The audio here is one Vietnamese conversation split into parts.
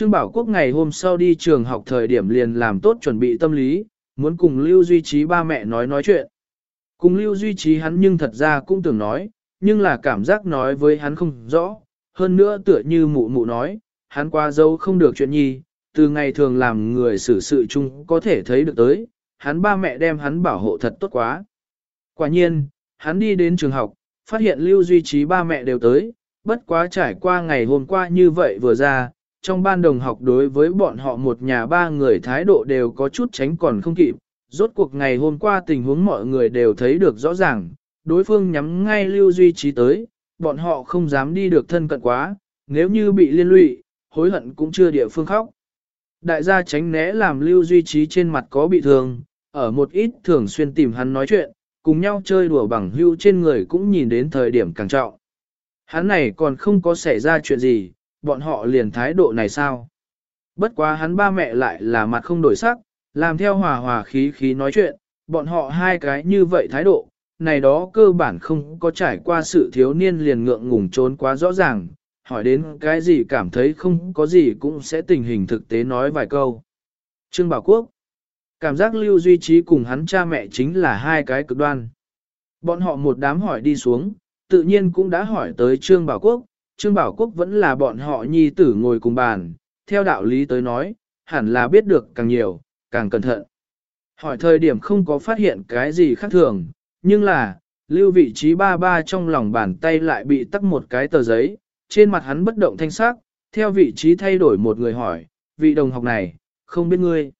Trương Bảo Quốc ngày hôm sau đi trường học thời điểm liền làm tốt chuẩn bị tâm lý, muốn cùng Lưu Duy Trí ba mẹ nói nói chuyện. Cùng Lưu Duy Trí hắn nhưng thật ra cũng tưởng nói, nhưng là cảm giác nói với hắn không rõ, hơn nữa tựa như mụ mụ nói, hắn qua dâu không được chuyện nhi, từ ngày thường làm người xử sự chung có thể thấy được tới, hắn ba mẹ đem hắn bảo hộ thật tốt quá. Quả nhiên, hắn đi đến trường học, phát hiện Lưu Duy Trí ba mẹ đều tới, bất quá trải qua ngày hôm qua như vậy vừa ra, trong ban đồng học đối với bọn họ một nhà ba người thái độ đều có chút tránh còn không kịp, rốt cuộc ngày hôm qua tình huống mọi người đều thấy được rõ ràng, đối phương nhắm ngay Lưu Duy Trí tới, bọn họ không dám đi được thân cận quá, nếu như bị liên lụy, hối hận cũng chưa địa phương khóc. Đại gia tránh né làm Lưu Duy Trí trên mặt có bị thương, ở một ít thường xuyên tìm hắn nói chuyện, cùng nhau chơi đùa bằng hưu trên người cũng nhìn đến thời điểm càng trọng. Hắn này còn không có xảy ra chuyện gì, bọn họ liền thái độ này sao? Bất quá hắn ba mẹ lại là mặt không đổi sắc, làm theo hòa hòa khí khí nói chuyện, bọn họ hai cái như vậy thái độ, này đó cơ bản không có trải qua sự thiếu niên liền ngượng ngùng trốn quá rõ ràng, hỏi đến cái gì cảm thấy không có gì cũng sẽ tình hình thực tế nói vài câu. Trương Bảo Quốc Cảm giác lưu duy trí cùng hắn cha mẹ chính là hai cái cực đoan. Bọn họ một đám hỏi đi xuống, tự nhiên cũng đã hỏi tới Trương Bảo Quốc, Trương Bảo Quốc vẫn là bọn họ nhi tử ngồi cùng bàn, theo đạo lý tới nói, hẳn là biết được càng nhiều, càng cẩn thận. Hỏi thời điểm không có phát hiện cái gì khác thường, nhưng là, lưu vị trí ba ba trong lòng bàn tay lại bị tắc một cái tờ giấy, trên mặt hắn bất động thanh sắc, theo vị trí thay đổi một người hỏi, vị đồng học này, không biết ngươi.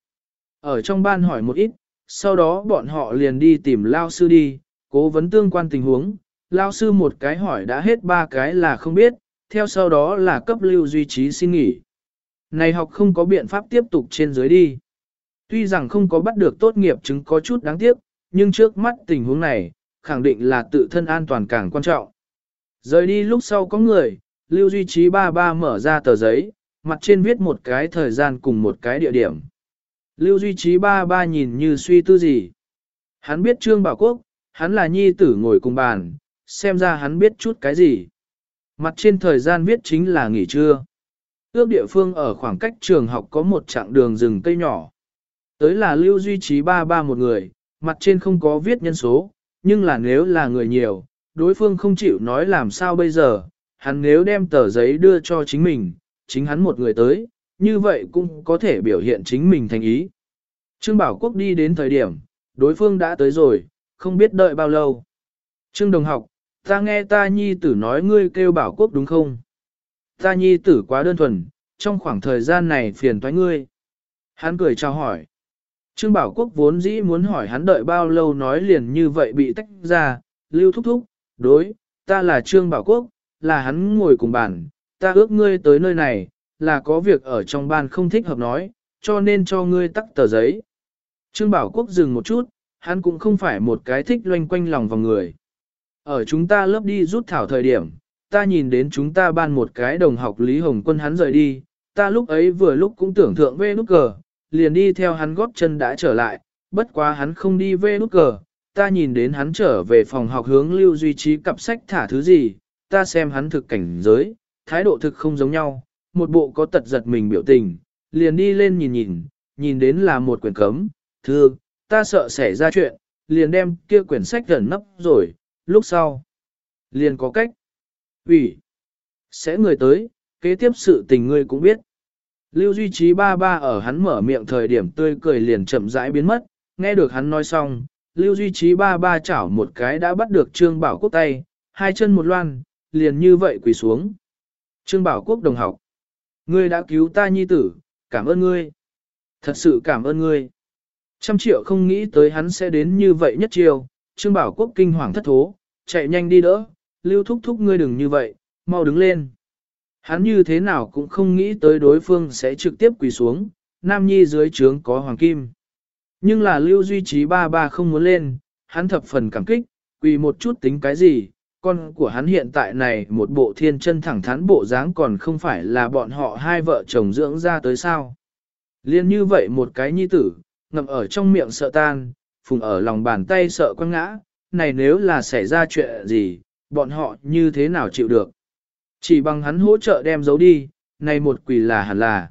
Ở trong ban hỏi một ít, sau đó bọn họ liền đi tìm lao sư đi, cố vấn tương quan tình huống, lao sư một cái hỏi đã hết ba cái là không biết, theo sau đó là cấp lưu duy trí xin nghỉ. Này học không có biện pháp tiếp tục trên dưới đi. Tuy rằng không có bắt được tốt nghiệp chứng có chút đáng tiếc, nhưng trước mắt tình huống này, khẳng định là tự thân an toàn càng quan trọng. Rời đi lúc sau có người, Lưu Duy Trí ba ba mở ra tờ giấy, mặt trên viết một cái thời gian cùng một cái địa điểm. Lưu Duy Trí ba ba nhìn như suy tư gì. Hắn biết Trương Bảo Quốc, hắn là nhi tử ngồi cùng bàn, xem ra hắn biết chút cái gì. Mặt trên thời gian viết chính là nghỉ trưa. Ước địa phương ở khoảng cách trường học có một chặng đường rừng cây nhỏ. Tới là lưu duy trí ba ba một người, mặt trên không có viết nhân số, nhưng là nếu là người nhiều, đối phương không chịu nói làm sao bây giờ, hắn nếu đem tờ giấy đưa cho chính mình, chính hắn một người tới, như vậy cũng có thể biểu hiện chính mình thành ý. Trương Bảo Quốc đi đến thời điểm, đối phương đã tới rồi, không biết đợi bao lâu. Trương Đồng học, ta nghe ta nhi tử nói ngươi kêu Bảo Quốc đúng không? Ta nhi tử quá đơn thuần, trong khoảng thời gian này phiền toái ngươi. Hắn cười chào hỏi. Trương Bảo Quốc vốn dĩ muốn hỏi hắn đợi bao lâu nói liền như vậy bị tách ra, lưu thúc thúc, đối, ta là Trương Bảo Quốc, là hắn ngồi cùng bàn, ta ước ngươi tới nơi này, là có việc ở trong ban không thích hợp nói, cho nên cho ngươi tắt tờ giấy. Trương Bảo Quốc dừng một chút, hắn cũng không phải một cái thích loanh quanh lòng vào người. Ở chúng ta lớp đi rút thảo thời điểm, ta nhìn đến chúng ta ban một cái đồng học Lý Hồng Quân hắn rời đi, ta lúc ấy vừa lúc cũng tưởng thượng về nút cờ, liền đi theo hắn góp chân đã trở lại, bất quá hắn không đi về nút cờ, ta nhìn đến hắn trở về phòng học hướng lưu duy trí cặp sách thả thứ gì, ta xem hắn thực cảnh giới, thái độ thực không giống nhau, một bộ có tật giật mình biểu tình, liền đi lên nhìn nhìn, nhìn đến là một quyển cấm, thương, ta sợ xảy ra chuyện, liền đem kia quyển sách gần nấp rồi, lúc sau, liền có cách, ủy, sẽ người tới, kế tiếp sự tình ngươi cũng biết. Lưu Duy Trí ba ba ở hắn mở miệng thời điểm tươi cười liền chậm rãi biến mất, nghe được hắn nói xong, Lưu Duy Trí ba ba chảo một cái đã bắt được Trương Bảo Quốc tay, hai chân một loan, liền như vậy quỳ xuống. Trương Bảo Quốc đồng học, ngươi đã cứu ta nhi tử, cảm ơn ngươi. Thật sự cảm ơn ngươi. Trăm triệu không nghĩ tới hắn sẽ đến như vậy nhất chiều, Trương Bảo Quốc kinh hoàng thất thố, chạy nhanh đi đỡ, Lưu thúc thúc ngươi đừng như vậy, mau đứng lên. Hắn như thế nào cũng không nghĩ tới đối phương sẽ trực tiếp quỳ xuống, Nam Nhi dưới trướng có hoàng kim. Nhưng là Lưu Duy Trí ba ba không muốn lên, hắn thập phần cảm kích, quỳ một chút tính cái gì, con của hắn hiện tại này một bộ thiên chân thẳng thắn bộ dáng còn không phải là bọn họ hai vợ chồng dưỡng ra tới sao. Liên như vậy một cái nhi tử, ngậm ở trong miệng sợ tan, phùng ở lòng bàn tay sợ quăng ngã, này nếu là xảy ra chuyện gì, bọn họ như thế nào chịu được. Chỉ bằng hắn hỗ trợ đem giấu đi, này một quỷ là hẳn là.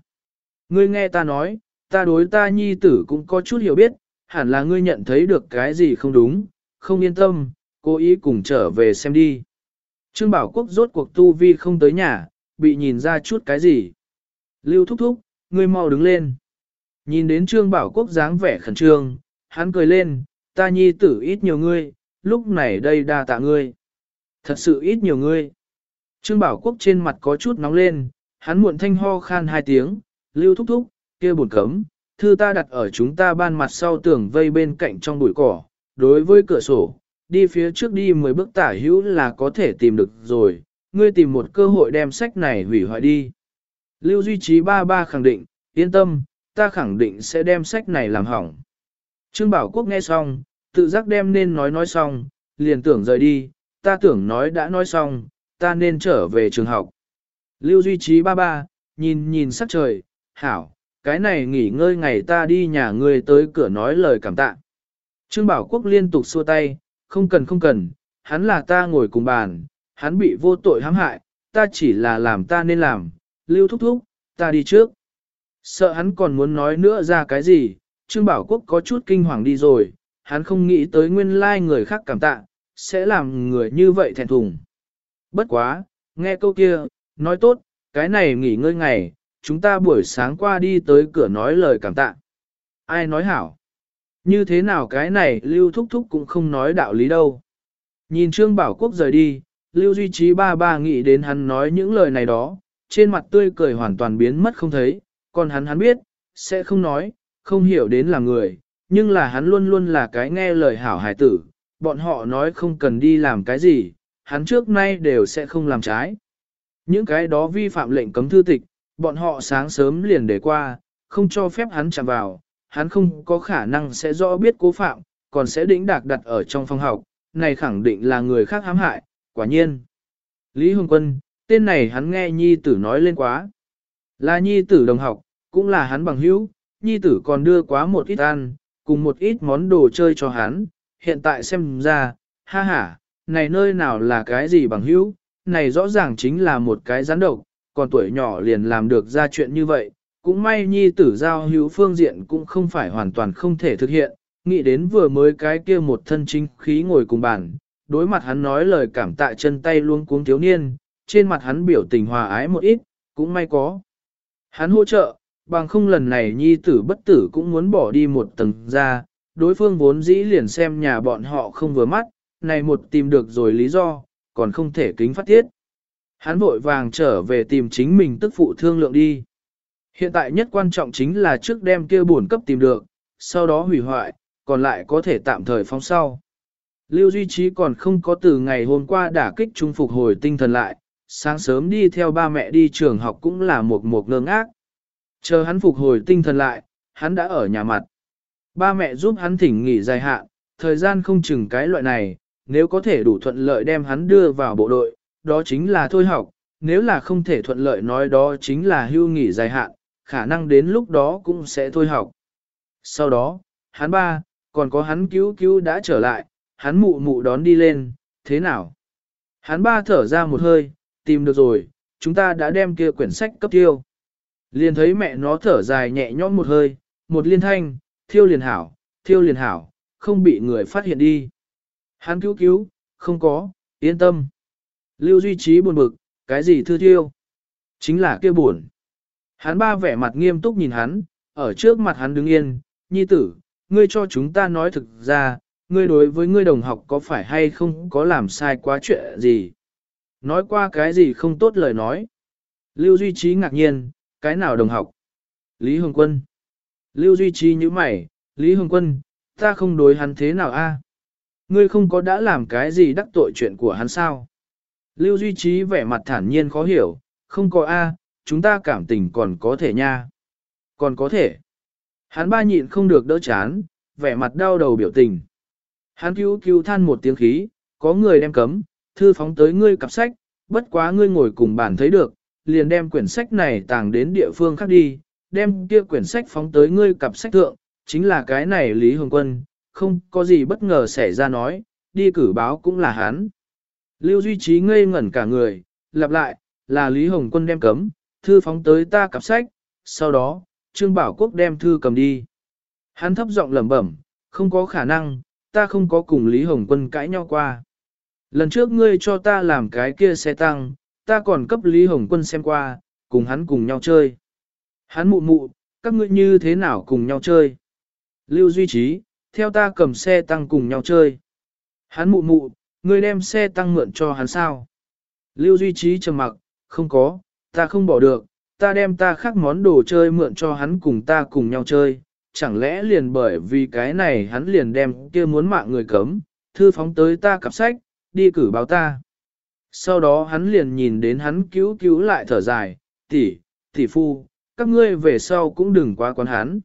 Ngươi nghe ta nói, ta đối ta nhi tử cũng có chút hiểu biết, hẳn là ngươi nhận thấy được cái gì không đúng, không yên tâm, cố ý cùng trở về xem đi. Trương Bảo Quốc rốt cuộc tu vi không tới nhà, bị nhìn ra chút cái gì. Lưu thúc thúc, ngươi mau đứng lên. Nhìn đến Trương Bảo Quốc dáng vẻ khẩn trương, hắn cười lên, ta nhi tử ít nhiều ngươi, lúc này đây đa tạ ngươi. Thật sự ít nhiều ngươi. Trương Bảo Quốc trên mặt có chút nóng lên, hắn muộn thanh ho khan hai tiếng, lưu thúc thúc, kia buồn cấm, thư ta đặt ở chúng ta ban mặt sau tường vây bên cạnh trong bụi cỏ, đối với cửa sổ, đi phía trước đi 10 bước tả hữu là có thể tìm được rồi, ngươi tìm một cơ hội đem sách này hủy hoại đi. Lưu Duy Trí ba ba khẳng định, yên tâm, ta khẳng định sẽ đem sách này làm hỏng. Trương Bảo Quốc nghe xong, tự giác đem nên nói nói xong, liền tưởng rời đi, ta tưởng nói đã nói xong, ta nên trở về trường học. Lưu Duy Trí ba ba, nhìn nhìn sắc trời, hảo, cái này nghỉ ngơi ngày ta đi nhà ngươi tới cửa nói lời cảm tạ. Trương Bảo Quốc liên tục xua tay, không cần không cần, hắn là ta ngồi cùng bàn, hắn bị vô tội hãm hại, ta chỉ là làm ta nên làm, lưu thúc thúc, ta đi trước. Sợ hắn còn muốn nói nữa ra cái gì, Trương Bảo Quốc có chút kinh hoàng đi rồi, hắn không nghĩ tới nguyên lai người khác cảm tạ, sẽ làm người như vậy thẹn thùng. Bất quá, nghe câu kia, nói tốt, cái này nghỉ ngơi ngày, chúng ta buổi sáng qua đi tới cửa nói lời cảm tạ. Ai nói hảo? Như thế nào cái này Lưu Thúc Thúc cũng không nói đạo lý đâu. Nhìn Trương Bảo Quốc rời đi, Lưu Duy Trí ba ba nghĩ đến hắn nói những lời này đó, trên mặt tươi cười hoàn toàn biến mất không thấy, còn hắn hắn biết, sẽ không nói, không hiểu đến là người, nhưng là hắn luôn luôn là cái nghe lời hảo hải tử, bọn họ nói không cần đi làm cái gì, hắn trước nay đều sẽ không làm trái. Những cái đó vi phạm lệnh cấm thư tịch, bọn họ sáng sớm liền để qua, không cho phép hắn chạm vào, hắn không có khả năng sẽ rõ biết cố phạm, còn sẽ đĩnh đạc đặt ở trong phòng học, này khẳng định là người khác hãm hại, quả nhiên. Lý Hồng Quân, tên này hắn nghe nhi tử nói lên quá. Là nhi tử đồng học, cũng là hắn bằng hữu, nhi tử còn đưa quá một ít ăn, cùng một ít món đồ chơi cho hắn, hiện tại xem ra, ha ha, này nơi nào là cái gì bằng hữu, này rõ ràng chính là một cái gián độc, còn tuổi nhỏ liền làm được ra chuyện như vậy, cũng may nhi tử giao hữu phương diện cũng không phải hoàn toàn không thể thực hiện, nghĩ đến vừa mới cái kia một thân chính khí ngồi cùng bàn, đối mặt hắn nói lời cảm tạ chân tay luôn cuống thiếu niên, trên mặt hắn biểu tình hòa ái một ít, cũng may có. Hắn hỗ trợ, bằng không lần này nhi tử bất tử cũng muốn bỏ đi một tầng ra, đối phương vốn dĩ liền xem nhà bọn họ không vừa mắt, này một tìm được rồi lý do, còn không thể kính phát tiết. Hắn vội vàng trở về tìm chính mình tức phụ thương lượng đi. Hiện tại nhất quan trọng chính là trước đem kia buồn cấp tìm được, sau đó hủy hoại, còn lại có thể tạm thời phóng sau. Lưu Duy Trí còn không có từ ngày hôm qua đả kích trung phục hồi tinh thần lại, sáng sớm đi theo ba mẹ đi trường học cũng là một một ngơ ngác. Chờ hắn phục hồi tinh thần lại, hắn đã ở nhà mặt. Ba mẹ giúp hắn thỉnh nghỉ dài hạn, thời gian không chừng cái loại này, nếu có thể đủ thuận lợi đem hắn đưa vào bộ đội, đó chính là thôi học, nếu là không thể thuận lợi nói đó chính là hưu nghỉ dài hạn, khả năng đến lúc đó cũng sẽ thôi học. Sau đó, hắn ba, còn có hắn cứu cứu đã trở lại, hắn mụ mụ đón đi lên, thế nào? Hắn ba thở ra một hơi, tìm được rồi, chúng ta đã đem kia quyển sách cấp tiêu. Liền thấy mẹ nó thở dài nhẹ nhõm một hơi, một liên thanh, thiêu liền hảo, thiêu liền hảo, không bị người phát hiện đi. Hắn cứu cứu, không có, yên tâm. Lưu Duy Trí buồn bực, cái gì thư thiêu? Chính là kia buồn. Hắn ba vẻ mặt nghiêm túc nhìn hắn, ở trước mặt hắn đứng yên, nhi tử, ngươi cho chúng ta nói thực ra, ngươi đối với ngươi đồng học có phải hay không có làm sai quá chuyện gì? Nói qua cái gì không tốt lời nói? Lưu Duy Trí ngạc nhiên, cái nào đồng học? Lý Hồng Quân. Lưu Duy Trí như mày, Lý Hồng Quân, ta không đối hắn thế nào a? Ngươi không có đã làm cái gì đắc tội chuyện của hắn sao? Lưu Duy Trí vẻ mặt thản nhiên khó hiểu, không có a, chúng ta cảm tình còn có thể nha. Còn có thể. Hắn ba nhịn không được đỡ chán, vẻ mặt đau đầu biểu tình. Hắn cứu cứu than một tiếng khí, có người đem cấm, thư phóng tới ngươi cặp sách, bất quá ngươi ngồi cùng bàn thấy được, liền đem quyển sách này tàng đến địa phương khác đi, đem kia quyển sách phóng tới ngươi cặp sách thượng, chính là cái này Lý Hồng Quân, không có gì bất ngờ xảy ra nói, đi cử báo cũng là hắn. Lưu Duy Trí ngây ngẩn cả người, lặp lại, là Lý Hồng Quân đem cấm, thư phóng tới ta cặp sách, sau đó, Trương Bảo Quốc đem thư cầm đi. Hắn thấp giọng lẩm bẩm, không có khả năng, ta không có cùng Lý Hồng Quân cãi nhau qua. Lần trước ngươi cho ta làm cái kia xe tăng, ta còn cấp Lý Hồng Quân xem qua, cùng hắn cùng nhau chơi. Hắn mụ mụ, các ngươi như thế nào cùng nhau chơi? Lưu Duy Trí, theo ta cầm xe tăng cùng nhau chơi. Hắn mụ mụ, ngươi đem xe tăng mượn cho hắn sao? Lưu Duy Trí trầm mặc, không có, ta không bỏ được, ta đem ta khác món đồ chơi mượn cho hắn cùng ta cùng nhau chơi, chẳng lẽ liền bởi vì cái này hắn liền đem kia muốn mạng người cấm, thư phóng tới ta cặp sách, đi cử báo ta. Sau đó hắn liền nhìn đến hắn cứu cứu lại thở dài, tỷ, tỷ phu, các ngươi về sau cũng đừng quá quán hắn.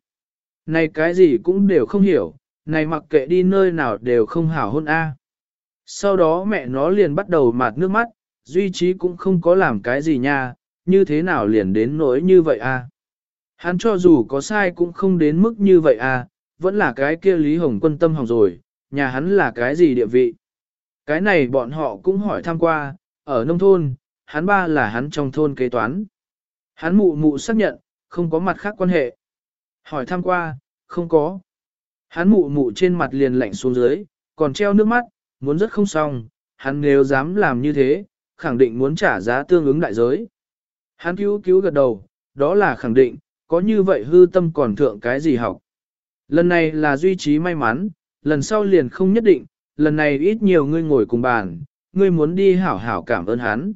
Này cái gì cũng đều không hiểu, này mặc kệ đi nơi nào đều không hảo hôn a. Sau đó mẹ nó liền bắt đầu mạt nước mắt, duy trí cũng không có làm cái gì nha, như thế nào liền đến nỗi như vậy a? Hắn cho dù có sai cũng không đến mức như vậy a, vẫn là cái kia Lý Hồng quân tâm hỏng rồi, nhà hắn là cái gì địa vị. Cái này bọn họ cũng hỏi thăm qua, ở nông thôn, hắn ba là hắn trong thôn kế toán. Hắn mụ mụ xác nhận, không có mặt khác quan hệ. Hỏi thăm qua, không có. Hắn mụ mụ trên mặt liền lạnh xuống dưới, còn treo nước mắt, muốn rất không xong, hắn nếu dám làm như thế, khẳng định muốn trả giá tương ứng đại giới. Hắn cứu cứu gật đầu, đó là khẳng định, có như vậy hư tâm còn thượng cái gì học. Lần này là duy trí may mắn, lần sau liền không nhất định, lần này ít nhiều ngươi ngồi cùng bàn, ngươi muốn đi hảo hảo cảm ơn hắn.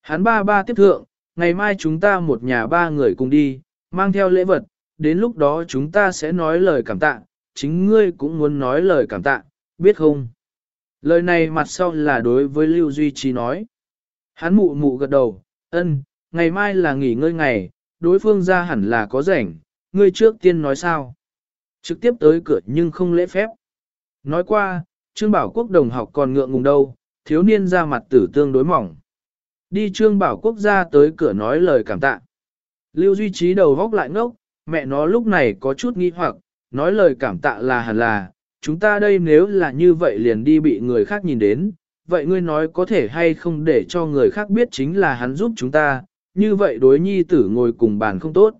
Hắn ba ba tiếp thượng, ngày mai chúng ta một nhà ba người cùng đi, mang theo lễ vật, đến lúc đó chúng ta sẽ nói lời cảm tạ, chính ngươi cũng muốn nói lời cảm tạ, biết không? Lời này mặt sau là đối với Lưu Duy Trí nói. Hắn mụ mụ gật đầu, ân, ngày mai là nghỉ ngơi ngày, đối phương ra hẳn là có rảnh, ngươi trước tiên nói sao? Trực tiếp tới cửa nhưng không lễ phép. Nói qua, Trương Bảo Quốc đồng học còn ngượng ngùng đâu, thiếu niên ra mặt tử tương đối mỏng. Đi Trương Bảo Quốc ra tới cửa nói lời cảm tạ. Lưu Duy Trí đầu góc lại ngốc, mẹ nó lúc này có chút nghi hoặc, nói lời cảm tạ là hẳn là, chúng ta đây nếu là như vậy liền đi bị người khác nhìn đến, vậy ngươi nói có thể hay không để cho người khác biết chính là hắn giúp chúng ta, như vậy đối nhi tử ngồi cùng bàn không tốt.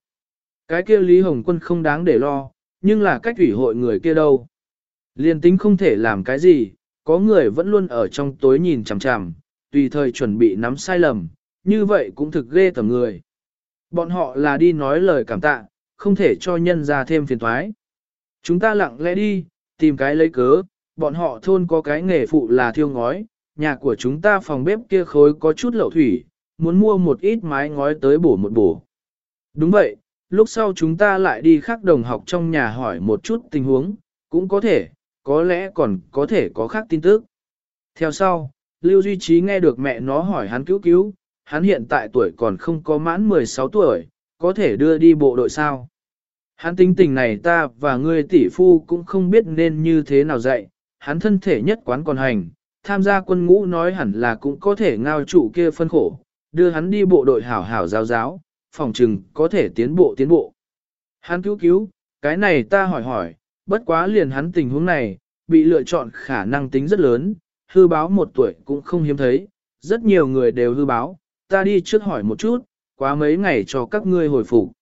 Cái kia Lý Hồng Quân không đáng để lo, nhưng là cách ủy hội người kia đâu. Liên tính không thể làm cái gì, có người vẫn luôn ở trong tối nhìn chằm chằm, tùy thời chuẩn bị nắm sai lầm, như vậy cũng thực ghê tầm người. Bọn họ là đi nói lời cảm tạ, không thể cho nhân ra thêm phiền thoái. Chúng ta lặng lẽ đi, tìm cái lấy cớ, bọn họ thôn có cái nghề phụ là thiêu ngói, nhà của chúng ta phòng bếp kia khối có chút lậu thủy, muốn mua một ít mái ngói tới bổ một bổ. Đúng vậy, lúc sau chúng ta lại đi khác đồng học trong nhà hỏi một chút tình huống, cũng có thể, có lẽ còn có thể có khác tin tức. Theo sau, Lưu Duy Trí nghe được mẹ nó hỏi hắn cứu cứu, hắn hiện tại tuổi còn không có mãn 16 tuổi, có thể đưa đi bộ đội sao. Hắn tính tình này ta và ngươi tỷ phu cũng không biết nên như thế nào dạy, hắn thân thể nhất quán còn hành, tham gia quân ngũ nói hẳn là cũng có thể ngao trụ kia phân khổ, đưa hắn đi bộ đội hảo hảo giáo giáo, phòng trừng có thể tiến bộ tiến bộ. Hắn cứu cứu, cái này ta hỏi hỏi, bất quá liền hắn tình huống này, bị lựa chọn khả năng tính rất lớn, hư báo một tuổi cũng không hiếm thấy, rất nhiều người đều hư báo, ta đi trước hỏi một chút, quá mấy ngày cho các ngươi hồi phục.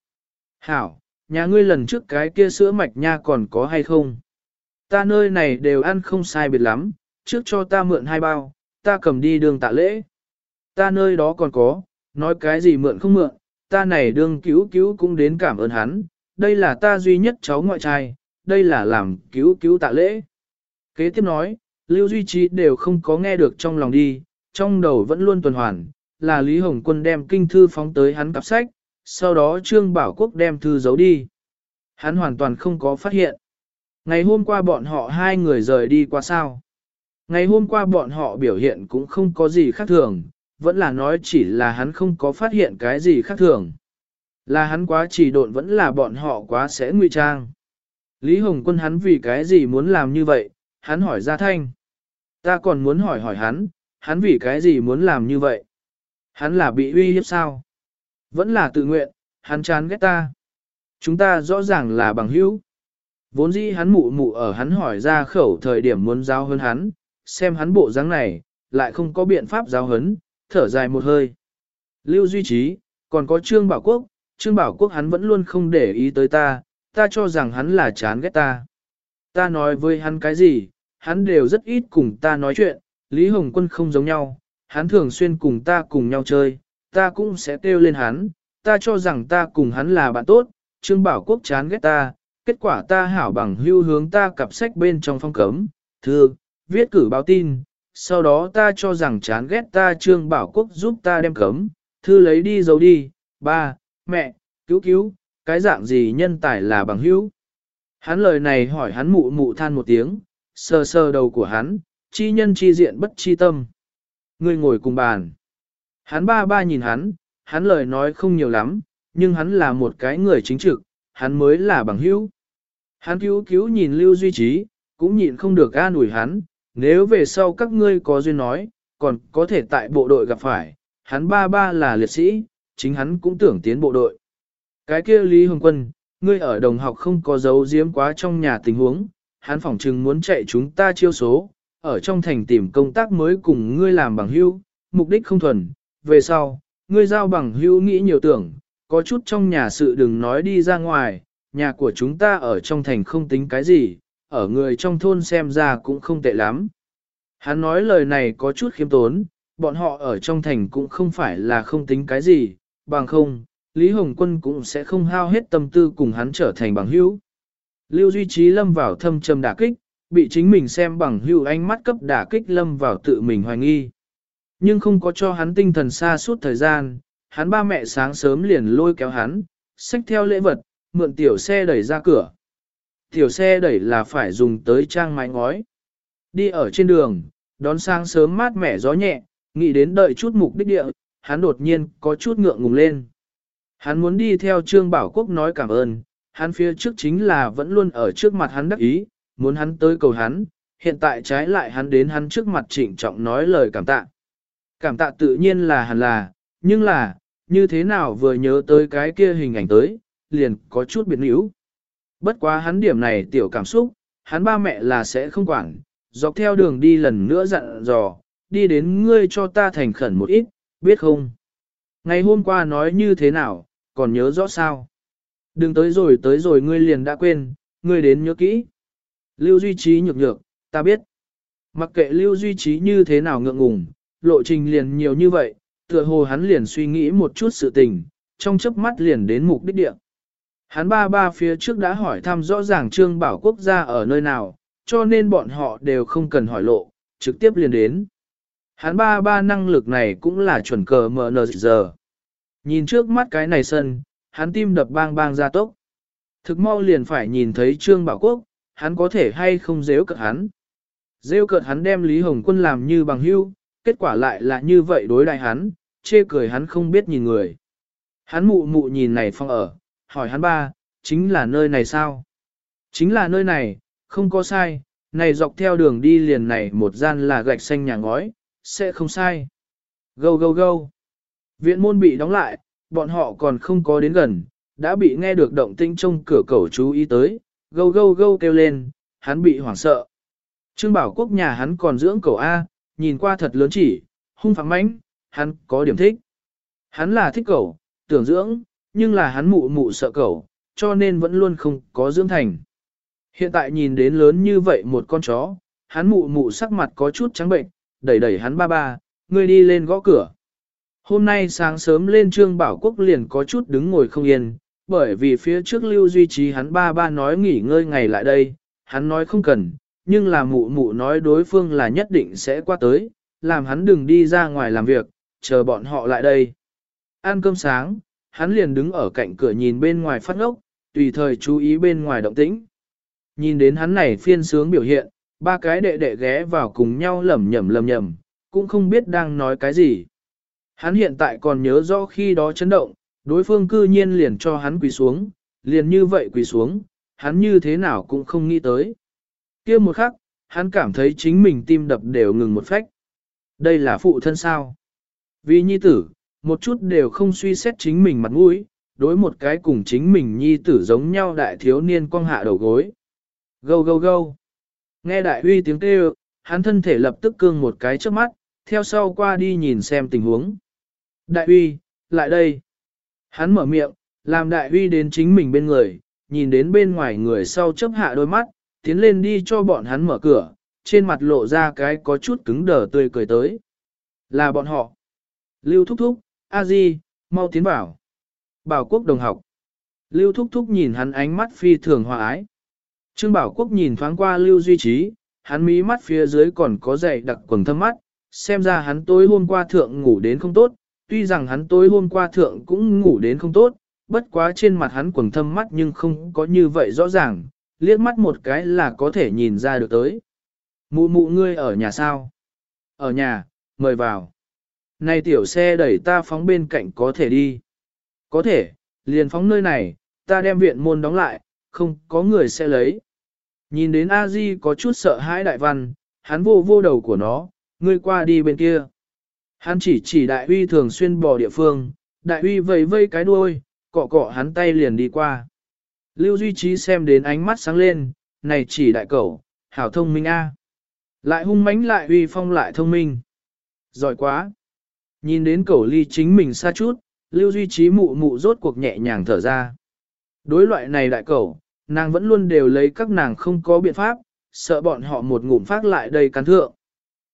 Hảo, nhà ngươi lần trước cái kia sữa mạch nha còn có hay không? Ta nơi này đều ăn không sai biệt lắm, trước cho ta mượn hai bao, ta cầm đi đường tạ lễ. Ta nơi đó còn có, nói cái gì mượn không mượn, ta này đương cứu cứu cũng đến cảm ơn hắn, đây là ta duy nhất cháu ngoại trai, đây là làm cứu cứu tạ lễ. Kế tiếp nói, Lưu Duy Trí đều không có nghe được trong lòng đi, trong đầu vẫn luôn tuần hoàn, là Lý Hồng Quân đem kinh thư phóng tới hắn cặp sách, sau đó Trương Bảo Quốc đem thư giấu đi. Hắn hoàn toàn không có phát hiện. Ngày hôm qua bọn họ hai người rời đi qua sao. Ngày hôm qua bọn họ biểu hiện cũng không có gì khác thường, vẫn là nói chỉ là hắn không có phát hiện cái gì khác thường. Là hắn quá chỉ độn vẫn là bọn họ quá sẽ nguy trang. Lý Hồng Quân hắn vì cái gì muốn làm như vậy, hắn hỏi ra thanh. Ta còn muốn hỏi hỏi hắn, hắn vì cái gì muốn làm như vậy? Hắn là bị uy hiếp sao? Vẫn là tự nguyện, hắn chán ghét ta. Chúng ta rõ ràng là bằng hữu. Vốn dĩ hắn mụ mụ ở hắn hỏi ra khẩu thời điểm muốn giao hơn hắn, xem hắn bộ dáng này, lại không có biện pháp giao hấn, thở dài một hơi. Lưu Duy Trí, còn có Trương Bảo Quốc, Trương Bảo Quốc hắn vẫn luôn không để ý tới ta, ta cho rằng hắn là chán ghét ta. Ta nói với hắn cái gì, hắn đều rất ít cùng ta nói chuyện, Lý Hồng Quân không giống nhau, hắn thường xuyên cùng ta cùng nhau chơi, ta cũng sẽ kêu lên hắn, ta cho rằng ta cùng hắn là bạn tốt, Trương Bảo Quốc chán ghét ta, kết quả ta hảo bằng hưu hướng ta cặp sách bên trong phong cấm, thư, viết cử báo tin, sau đó ta cho rằng chán ghét ta Trương Bảo Quốc giúp ta đem cấm, thư lấy đi giấu đi, ba, mẹ, cứu cứu, cái dạng gì nhân tài là bằng hữu. Hắn lời này hỏi hắn mụ mụ than một tiếng, sờ sờ đầu của hắn, chi nhân chi diện bất chi tâm. Người ngồi cùng bàn. Hắn ba ba nhìn hắn, hắn lời nói không nhiều lắm, nhưng hắn là một cái người chính trực, hắn mới là bằng hữu. Hắn cứu cứu nhìn Lưu Duy Trí, cũng nhịn không được an ủi hắn, nếu về sau các ngươi có duyên nói, còn có thể tại bộ đội gặp phải, hắn ba ba là liệt sĩ, chính hắn cũng tưởng tiến bộ đội. Cái kia Lý Hồng Quân, ngươi ở đồng học không có dấu giếm quá trong nhà tình huống, hắn phỏng chừng muốn chạy chúng ta chiêu số, ở trong thành tìm công tác mới cùng ngươi làm bằng hưu, mục đích không thuần, về sau, ngươi giao bằng hưu nghĩ nhiều tưởng, có chút trong nhà sự đừng nói đi ra ngoài, nhà của chúng ta ở trong thành không tính cái gì, ở người trong thôn xem ra cũng không tệ lắm. Hắn nói lời này có chút khiêm tốn, bọn họ ở trong thành cũng không phải là không tính cái gì, bằng không, Lý Hồng Quân cũng sẽ không hao hết tâm tư cùng hắn trở thành bằng hữu. Lưu Duy Trí lâm vào thâm trầm đả kích, bị chính mình xem bằng hữu ánh mắt cấp đả kích lâm vào tự mình hoài nghi. Nhưng không có cho hắn tinh thần xa suốt thời gian, hắn ba mẹ sáng sớm liền lôi kéo hắn, xách theo lễ vật, mượn tiểu xe đẩy ra cửa. Tiểu xe đẩy là phải dùng tới trang mái ngói. Đi ở trên đường, đón sáng sớm mát mẻ gió nhẹ, nghĩ đến đợi chút mục đích địa, hắn đột nhiên có chút ngượng ngùng lên. Hắn muốn đi theo Trương Bảo Quốc nói cảm ơn, hắn phía trước chính là vẫn luôn ở trước mặt hắn đắc ý, muốn hắn tới cầu hắn, hiện tại trái lại hắn đến hắn trước mặt trịnh trọng nói lời cảm tạ. Cảm tạ tự nhiên là hẳn là, nhưng là, như thế nào vừa nhớ tới cái kia hình ảnh tới, liền có chút biệt níu. Bất quá hắn điểm này tiểu cảm xúc, hắn ba mẹ là sẽ không quản, dọc theo đường đi lần nữa dặn dò, đi đến ngươi cho ta thành khẩn một ít, biết không? Ngày hôm qua nói như thế nào, còn nhớ rõ sao? Đừng tới rồi tới rồi ngươi liền đã quên, ngươi đến nhớ kỹ. Lưu Duy Trí nhược nhược, ta biết. Mặc kệ Lưu Duy Trí như thế nào ngượng ngùng, lộ trình liền nhiều như vậy, tựa hồ hắn liền suy nghĩ một chút sự tình, trong chớp mắt liền đến mục đích địa. Hắn ba ba phía trước đã hỏi thăm rõ ràng Trương Bảo Quốc gia ở nơi nào, cho nên bọn họ đều không cần hỏi lộ, trực tiếp liền đến. Hắn ba ba năng lực này cũng là chuẩn cờ mở nờ giờ. Nhìn trước mắt cái này sân, hắn tim đập bang bang ra tốc. Thực mau liền phải nhìn thấy Trương Bảo Quốc, hắn có thể hay không dễ cợt hắn. Rêu cợt hắn đem Lý Hồng Quân làm như bằng hưu, kết quả lại là như vậy đối đại hắn, chê cười hắn không biết nhìn người. Hắn mụ mụ nhìn này phong ở, hỏi hắn ba, chính là nơi này sao? Chính là nơi này, không có sai, này dọc theo đường đi liền này một gian là gạch xanh nhà ngói, sẽ không sai. Gâu gâu gâu. Viện môn bị đóng lại, bọn họ còn không có đến gần, đã bị nghe được động tinh trong cửa cầu chú ý tới, gâu gâu gâu kêu lên, hắn bị hoảng sợ. Trương Bảo Quốc nhà hắn còn dưỡng cầu A, nhìn qua thật lớn chỉ, hung phẳng mãnh, hắn có điểm thích. Hắn là thích cầu, tưởng dưỡng, nhưng là hắn mụ mụ sợ cầu, cho nên vẫn luôn không có dưỡng thành. Hiện tại nhìn đến lớn như vậy một con chó, hắn mụ mụ sắc mặt có chút trắng bệnh, đẩy đẩy hắn ba ba, ngươi đi lên gõ cửa. Hôm nay sáng sớm lên Trương Bảo Quốc liền có chút đứng ngồi không yên, bởi vì phía trước lưu duy Trí hắn ba ba nói nghỉ ngơi ngày lại đây, hắn nói không cần, nhưng là mụ mụ nói đối phương là nhất định sẽ qua tới, làm hắn đừng đi ra ngoài làm việc, chờ bọn họ lại đây. Ăn cơm sáng, hắn liền đứng ở cạnh cửa nhìn bên ngoài phát ngốc, tùy thời chú ý bên ngoài động tĩnh. Nhìn đến hắn này phiên sướng biểu hiện, ba cái đệ đệ ghé vào cùng nhau lẩm nhẩm lẩm nhẩm, cũng không biết đang nói cái gì. Hắn hiện tại còn nhớ rõ khi đó chấn động, đối phương cư nhiên liền cho hắn quỳ xuống, liền như vậy quỳ xuống, hắn như thế nào cũng không nghĩ tới. kia một khắc, hắn cảm thấy chính mình tim đập đều ngừng một phách. Đây là phụ thân sao? Vì nhi tử, một chút đều không suy xét chính mình mặt mũi, đối một cái cùng chính mình nhi tử giống nhau đại thiếu niên quăng hạ đầu gối. Gâu gâu gâu. Nghe đại huy tiếng kêu, hắn thân thể lập tức cương một cái trước mắt, theo sau qua đi nhìn xem tình huống. Đại uy, lại đây. Hắn mở miệng, Làm đại uy đến chính mình bên người, nhìn đến bên ngoài người sau chấp hạ đôi mắt, tiến lên đi cho bọn hắn mở cửa, trên mặt lộ ra cái có chút cứng đờ tươi cười tới. Là bọn họ. Lưu Thúc Thúc, a di, mau tiến bảo. Bảo Quốc đồng học. Lưu Thúc Thúc nhìn hắn ánh mắt phi thường hòa ái. Trương Bảo Quốc nhìn thoáng qua Lưu Duy Trí, hắn mí mắt phía dưới còn có dày đặc quần thâm mắt, xem ra hắn tối hôm qua thượng ngủ đến không tốt, tuy rằng hắn tối hôm qua thượng cũng ngủ đến không tốt, bất quá trên mặt hắn quầng thâm mắt nhưng không có như vậy rõ ràng, liếc mắt một cái là có thể nhìn ra được tới. Mụ mụ ngươi ở nhà sao? Ở nhà, mời vào. Này tiểu xe đẩy ta phóng bên cạnh có thể đi. Có thể, liền phóng nơi này, ta đem viện môn đóng lại, không có người sẽ lấy. Nhìn đến a di có chút sợ hãi đại văn, hắn vô vô đầu của nó, ngươi qua đi bên kia. Hắn chỉ chỉ đại huy thường xuyên bỏ địa phương, đại huy vẫy vây cái đuôi, cọ cọ hắn tay liền đi qua. Lưu Duy Trí xem đến ánh mắt sáng lên, này chỉ đại cẩu, hảo thông minh a, Lại hung mãnh lại uy phong lại thông minh. Giỏi quá. Nhìn đến cẩu ly chính mình xa chút, Lưu Duy Trí mụ mụ rốt cuộc nhẹ nhàng thở ra. Đối loại này đại cẩu, nàng vẫn luôn đều lấy các nàng không có biện pháp, sợ bọn họ một ngụm phát lại đầy cắn thượng.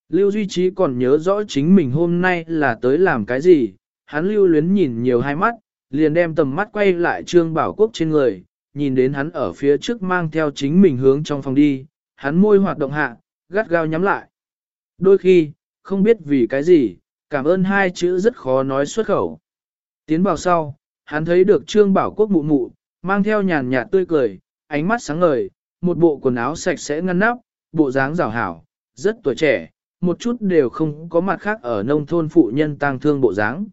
Lưu Duy Trí còn nhớ rõ chính mình hôm nay là tới làm cái gì, hắn lưu luyến nhìn nhiều hai mắt, liền đem tầm mắt quay lại Trương Bảo Quốc trên người, nhìn đến hắn ở phía trước mang theo chính mình hướng trong phòng đi, hắn môi hoạt động hạ, gắt gao nhắm lại. Đôi khi, không biết vì cái gì, cảm ơn hai chữ rất khó nói xuất khẩu. Tiến vào sau, hắn thấy được Trương Bảo Quốc mụ mụ, mang theo nhàn nhạt tươi cười, ánh mắt sáng ngời, một bộ quần áo sạch sẽ ngăn nắp, bộ dáng rào hảo, rất tuổi trẻ, một chút đều không có mặt khác ở nông thôn phụ nhân tang thương bộ dáng.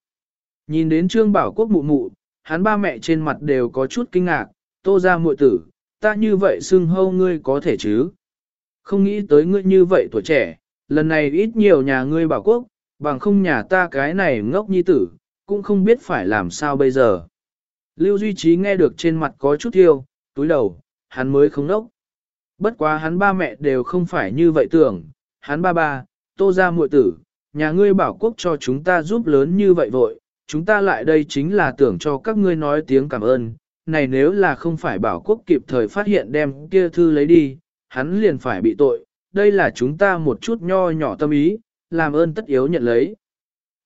Nhìn đến Trương Bảo Quốc mụ mụ, hắn ba mẹ trên mặt đều có chút kinh ngạc, tô ra muội tử, ta như vậy xưng hâu ngươi có thể chứ? Không nghĩ tới ngươi như vậy tuổi trẻ, lần này ít nhiều nhà ngươi bảo quốc, bằng không nhà ta cái này ngốc nhi tử, cũng không biết phải làm sao bây giờ. Lưu Duy Trí nghe được trên mặt có chút thiêu, túi đầu, hắn mới không nốc Bất quá hắn ba mẹ đều không phải như vậy tưởng, hắn ba ba, tô ra muội tử, nhà ngươi bảo quốc cho chúng ta giúp lớn như vậy vội, chúng ta lại đây chính là tưởng cho các ngươi nói tiếng cảm ơn, này nếu là không phải bảo quốc kịp thời phát hiện đem kia thư lấy đi, hắn liền phải bị tội, đây là chúng ta một chút nho nhỏ tâm ý, làm ơn tất yếu nhận lấy.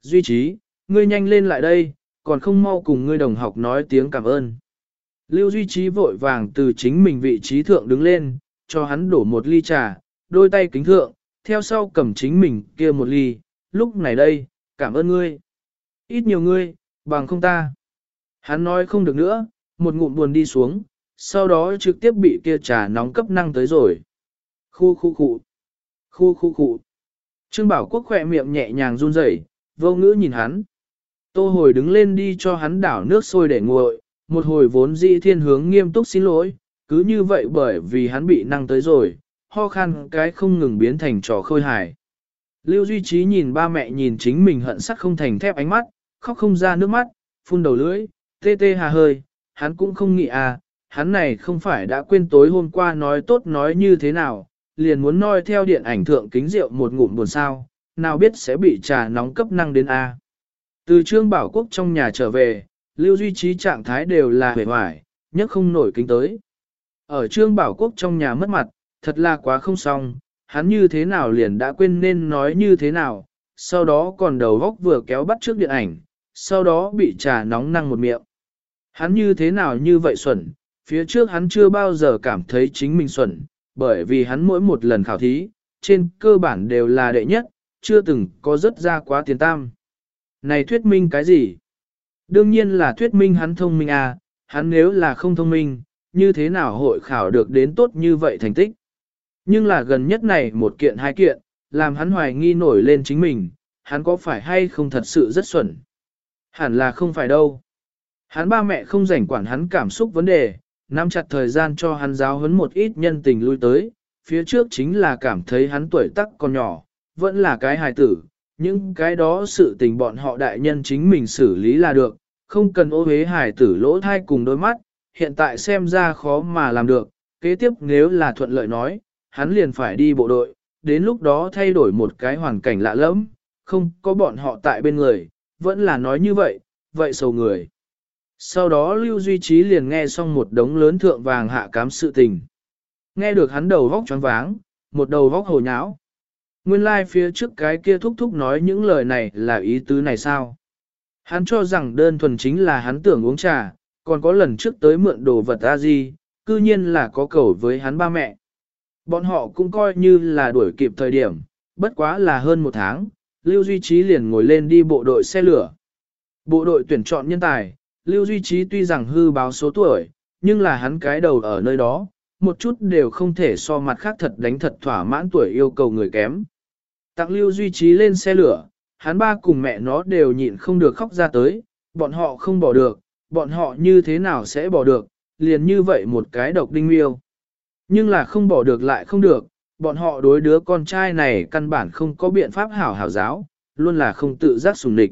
Duy trí, ngươi nhanh lên lại đây, còn không mau cùng ngươi đồng học nói tiếng cảm ơn. Lưu Duy Trí vội vàng từ chính mình vị trí thượng đứng lên, cho hắn đổ một ly trà, đôi tay kính thượng, theo sau cầm chính mình kia một ly, lúc này đây, cảm ơn ngươi. Ít nhiều ngươi, bằng không ta. Hắn nói không được nữa, một ngụm buồn đi xuống, sau đó trực tiếp bị kia trà nóng cấp năng tới rồi. Khu khu khu. Khu khu khu. Trương Bảo Quốc khỏe miệng nhẹ nhàng run rẩy, vô ngữ nhìn hắn. Tô hồi đứng lên đi cho hắn đảo nước sôi để nguội, một hồi vốn dĩ thiên hướng nghiêm túc xin lỗi, cứ như vậy bởi vì hắn bị năng tới rồi, ho khan cái không ngừng biến thành trò khôi hài. Lưu Duy Trí nhìn ba mẹ nhìn chính mình hận sắt không thành thép ánh mắt, khóc không ra nước mắt, phun đầu lưỡi, tê tê hà hơi, hắn cũng không nghĩ à, hắn này không phải đã quên tối hôm qua nói tốt nói như thế nào, liền muốn noi theo điện ảnh thượng kính rượu một ngụm buồn sao, nào biết sẽ bị trà nóng cấp năng đến A. Từ trương bảo quốc trong nhà trở về, lưu duy trí trạng thái đều là hề hoài, nhất không nổi kính tới. Ở trương bảo quốc trong nhà mất mặt, thật là quá không xong, hắn như thế nào liền đã quên nên nói như thế nào, sau đó còn đầu góc vừa kéo bắt trước điện ảnh, sau đó bị trà nóng năng một miệng. Hắn như thế nào như vậy xuẩn, phía trước hắn chưa bao giờ cảm thấy chính mình xuẩn, bởi vì hắn mỗi một lần khảo thí, trên cơ bản đều là đệ nhất, chưa từng có rất ra quá tiền tam. Này thuyết minh cái gì? Đương nhiên là thuyết minh hắn thông minh à, hắn nếu là không thông minh, như thế nào hội khảo được đến tốt như vậy thành tích. Nhưng là gần nhất này một kiện hai kiện, làm hắn hoài nghi nổi lên chính mình, hắn có phải hay không thật sự rất xuẩn. Hẳn là không phải đâu. Hắn ba mẹ không rảnh quản hắn cảm xúc vấn đề, nắm chặt thời gian cho hắn giáo huấn một ít nhân tình lui tới, phía trước chính là cảm thấy hắn tuổi tác còn nhỏ, vẫn là cái hài tử, những cái đó sự tình bọn họ đại nhân chính mình xử lý là được, không cần ô hế hài tử lỗ thai cùng đôi mắt, hiện tại xem ra khó mà làm được, kế tiếp nếu là thuận lợi nói, hắn liền phải đi bộ đội, đến lúc đó thay đổi một cái hoàn cảnh lạ lẫm, không có bọn họ tại bên người, vẫn là nói như vậy, vậy sầu người. Sau đó Lưu Duy Trí liền nghe xong một đống lớn thượng vàng hạ cám sự tình. Nghe được hắn đầu vóc choáng váng, một đầu vóc hồ nháo. Nguyên lai like phía trước cái kia thúc thúc nói những lời này là ý tứ này sao? Hắn cho rằng đơn thuần chính là hắn tưởng uống trà, còn có lần trước tới mượn đồ vật a di, cư nhiên là có cầu với hắn ba mẹ. Bọn họ cũng coi như là đuổi kịp thời điểm, bất quá là hơn một tháng, Lưu Duy Trí liền ngồi lên đi bộ đội xe lửa. Bộ đội tuyển chọn nhân tài, Lưu Duy Trí tuy rằng hư báo số tuổi, nhưng là hắn cái đầu ở nơi đó, một chút đều không thể so mặt khác thật đánh thật thỏa mãn tuổi yêu cầu người kém. Tặng Lưu Duy Trí lên xe lửa, hắn ba cùng mẹ nó đều nhịn không được khóc ra tới, bọn họ không bỏ được, bọn họ như thế nào sẽ bỏ được, liền như vậy một cái độc đinh miêu. Nhưng là không bỏ được lại không được, bọn họ đối đứa con trai này căn bản không có biện pháp hảo hảo giáo, luôn là không tự giác sùng địch.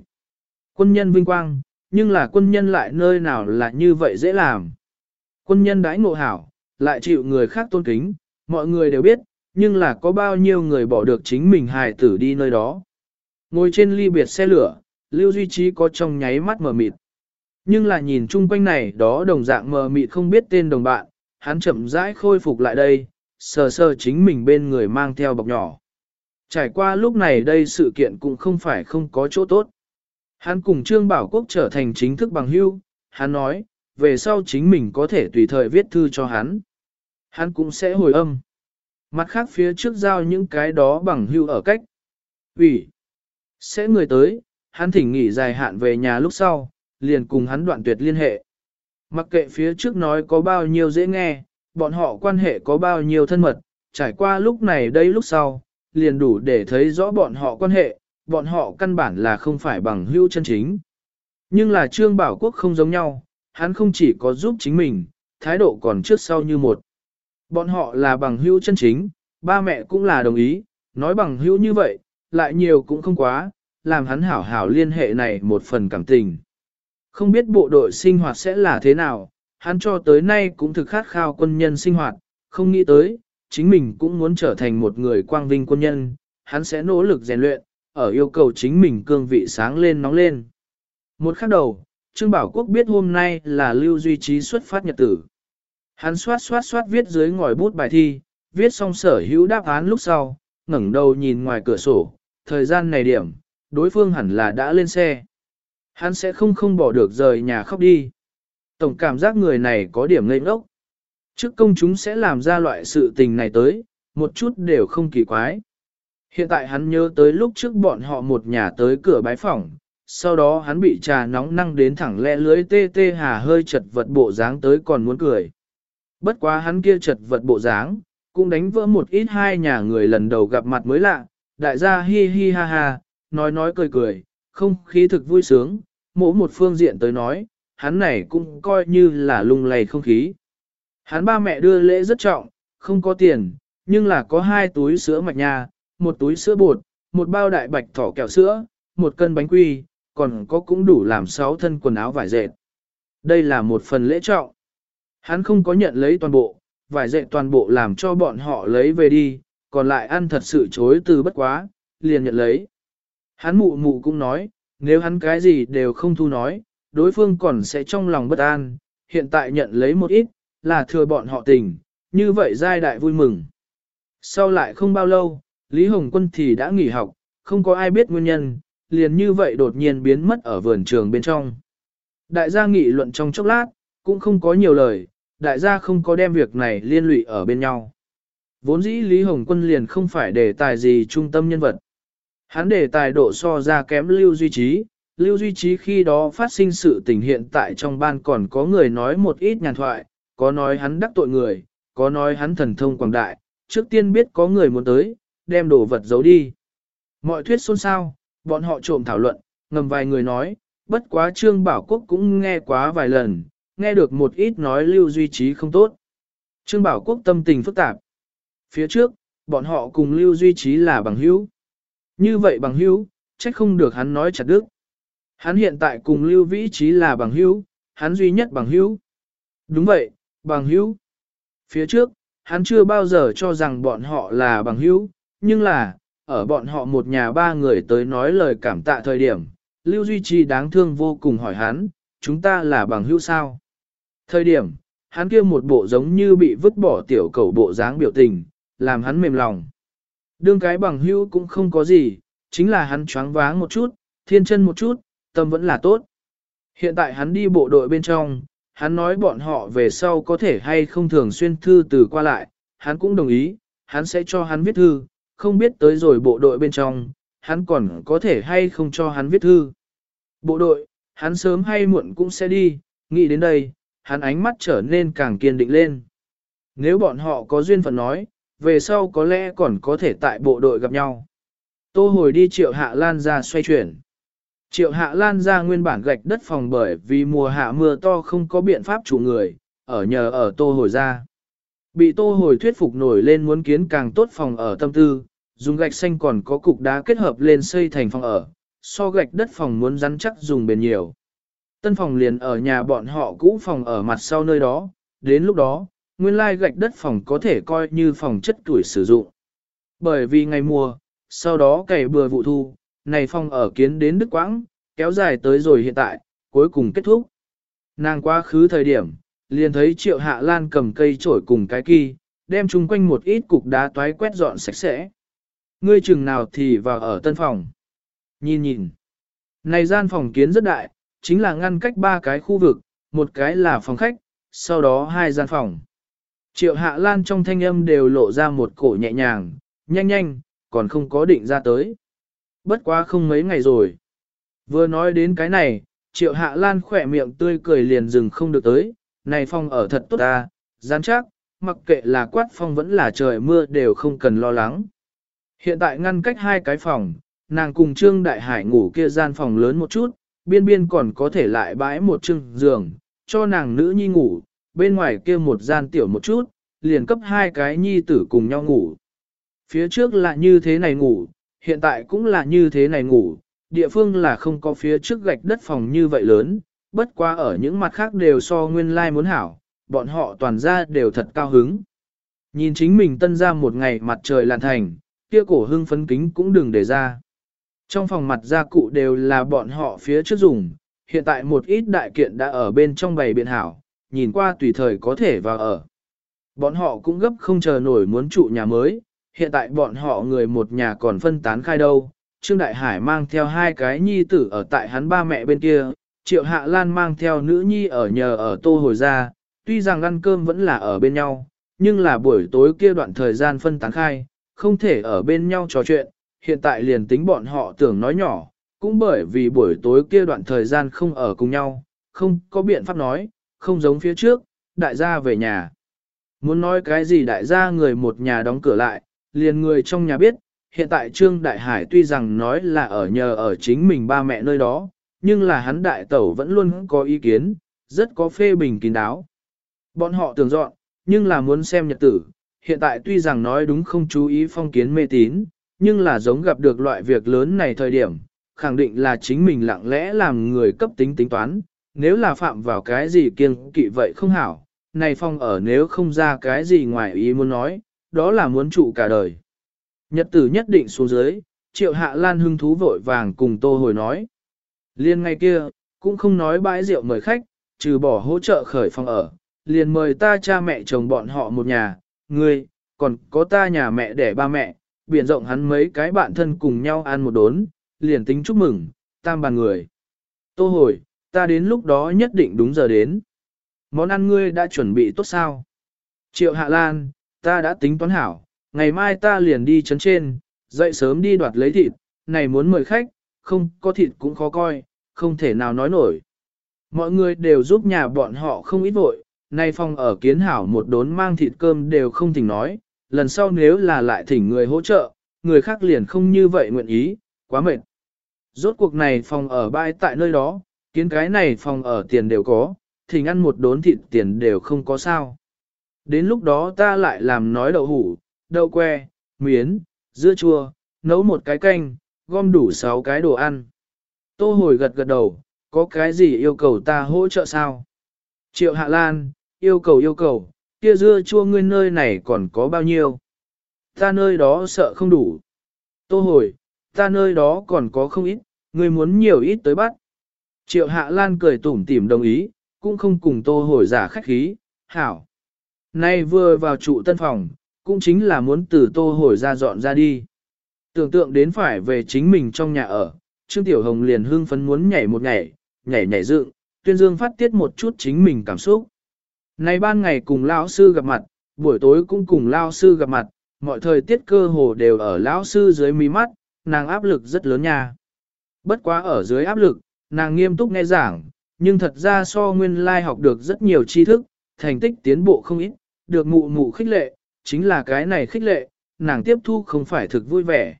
Quân nhân vinh quang, nhưng là quân nhân lại nơi nào là như vậy dễ làm. Quân nhân đãi ngộ hảo, lại chịu người khác tôn kính, mọi người đều biết, nhưng là có bao nhiêu người bỏ được chính mình hài tử đi nơi đó. Ngồi trên ly biệt xe lửa, Lưu Duy Trí có trong nháy mắt mờ mịt. Nhưng là nhìn chung quanh này đó đồng dạng mờ mịt không biết tên đồng bạn, hắn chậm rãi khôi phục lại đây, sờ sờ chính mình bên người mang theo bọc nhỏ. Trải qua lúc này đây sự kiện cũng không phải không có chỗ tốt. Hắn cùng Trương Bảo Quốc trở thành chính thức bằng hưu, hắn nói, về sau chính mình có thể tùy thời viết thư cho hắn. Hắn cũng sẽ hồi âm. Mặt khác phía trước giao những cái đó bằng hưu ở cách. ủy Sẽ người tới, hắn thỉnh nghỉ dài hạn về nhà lúc sau, liền cùng hắn đoạn tuyệt liên hệ. Mặc kệ phía trước nói có bao nhiêu dễ nghe, bọn họ quan hệ có bao nhiêu thân mật, trải qua lúc này đây lúc sau, liền đủ để thấy rõ bọn họ quan hệ, bọn họ căn bản là không phải bằng hữu chân chính. Nhưng là Trương Bảo Quốc không giống nhau, hắn không chỉ có giúp chính mình, thái độ còn trước sau như một. Bọn họ là bằng hữu chân chính, ba mẹ cũng là đồng ý, nói bằng hữu như vậy, lại nhiều cũng không quá, làm hắn hảo hảo liên hệ này một phần cảm tình. Không biết bộ đội sinh hoạt sẽ là thế nào, hắn cho tới nay cũng thực khát khao quân nhân sinh hoạt, không nghĩ tới, chính mình cũng muốn trở thành một người quang vinh quân nhân, hắn sẽ nỗ lực rèn luyện, ở yêu cầu chính mình cương vị sáng lên nóng lên. Một khắc đầu, Trương Bảo Quốc biết hôm nay là lưu duy trí xuất phát nhật tử. Hắn xoát xoát xoát viết dưới ngòi bút bài thi, viết xong sở hữu đáp án lúc sau, ngẩng đầu nhìn ngoài cửa sổ, thời gian này điểm, đối phương hẳn là đã lên xe. Hắn sẽ không không bỏ được rời nhà khóc đi. Tổng cảm giác người này có điểm ngây ngốc. Trước công chúng sẽ làm ra loại sự tình này tới, một chút đều không kỳ quái. Hiện tại hắn nhớ tới lúc trước bọn họ một nhà tới cửa bái phỏng, sau đó hắn bị trà nóng năng đến thẳng lẽ lưới tê tê hà hơi chật vật bộ dáng tới còn muốn cười. Bất quá hắn kia chật vật bộ dáng, cũng đánh vỡ một ít hai nhà người lần đầu gặp mặt mới lạ, đại gia hi hi ha ha, nói nói cười cười, không khí thực vui sướng, mỗi một phương diện tới nói, hắn này cũng coi như là lung lay không khí. Hắn ba mẹ đưa lễ rất trọng, không có tiền, nhưng là có hai túi sữa mạch nha, một túi sữa bột, một bao đại bạch thỏ kẹo sữa, một cân bánh quy, còn có cũng đủ làm sáu thân quần áo vải dệt. Đây là một phần lễ trọng. Hắn không có nhận lấy toàn bộ, vải dệt toàn bộ làm cho bọn họ lấy về đi, còn lại ăn thật sự chối từ bất quá, liền nhận lấy. Hắn mụ mụ cũng nói, nếu hắn cái gì đều không thu nói, đối phương còn sẽ trong lòng bất an, hiện tại nhận lấy một ít, là thừa bọn họ tình, như vậy giai đại vui mừng. Sau lại không bao lâu, Lý Hồng Quân thì đã nghỉ học, không có ai biết nguyên nhân, liền như vậy đột nhiên biến mất ở vườn trường bên trong. Đại gia nghị luận trong chốc lát, cũng không có nhiều lời, đại gia không có đem việc này liên lụy ở bên nhau. Vốn dĩ Lý Hồng Quân liền không phải đề tài gì trung tâm nhân vật. Hắn để tài độ so ra kém Lưu Duy Trí, Lưu Duy Trí khi đó phát sinh sự tình hiện tại trong ban còn có người nói một ít nhàn thoại, có nói hắn đắc tội người, có nói hắn thần thông quảng đại, trước tiên biết có người muốn tới, đem đồ vật giấu đi. Mọi thuyết xôn xao, bọn họ trộm thảo luận, ngầm vài người nói, bất quá Trương Bảo Quốc cũng nghe quá vài lần, nghe được một ít nói Lưu Duy Trí không tốt. Trương Bảo Quốc tâm tình phức tạp. Phía trước, bọn họ cùng Lưu Duy Trí là bằng hữu. Như vậy bằng hữu, trách không được hắn nói chặt đức. Hắn hiện tại cùng Lưu Vĩ Trí là bằng hữu, hắn duy nhất bằng hữu. Đúng vậy, bằng hữu. Phía trước, hắn chưa bao giờ cho rằng bọn họ là bằng hữu, nhưng là, ở bọn họ một nhà ba người tới nói lời cảm tạ thời điểm, Lưu Duy Trì đáng thương vô cùng hỏi hắn, chúng ta là bằng hữu sao. Thời điểm, hắn kia một bộ giống như bị vứt bỏ tiểu cầu bộ dáng biểu tình, làm hắn mềm lòng. Đương cái bằng hữu cũng không có gì, chính là hắn choáng váng một chút, thiên chân một chút, tâm vẫn là tốt. Hiện tại hắn đi bộ đội bên trong, hắn nói bọn họ về sau có thể hay không thường xuyên thư từ qua lại, hắn cũng đồng ý, hắn sẽ cho hắn viết thư, không biết tới rồi bộ đội bên trong, hắn còn có thể hay không cho hắn viết thư. Bộ đội, hắn sớm hay muộn cũng sẽ đi, nghĩ đến đây, hắn ánh mắt trở nên càng kiên định lên. Nếu bọn họ có duyên phận nói, về sau có lẽ còn có thể tại bộ đội gặp nhau. Tô hồi đi triệu hạ lan ra xoay chuyển. Triệu hạ lan ra nguyên bản gạch đất phòng bởi vì mùa hạ mưa to không có biện pháp chủ người, ở nhờ ở tô hồi ra. Bị tô hồi thuyết phục nổi lên muốn kiến càng tốt phòng ở tâm tư, dùng gạch xanh còn có cục đá kết hợp lên xây thành phòng ở, so gạch đất phòng muốn rắn chắc dùng bền nhiều. Tân phòng liền ở nhà bọn họ cũ phòng ở mặt sau nơi đó, đến lúc đó, nguyên lai gạch đất phòng có thể coi như phòng chất tuổi sử dụng. Bởi vì ngày mùa, sau đó cày bừa vụ thu, này phòng ở kiến đến Đức Quãng, kéo dài tới rồi hiện tại, cuối cùng kết thúc. Nàng quá khứ thời điểm, liền thấy triệu hạ lan cầm cây trổi cùng cái kỳ, đem chung quanh một ít cục đá toái quét dọn sạch sẽ. Ngươi chừng nào thì vào ở tân phòng. Nhìn nhìn. Này gian phòng kiến rất đại, chính là ngăn cách ba cái khu vực, một cái là phòng khách, sau đó hai gian phòng. Triệu hạ lan trong thanh âm đều lộ ra một cổ nhẹ nhàng, nhanh nhanh, còn không có định ra tới. Bất quá không mấy ngày rồi. Vừa nói đến cái này, triệu hạ lan khỏe miệng tươi cười liền dừng không được tới, này phong ở thật tốt ta, gián chắc, mặc kệ là quát phong vẫn là trời mưa đều không cần lo lắng. Hiện tại ngăn cách hai cái phòng, nàng cùng Trương Đại Hải ngủ kia gian phòng lớn một chút, biên biên còn có thể lại bãi một chưng giường, cho nàng nữ nhi ngủ, bên ngoài kia một gian tiểu một chút, liền cấp hai cái nhi tử cùng nhau ngủ. Phía trước là như thế này ngủ, hiện tại cũng là như thế này ngủ, địa phương là không có phía trước gạch đất phòng như vậy lớn, bất quá ở những mặt khác đều so nguyên lai like muốn hảo, bọn họ toàn ra đều thật cao hứng. Nhìn chính mình tân ra một ngày mặt trời làn thành, kia cổ hưng phấn kính cũng đừng để ra. Trong phòng mặt gia cụ đều là bọn họ phía trước dùng, hiện tại một ít đại kiện đã ở bên trong bày biện hảo, nhìn qua tùy thời có thể vào ở. Bọn họ cũng gấp không chờ nổi muốn trụ nhà mới, hiện tại bọn họ người một nhà còn phân tán khai đâu. Trương Đại Hải mang theo hai cái nhi tử ở tại hắn ba mẹ bên kia, Triệu Hạ Lan mang theo nữ nhi ở nhờ ở tô hồi ra, tuy rằng ăn cơm vẫn là ở bên nhau, nhưng là buổi tối kia đoạn thời gian phân tán khai, không thể ở bên nhau trò chuyện, hiện tại liền tính bọn họ tưởng nói nhỏ, cũng bởi vì buổi tối kia đoạn thời gian không ở cùng nhau, không có biện pháp nói, không giống phía trước, đại gia về nhà. Muốn nói cái gì đại gia người một nhà đóng cửa lại, liền người trong nhà biết, hiện tại Trương Đại Hải tuy rằng nói là ở nhờ ở chính mình ba mẹ nơi đó, nhưng là hắn đại tẩu vẫn luôn có ý kiến, rất có phê bình kín đáo. Bọn họ tưởng dọn, nhưng là muốn xem nhật tử, hiện tại tuy rằng nói đúng không chú ý phong kiến mê tín, nhưng là giống gặp được loại việc lớn này thời điểm, khẳng định là chính mình lặng lẽ làm người cấp tính tính toán, nếu là phạm vào cái gì kiêng kỵ vậy không hảo, này phong ở nếu không ra cái gì ngoài ý muốn nói, đó là muốn trụ cả đời. Nhật tử nhất định xuống dưới, triệu hạ lan hưng thú vội vàng cùng tô hồi nói. Liên ngay kia, cũng không nói bãi rượu mời khách, trừ bỏ hỗ trợ khởi phòng ở, liền mời ta cha mẹ chồng bọn họ một nhà, người, còn có ta nhà mẹ để ba mẹ, biển rộng hắn mấy cái bạn thân cùng nhau ăn một đốn, liền tính chúc mừng, tam bàn người. Tô hồi, ta đến lúc đó nhất định đúng giờ đến. Món ăn ngươi đã chuẩn bị tốt sao? Triệu Hạ Lan, ta đã tính toán hảo, ngày mai ta liền đi chấn trên, dậy sớm đi đoạt lấy thịt, này muốn mời khách, không có thịt cũng khó coi, không thể nào nói nổi. Mọi người đều giúp nhà bọn họ không ít vội, nay phòng ở kiến hảo một đốn mang thịt cơm đều không thỉnh nói, lần sau nếu là lại thỉnh người hỗ trợ, người khác liền không như vậy nguyện ý, quá mệt. Rốt cuộc này phòng ở bãi tại nơi đó, kiến cái này phòng ở tiền đều có, thỉnh ăn một đốn thịt tiền đều không có sao. Đến lúc đó ta lại làm nói đậu hủ, đậu que, miến, dưa chua, nấu một cái canh, gom đủ 6 cái đồ ăn. Tô hồi gật gật đầu, có cái gì yêu cầu ta hỗ trợ sao? Triệu Hạ Lan, yêu cầu yêu cầu, kia dưa chua ngươi nơi này còn có bao nhiêu? Ta nơi đó sợ không đủ. Tô hồi, ta nơi đó còn có không ít, ngươi muốn nhiều ít tới bắt. Triệu Hạ Lan cười tủm tỉm đồng ý, cũng không cùng tô hồi giả khách khí, hảo. Nay vừa vào trụ tân phòng, cũng chính là muốn từ tô hồi ra dọn ra đi. Tưởng tượng đến phải về chính mình trong nhà ở, Trương Tiểu Hồng liền hưng phấn muốn nhảy một nhảy, nhảy nhảy dựng, tuyên dương phát tiết một chút chính mình cảm xúc. Nay ban ngày cùng lão sư gặp mặt, buổi tối cũng cùng lão sư gặp mặt, mọi thời tiết cơ hồ đều ở lão sư dưới mí mắt, nàng áp lực rất lớn nha. Bất quá ở dưới áp lực, nàng nghiêm túc nghe giảng, nhưng thật ra so nguyên lai học được rất nhiều tri thức, thành tích tiến bộ không ít, được mụ mụ khích lệ, chính là cái này khích lệ, nàng tiếp thu không phải thực vui vẻ.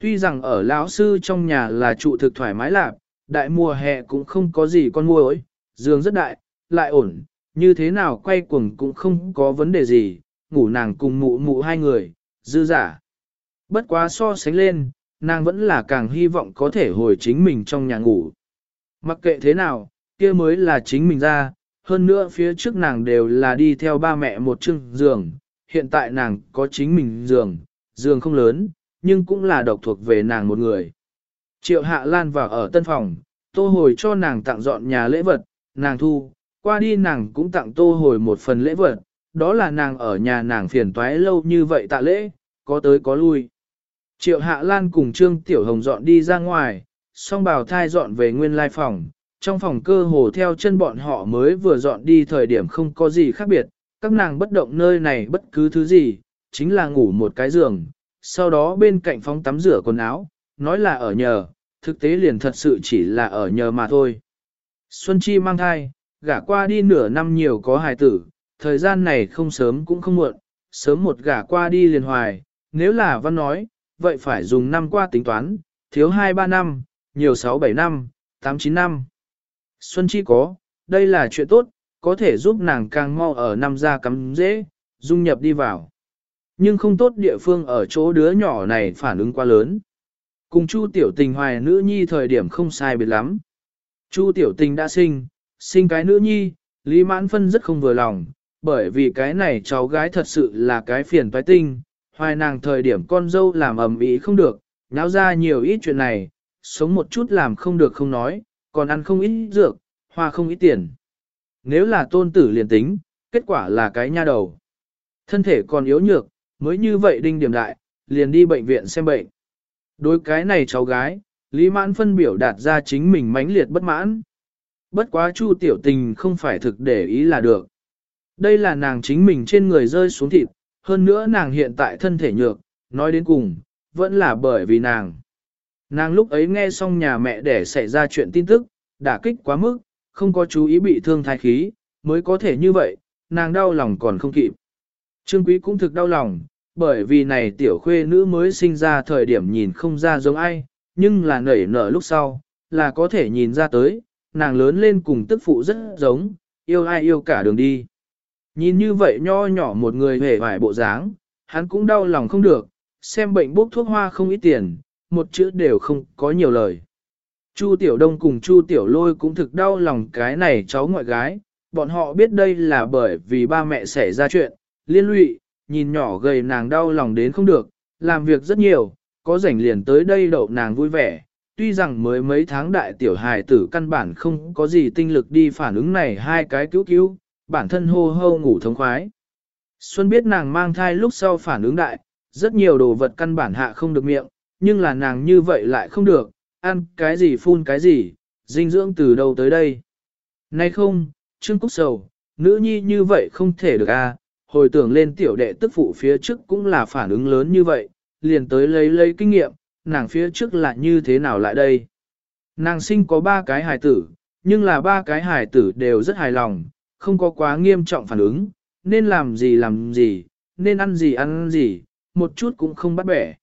Tuy rằng ở lão sư trong nhà là trụ thực thoải mái lạc, đại mùa hè cũng không có gì con mua ối, giường rất đại, lại ổn, như thế nào quay cuồng cũng không có vấn đề gì, ngủ nàng cùng mụ mụ hai người, dư giả. Bất quá so sánh lên, nàng vẫn là càng hy vọng có thể hồi chính mình trong nhà ngủ. Mặc kệ thế nào, kia mới là chính mình ra, hơn nữa phía trước nàng đều là đi theo ba mẹ một chưng giường, hiện tại nàng có chính mình giường, giường không lớn, nhưng cũng là độc thuộc về nàng một người. Triệu Hạ Lan vào ở tân phòng, tô hồi cho nàng tặng dọn nhà lễ vật, nàng thu, qua đi nàng cũng tặng tô hồi một phần lễ vật, đó là nàng ở nhà nàng phiền toái lâu như vậy tạ lễ, có tới có lui. Triệu Hạ Lan cùng Trương Tiểu Hồng dọn đi ra ngoài, song bào thai dọn về nguyên lai phòng, trong phòng cơ hồ theo chân bọn họ mới vừa dọn đi thời điểm không có gì khác biệt, các nàng bất động nơi này bất cứ thứ gì, chính là ngủ một cái giường, sau đó bên cạnh phóng tắm rửa quần áo, nói là ở nhờ, thực tế liền thật sự chỉ là ở nhờ mà thôi. Xuân Chi mang thai, gả qua đi nửa năm nhiều có hài tử, thời gian này không sớm cũng không muộn, sớm một gả qua đi liền hoài, nếu là văn nói, vậy phải dùng năm qua tính toán, thiếu 2-3 năm, nhiều 6-7 năm, 8-9 năm. Xuân Chi có, đây là chuyện tốt, có thể giúp nàng càng mau ở năm ra cắm dễ, dung nhập đi vào. Nhưng không tốt địa phương ở chỗ đứa nhỏ này phản ứng quá lớn. Cùng Chu Tiểu Tình hoài nữ nhi thời điểm không sai biệt lắm. Chu Tiểu Tình đã sinh, sinh cái nữ nhi, Lý Mãn Phân rất không vừa lòng, bởi vì cái này cháu gái thật sự là cái phiền toái tinh, hoài nàng thời điểm con dâu làm ầm ĩ không được, nháo ra nhiều ít chuyện này, sống một chút làm không được không nói, còn ăn không ít dược, hoa không ít tiền. Nếu là tôn tử liền tính, kết quả là cái nha đầu. Thân thể còn yếu nhược, mới như vậy đinh điểm đại, liền đi bệnh viện xem bệnh. Đối cái này cháu gái, Lý Mãn phân biểu đạt ra chính mình mãnh liệt bất mãn. Bất quá Chu tiểu tình không phải thực để ý là được. Đây là nàng chính mình trên người rơi xuống thịt, hơn nữa nàng hiện tại thân thể nhược, nói đến cùng, vẫn là bởi vì nàng. Nàng lúc ấy nghe xong nhà mẹ để xảy ra chuyện tin tức, đả kích quá mức, không có chú ý bị thương thai khí, mới có thể như vậy, nàng đau lòng còn không kịp. Trương Quý cũng thực đau lòng, bởi vì này tiểu khuê nữ mới sinh ra thời điểm nhìn không ra giống ai, nhưng là nảy nở lúc sau, là có thể nhìn ra tới, nàng lớn lên cùng tức phụ rất giống, yêu ai yêu cả đường đi. Nhìn như vậy nho nhỏ một người hề vải bộ dáng, hắn cũng đau lòng không được, xem bệnh bốc thuốc hoa không ít tiền, một chữ đều không có nhiều lời. Chu Tiểu Đông cùng Chu Tiểu Lôi cũng thực đau lòng cái này cháu ngoại gái, bọn họ biết đây là bởi vì ba mẹ xảy ra chuyện, liên lụy, nhìn nhỏ gầy nàng đau lòng đến không được, làm việc rất nhiều, có rảnh liền tới đây đậu nàng vui vẻ. Tuy rằng mới mấy tháng đại tiểu hài tử căn bản không có gì tinh lực đi phản ứng này hai cái cứu cứu, bản thân hô hô ngủ thống khoái. Xuân biết nàng mang thai lúc sau phản ứng đại, rất nhiều đồ vật căn bản hạ không được miệng, nhưng là nàng như vậy lại không được, ăn cái gì phun cái gì, dinh dưỡng từ đâu tới đây. Nay không, Trương Cúc Sầu, nữ nhi như vậy không thể được a. À, hồi tưởng lên tiểu đệ tức phụ phía trước cũng là phản ứng lớn như vậy, liền tới lấy lấy kinh nghiệm, nàng phía trước là như thế nào lại đây. Nàng sinh có ba cái hài tử, nhưng là ba cái hài tử đều rất hài lòng, không có quá nghiêm trọng phản ứng, nên làm gì làm gì, nên ăn gì ăn gì, một chút cũng không bắt bẻ.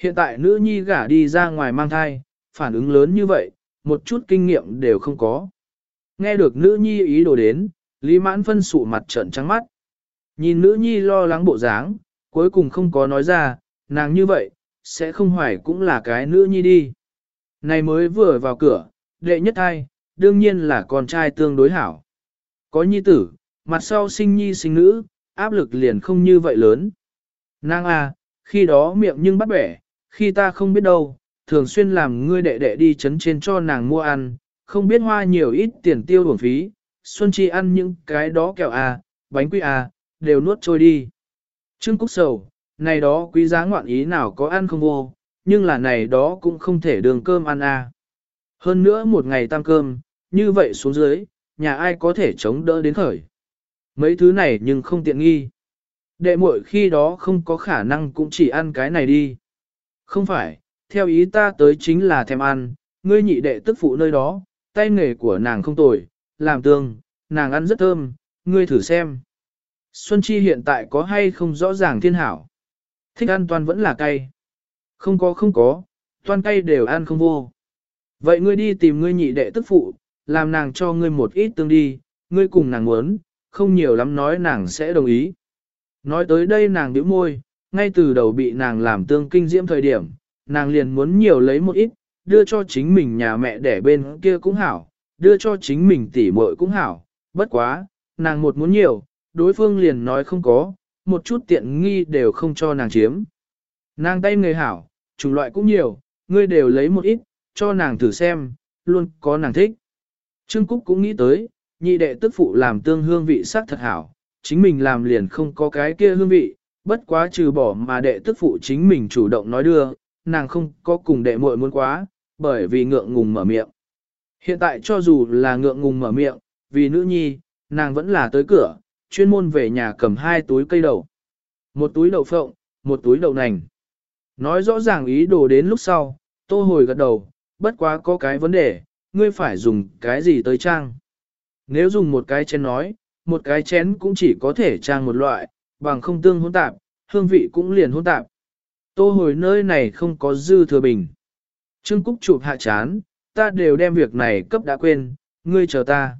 Hiện tại nữ nhi gả đi ra ngoài mang thai, phản ứng lớn như vậy, một chút kinh nghiệm đều không có. Nghe được nữ nhi ý đồ đến, Lý Mãn phân sụ mặt trợn trắng mắt. Nhìn nữ nhi lo lắng bộ dáng, cuối cùng không có nói ra, nàng như vậy, sẽ không hoài cũng là cái nữ nhi đi. Này mới vừa vào cửa, đệ nhất thai, đương nhiên là con trai tương đối hảo. Có nhi tử, mặt sau sinh nhi sinh nữ, áp lực liền không như vậy lớn. Nàng à, khi đó miệng nhưng bắt bẻ, khi ta không biết đâu, thường xuyên làm ngươi đệ đệ đi chấn trên cho nàng mua ăn, không biết hoa nhiều ít tiền tiêu bổng phí, Xuân Chi ăn những cái đó kẹo à, bánh quy à, đều nuốt trôi đi. Trương Cúc sầu, này đó quý giá ngoạn ý nào có ăn không vô, nhưng là này đó cũng không thể đường cơm ăn à. Hơn nữa một ngày tăng cơm, như vậy xuống dưới, nhà ai có thể chống đỡ đến khởi. Mấy thứ này nhưng không tiện nghi. Đệ muội khi đó không có khả năng cũng chỉ ăn cái này đi. Không phải, theo ý ta tới chính là thèm ăn, ngươi nhị đệ tức phụ nơi đó, tay nghề của nàng không tồi, làm tương, nàng ăn rất thơm, ngươi thử xem. Xuân Chi hiện tại có hay không rõ ràng thiên hảo. Thích ăn toàn vẫn là cay. Không có không có, toàn cay đều ăn không vô. Vậy ngươi đi tìm ngươi nhị đệ tức phụ, làm nàng cho ngươi một ít tương đi, ngươi cùng nàng muốn, không nhiều lắm nói nàng sẽ đồng ý. Nói tới đây nàng bĩu môi, ngay từ đầu bị nàng làm tương kinh diễm thời điểm, nàng liền muốn nhiều lấy một ít, đưa cho chính mình nhà mẹ đẻ bên kia cũng hảo, đưa cho chính mình tỉ muội cũng hảo, bất quá, nàng một muốn nhiều, đối phương liền nói không có, một chút tiện nghi đều không cho nàng chiếm. Nàng tay người hảo, chủng loại cũng nhiều, ngươi đều lấy một ít, cho nàng thử xem, luôn có nàng thích. Trương Cúc cũng nghĩ tới, nhị đệ tức phụ làm tương hương vị sắc thật hảo, chính mình làm liền không có cái kia hương vị, bất quá trừ bỏ mà đệ tức phụ chính mình chủ động nói đưa, nàng không có cùng đệ muội muốn quá, bởi vì ngượng ngùng mở miệng. Hiện tại cho dù là ngượng ngùng mở miệng, vì nữ nhi, nàng vẫn là tới cửa, chuyên môn về nhà cầm hai túi cây đậu. Một túi đậu phộng, một túi đậu nành. Nói rõ ràng ý đồ đến lúc sau, tô hồi gật đầu, bất quá có cái vấn đề, ngươi phải dùng cái gì tới trang. Nếu dùng một cái chén nói, một cái chén cũng chỉ có thể trang một loại, bằng không tương hỗn tạp, hương vị cũng liền hỗn tạp. Tô hồi nơi này không có dư thừa bình. Trương Cúc chụp hạ chán, ta đều đem việc này cấp đã quên, ngươi chờ ta.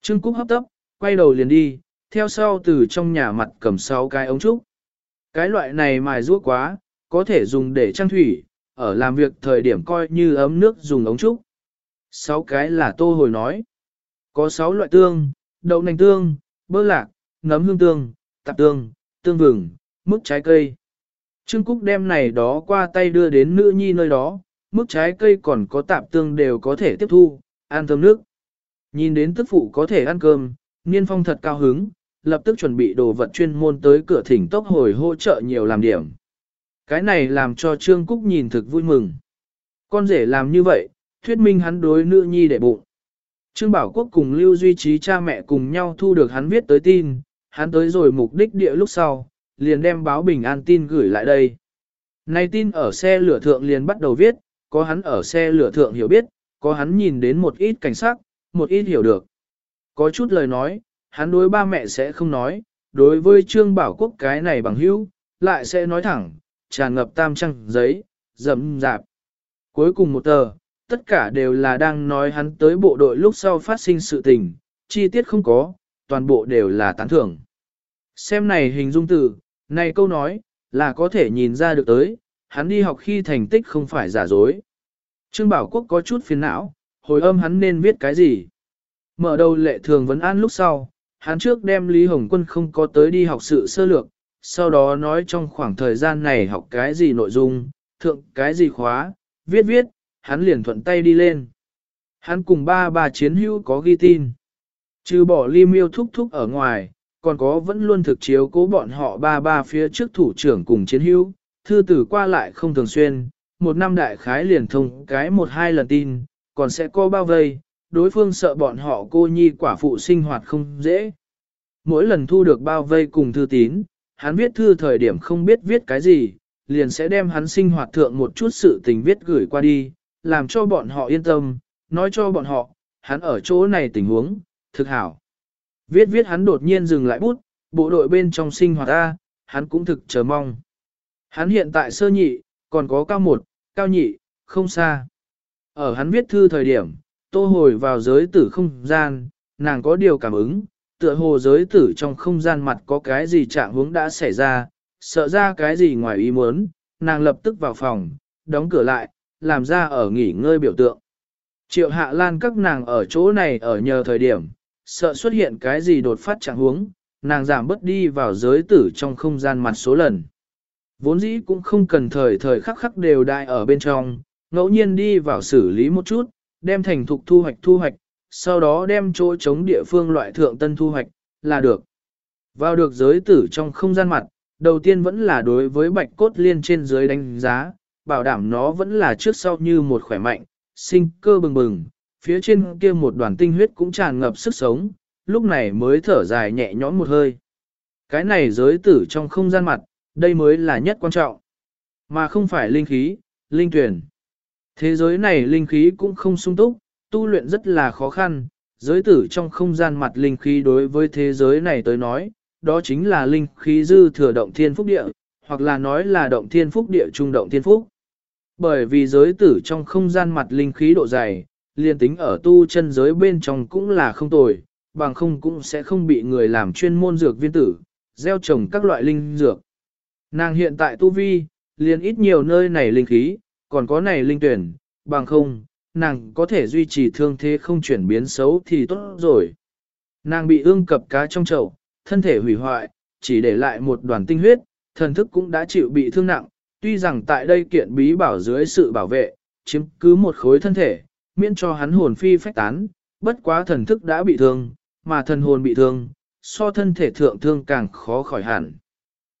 Trương Cúc hấp tấp, quay đầu liền đi, theo sau từ trong nhà mặt cầm sáu cái ống trúc. Cái loại này mài ruốc quá, có thể dùng để trang thủy, ở làm việc thời điểm coi như ấm nước dùng ống trúc. Sáu cái là tô hồi nói. Có sáu loại tương, đậu nành tương, bơ lạc, nấm hương tương, tạp tương, tương vừng, mức trái cây. Trương Cúc đem này đó qua tay đưa đến nữ nhi nơi đó, mức trái cây còn có tạp tương đều có thể tiếp thu, ăn thơm nước. Nhìn đến tức phụ có thể ăn cơm, Niên Phong thật cao hứng, lập tức chuẩn bị đồ vật chuyên môn tới cửa thỉnh tốc hồi hỗ trợ nhiều làm điểm. Cái này làm cho Trương Cúc nhìn thực vui mừng. Con rể làm như vậy, thuyết minh hắn đối nữ nhi để bụng. Trương Bảo Quốc cùng Lưu Duy Trí cha mẹ cùng nhau thu được hắn viết tới tin, hắn tới rồi mục đích địa lúc sau, liền đem báo bình an tin gửi lại đây. Nay tin ở xe lửa thượng liền bắt đầu viết, có hắn ở xe lửa thượng hiểu biết, có hắn nhìn đến một ít cảnh sắc, một ít hiểu được. Có chút lời nói, hắn đối ba mẹ sẽ không nói, đối với Trương Bảo Quốc cái này bằng hữu, lại sẽ nói thẳng, tràn ngập tam trăng giấy, dầm dạp. Cuối cùng một tờ, tất cả đều là đang nói hắn tới bộ đội lúc sau phát sinh sự tình, chi tiết không có, toàn bộ đều là tán thưởng. Xem này hình dung từ, này câu nói, là có thể nhìn ra được tới, hắn đi học khi thành tích không phải giả dối. Trương Bảo Quốc có chút phiền não, hồi âm hắn nên viết cái gì. Mở đầu lệ thường vấn an lúc sau, hắn trước đem Lý Hồng Quân không có tới đi học sự sơ lược, sau đó nói trong khoảng thời gian này học cái gì nội dung, thượng cái gì khóa, viết viết, hắn liền thuận tay đi lên. Hắn cùng ba bà chiến hữu có ghi tin. Trừ bỏ ly miêu thúc thúc ở ngoài, còn có vẫn luôn thực chiếu cố bọn họ ba ba phía trước thủ trưởng cùng chiến hữu, thư tử qua lại không thường xuyên, một năm đại khái liền thông cái một hai lần tin, còn sẽ có bao vây, đối phương sợ bọn họ cô nhi quả phụ sinh hoạt không dễ. Mỗi lần thu được bao vây cùng thư tín, hắn viết thư thời điểm không biết viết cái gì, liền sẽ đem hắn sinh hoạt thượng một chút sự tình viết gửi qua đi, làm cho bọn họ yên tâm, nói cho bọn họ, hắn ở chỗ này tình huống, thực hảo. Viết viết hắn đột nhiên dừng lại bút, bộ đội bên trong sinh hoạt A, hắn cũng thực chờ mong. Hắn hiện tại sơ nhị, còn có cao một, cao nhị, không xa. Ở hắn viết thư thời điểm, tô hồi vào giới tử không gian, nàng có điều cảm ứng, tựa hồ giới tử trong không gian mặt có cái gì trạng hướng đã xảy ra, sợ ra cái gì ngoài ý muốn, nàng lập tức vào phòng, đóng cửa lại, làm ra ở nghỉ ngơi biểu tượng. Triệu hạ lan các nàng ở chỗ này ở nhờ thời điểm, sợ xuất hiện cái gì đột phát trạng huống, nàng giảm bớt đi vào giới tử trong không gian mặt số lần. Vốn dĩ cũng không cần thời thời khắc khắc đều đại ở bên trong, ngẫu nhiên đi vào xử lý một chút, đem thành thục thu hoạch thu hoạch, sau đó đem chỗ chống địa phương loại thượng tân thu hoạch, là được. Vào được giới tử trong không gian mặt, đầu tiên vẫn là đối với bạch cốt liên trên dưới đánh giá, bảo đảm nó vẫn là trước sau như một khỏe mạnh, sinh cơ bừng bừng, phía trên kia một đoàn tinh huyết cũng tràn ngập sức sống, lúc này mới thở dài nhẹ nhõm một hơi. Cái này giới tử trong không gian mặt, đây mới là nhất quan trọng, mà không phải linh khí, linh tuyển. Thế giới này linh khí cũng không sung túc, tu luyện rất là khó khăn, giới tử trong không gian mặt linh khí đối với thế giới này tới nói, đó chính là linh khí dư thừa động thiên phúc địa, hoặc là nói là động thiên phúc địa trung động thiên phúc. Bởi vì giới tử trong không gian mặt linh khí độ dày, liên tính ở tu chân giới bên trong cũng là không tồi, bằng không cũng sẽ không bị người làm chuyên môn dược viên tử, gieo trồng các loại linh dược. Nàng hiện tại tu vi, liền ít nhiều nơi này linh khí, còn có này linh tuyển, bằng không, nàng có thể duy trì thương thế không chuyển biến xấu thì tốt rồi. Nàng bị ương cập cá trong chậu, thân thể hủy hoại, chỉ để lại một đoàn tinh huyết, thần thức cũng đã chịu bị thương nặng, tuy rằng tại đây kiện bí bảo dưới sự bảo vệ, chiếm cứ một khối thân thể, miễn cho hắn hồn phi phách tán, bất quá thần thức đã bị thương, mà thần hồn bị thương, so thân thể thượng thương càng khó khỏi hẳn.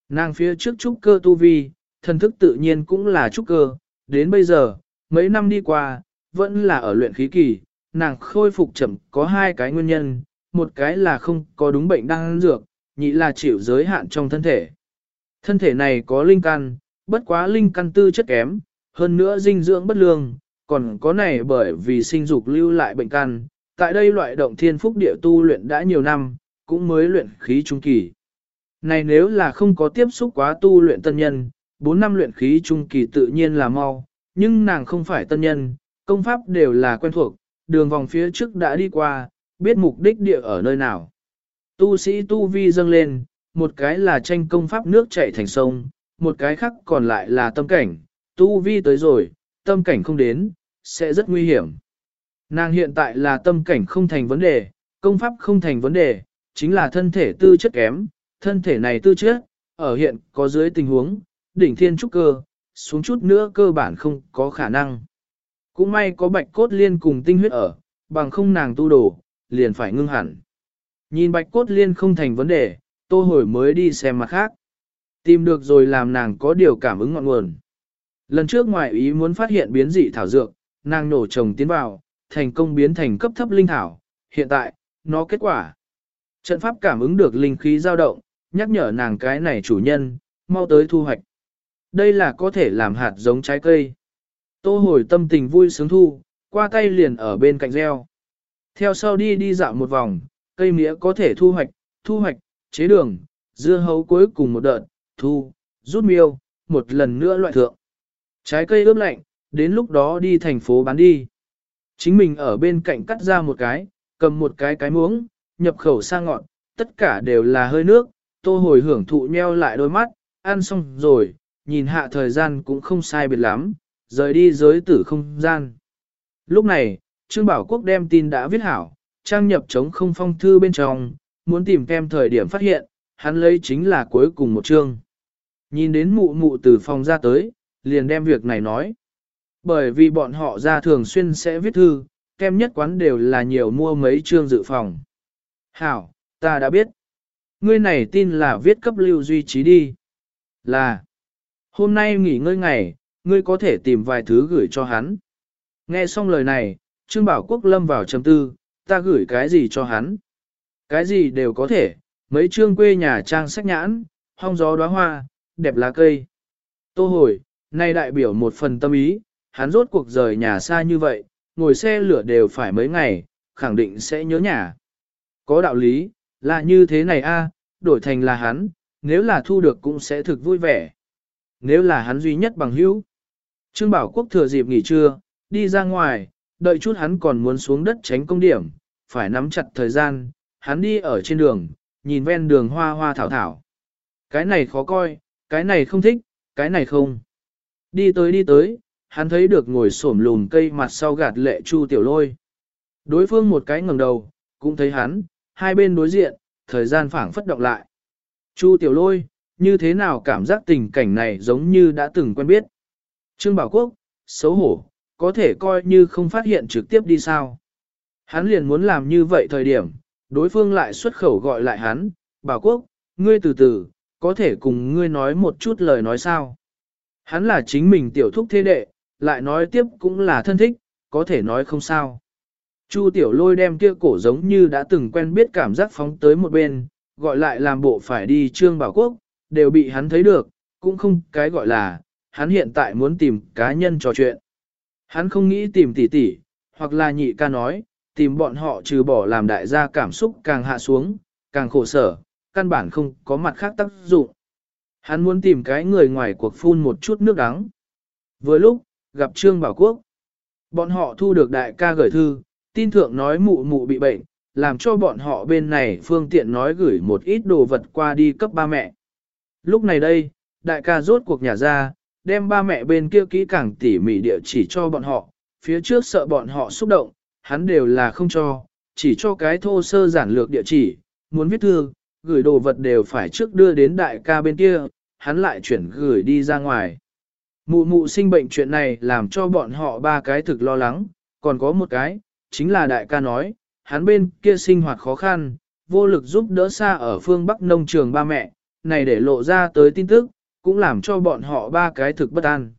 Nàng phía trước trúc cơ tu vi, thần thức tự nhiên cũng là trúc cơ, đến bây giờ, mấy năm đi qua, vẫn là ở luyện khí kỳ, nàng khôi phục chậm có hai cái nguyên nhân, một cái là không có đúng bệnh đang dược, nhị là chịu giới hạn trong thân thể. Thân thể này có linh căn, bất quá linh căn tư chất kém, hơn nữa dinh dưỡng bất lương, còn có này bởi vì sinh dục lưu lại bệnh căn. Tại đây loại động thiên phúc địa tu luyện đã nhiều năm, cũng mới luyện khí trung kỳ. Này nếu là không có tiếp xúc quá tu luyện tân nhân, 4 năm luyện khí trung kỳ tự nhiên là mau, nhưng nàng không phải tân nhân, công pháp đều là quen thuộc, đường vòng phía trước đã đi qua, biết mục đích địa ở nơi nào. Tu sĩ tu vi dâng lên, một cái là tranh công pháp nước chảy thành sông, một cái khác còn lại là tâm cảnh, tu vi tới rồi, tâm cảnh không đến, sẽ rất nguy hiểm. Nàng hiện tại là tâm cảnh không thành vấn đề, công pháp không thành vấn đề, chính là thân thể tư chất kém, thân thể này tư chất, ở hiện có dưới tình huống, đỉnh thiên trúc cơ, xuống chút nữa cơ bản không có khả năng. Cũng may có bạch cốt liên cùng tinh huyết ở, bằng không nàng tu đổ, liền phải ngưng hẳn. Nhìn bạch cốt liên không thành vấn đề, tô hồi mới đi xem mặt khác. Tìm được rồi làm nàng có điều cảm ứng ngọn nguồn. Lần trước ngoại ý muốn phát hiện biến dị thảo dược, nàng nổ trồng tiến vào, thành công biến thành cấp thấp linh thảo. Hiện tại, nó kết quả. Trận pháp cảm ứng được linh khí dao động, nhắc nhở nàng cái này chủ nhân, mau tới thu hoạch. Đây là có thể làm hạt giống trái cây. Tô hồi tâm tình vui sướng thu, qua tay liền ở bên cạnh gieo. Theo sau đi đi dạo một vòng, cây mía có thể thu hoạch, thu hoạch, chế đường, dưa hấu cuối cùng một đợt, thu, rút miêu, một lần nữa loại thượng. Trái cây ướp lạnh, đến lúc đó đi thành phố bán đi. Chính mình ở bên cạnh cắt ra một cái, cầm một cái cái muỗng, nhập khẩu sang ngọn, tất cả đều là hơi nước, tô hồi hưởng thụ nheo lại đôi mắt, ăn xong rồi, nhìn hạ thời gian cũng không sai biệt lắm, rời đi giới tử không gian. Lúc này, Trương Bảo Quốc đem tin đã viết hảo, trang nhập chống không phong thư bên trong, muốn tìm kem thời điểm phát hiện, hắn lấy chính là cuối cùng một chương. Nhìn đến mụ mụ từ phòng ra tới, liền đem việc này nói. Bởi vì bọn họ ra thường xuyên sẽ viết thư, kem nhất quán đều là nhiều mua mấy chương dự phòng. Hảo, ta đã biết. Ngươi này tin là viết cấp lưu duy trí đi. Là, hôm nay nghỉ ngơi ngày, ngươi có thể tìm vài thứ gửi cho hắn. Nghe xong lời này, Trương Bảo Quốc lâm vào trầm tư, ta gửi cái gì cho hắn? Cái gì đều có thể, mấy chương quê nhà trang sách nhãn, hong gió đóa hoa, đẹp lá cây. Tô hồi, nay đại biểu một phần tâm ý, hắn rốt cuộc rời nhà xa như vậy, ngồi xe lửa đều phải mấy ngày, khẳng định sẽ nhớ nhà. Có đạo lý, là như thế này a, đổi thành là hắn, nếu là thu được cũng sẽ thực vui vẻ. Nếu là hắn duy nhất bằng hữu. Trương Bảo Quốc thừa dịp nghỉ trưa, đi ra ngoài, đợi chút hắn còn muốn xuống đất tránh công điểm, phải nắm chặt thời gian, hắn đi ở trên đường, nhìn ven đường hoa hoa thảo thảo. Cái này khó coi, cái này không thích, cái này không. Đi tới đi tới, hắn thấy được ngồi xổm lùn cây mặt sau gạt lệ chu tiểu lôi. Đối phương một cái ngẩng đầu, cũng thấy hắn, hai bên đối diện, thời gian phảng phất động lại. Chu tiểu lôi, như thế nào cảm giác tình cảnh này giống như đã từng quen biết. Trương Bảo Quốc, xấu hổ, có thể coi như không phát hiện trực tiếp đi sao. Hắn liền muốn làm như vậy thời điểm, đối phương lại xuất khẩu gọi lại hắn, bảo quốc, ngươi từ từ, có thể cùng ngươi nói một chút lời nói sao. Hắn là chính mình tiểu thúc thế đệ, lại nói tiếp cũng là thân thích, có thể nói không sao. Chu tiểu lôi đem kia cổ giống như đã từng quen biết cảm giác phóng tới một bên, gọi lại làm bộ phải đi trương bảo quốc, đều bị hắn thấy được, cũng không cái gọi là, hắn hiện tại muốn tìm cá nhân trò chuyện. Hắn không nghĩ tìm tỷ tỷ, hoặc là nhị ca nói, tìm bọn họ trừ bỏ làm đại gia cảm xúc càng hạ xuống, càng khổ sở, căn bản không có mặt khác tác dụng. Hắn muốn tìm cái người ngoài cuộc phun một chút nước đắng. Vừa lúc, gặp Trương Bảo Quốc. Bọn họ thu được đại ca gửi thư, tin thượng nói mụ mụ bị bệnh, làm cho bọn họ bên này phương tiện nói gửi một ít đồ vật qua đi cấp ba mẹ. Lúc này đây, đại ca rốt cuộc nhà ra, đem ba mẹ bên kia kỹ càng tỉ mỉ địa chỉ cho bọn họ, phía trước sợ bọn họ xúc động, hắn đều là không cho, chỉ cho cái thô sơ giản lược địa chỉ, muốn viết thư, gửi đồ vật đều phải trước đưa đến đại ca bên kia, hắn lại chuyển gửi đi ra ngoài. Mụ mụ sinh bệnh chuyện này làm cho bọn họ ba cái thực lo lắng, còn có một cái, chính là đại ca nói, hắn bên kia sinh hoạt khó khăn, vô lực giúp đỡ xa ở phương Bắc nông trường ba mẹ, này để lộ ra tới tin tức, cũng làm cho bọn họ ba cái thực bất an.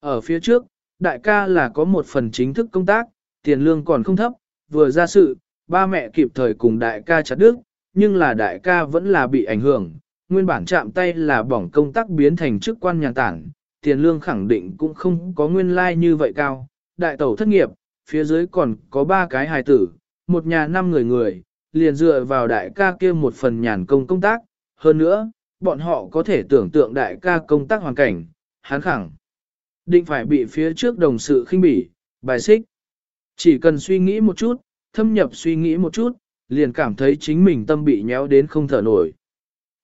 Ở phía trước, đại ca là có một phần chính thức công tác, tiền lương còn không thấp, vừa ra sự, ba mẹ kịp thời cùng đại ca chặt đứt, nhưng là đại ca vẫn là bị ảnh hưởng, nguyên bản chạm tay là bỏng công tác biến thành chức quan nhà tản, tiền lương khẳng định cũng không có nguyên lai like như vậy cao, đại tẩu thất nghiệp, phía dưới còn có ba cái hài tử, một nhà năm người người, liền dựa vào đại ca kia một phần nhàn công công tác, hơn nữa, bọn họ có thể tưởng tượng đại ca công tác hoàn cảnh, hắn khẳng định phải bị phía trước đồng sự khinh bỉ, bài xích. Chỉ cần suy nghĩ một chút, thâm nhập suy nghĩ một chút, liền cảm thấy chính mình tâm bị nhéo đến không thở nổi.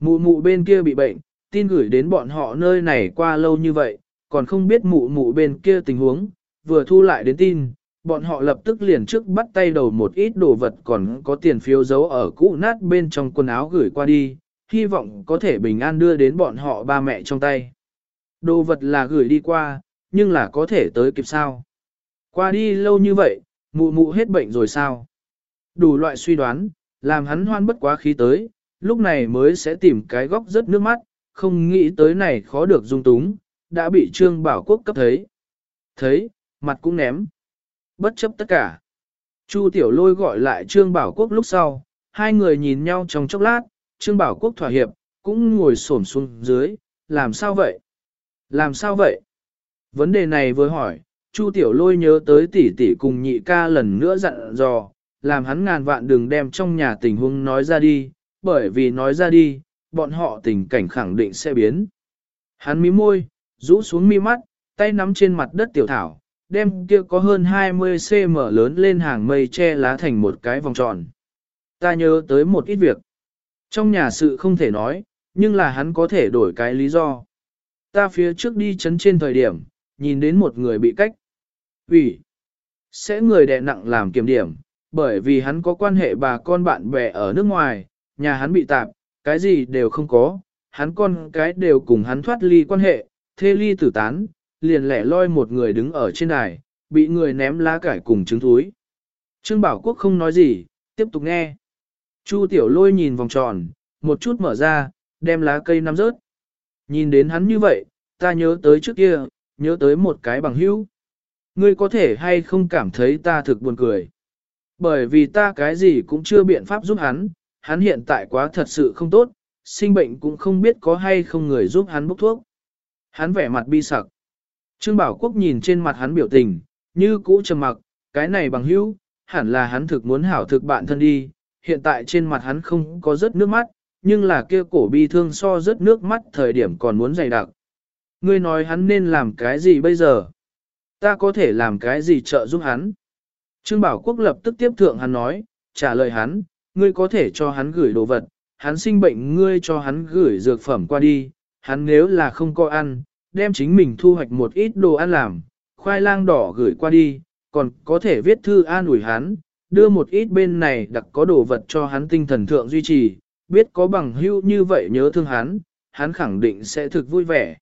Mụ mụ bên kia bị bệnh, tin gửi đến bọn họ nơi này qua lâu như vậy, còn không biết mụ mụ bên kia tình huống, vừa thu lại đến tin, bọn họ lập tức liền trước bắt tay đầu một ít đồ vật còn có tiền phiếu giấu ở cũ nát bên trong quần áo gửi qua đi, hy vọng có thể bình an đưa đến bọn họ ba mẹ trong tay. Đồ vật là gửi đi qua, nhưng là có thể tới kịp sao. Qua đi lâu như vậy, mụ mụ hết bệnh rồi sao? Đủ loại suy đoán, làm hắn hoan bất quá khí tới, lúc này mới sẽ tìm cái góc rất nước mắt, không nghĩ tới này khó được dung túng, đã bị Trương Bảo Quốc cấp thấy. Thấy, mặt cũng ném. Bất chấp tất cả. Chu Tiểu Lôi gọi lại Trương Bảo Quốc lúc sau, hai người nhìn nhau trong chốc lát, Trương Bảo Quốc thỏa hiệp, cũng ngồi xổm xuống dưới, làm sao vậy? Làm sao vậy? Vấn đề này vừa hỏi, Chu Tiểu Lôi nhớ tới tỷ tỷ cùng nhị ca lần nữa dặn dò, làm hắn ngàn vạn đừng đem trong nhà tình huống nói ra đi, bởi vì nói ra đi, bọn họ tình cảnh khẳng định sẽ biến. Hắn mí môi, rũ xuống mi mắt, tay nắm trên mặt đất tiểu thảo, đem kia có hơn 20 cm lớn lên hàng mây che lá thành một cái vòng tròn. Ta nhớ tới một ít việc. Trong nhà sự không thể nói, nhưng là hắn có thể đổi cái lý do. Ta phía trước đi chấn trên thời điểm, nhìn đến một người bị cách. Ủy. Sẽ người đè nặng làm kiểm điểm, bởi vì hắn có quan hệ bà con bạn bè ở nước ngoài, nhà hắn bị tạp, cái gì đều không có, hắn con cái đều cùng hắn thoát ly quan hệ, thê ly tử tán, liền lẻ loi một người đứng ở trên đài, bị người ném lá cải cùng trứng thúi. Trương Bảo Quốc không nói gì, tiếp tục nghe. Chu Tiểu Lôi nhìn vòng tròn, một chút mở ra, đem lá cây nắm rớt. Nhìn đến hắn như vậy, ta nhớ tới trước kia, nhớ tới một cái bằng hữu. Ngươi có thể hay không cảm thấy ta thực buồn cười. Bởi vì ta cái gì cũng chưa biện pháp giúp hắn, hắn hiện tại quá thật sự không tốt, sinh bệnh cũng không biết có hay không người giúp hắn bốc thuốc. Hắn vẻ mặt bi sặc. Trương Bảo Quốc nhìn trên mặt hắn biểu tình, như cũ trầm mặc, cái này bằng hữu, hẳn là hắn thực muốn hảo thực bạn thân đi, hiện tại trên mặt hắn không có rớt nước mắt, nhưng là kia cổ bi thương so rớt nước mắt thời điểm còn muốn dày đặc. Ngươi nói hắn nên làm cái gì bây giờ? Ta có thể làm cái gì trợ giúp hắn? Trương Bảo Quốc lập tức tiếp thượng hắn nói, trả lời hắn, ngươi có thể cho hắn gửi đồ vật, hắn sinh bệnh ngươi cho hắn gửi dược phẩm qua đi, hắn nếu là không có ăn, đem chính mình thu hoạch một ít đồ ăn làm, khoai lang đỏ gửi qua đi, còn có thể viết thư an ủi hắn, đưa một ít bên này đặc có đồ vật cho hắn tinh thần thượng duy trì, biết có bằng hữu như vậy nhớ thương hắn, hắn khẳng định sẽ thực vui vẻ.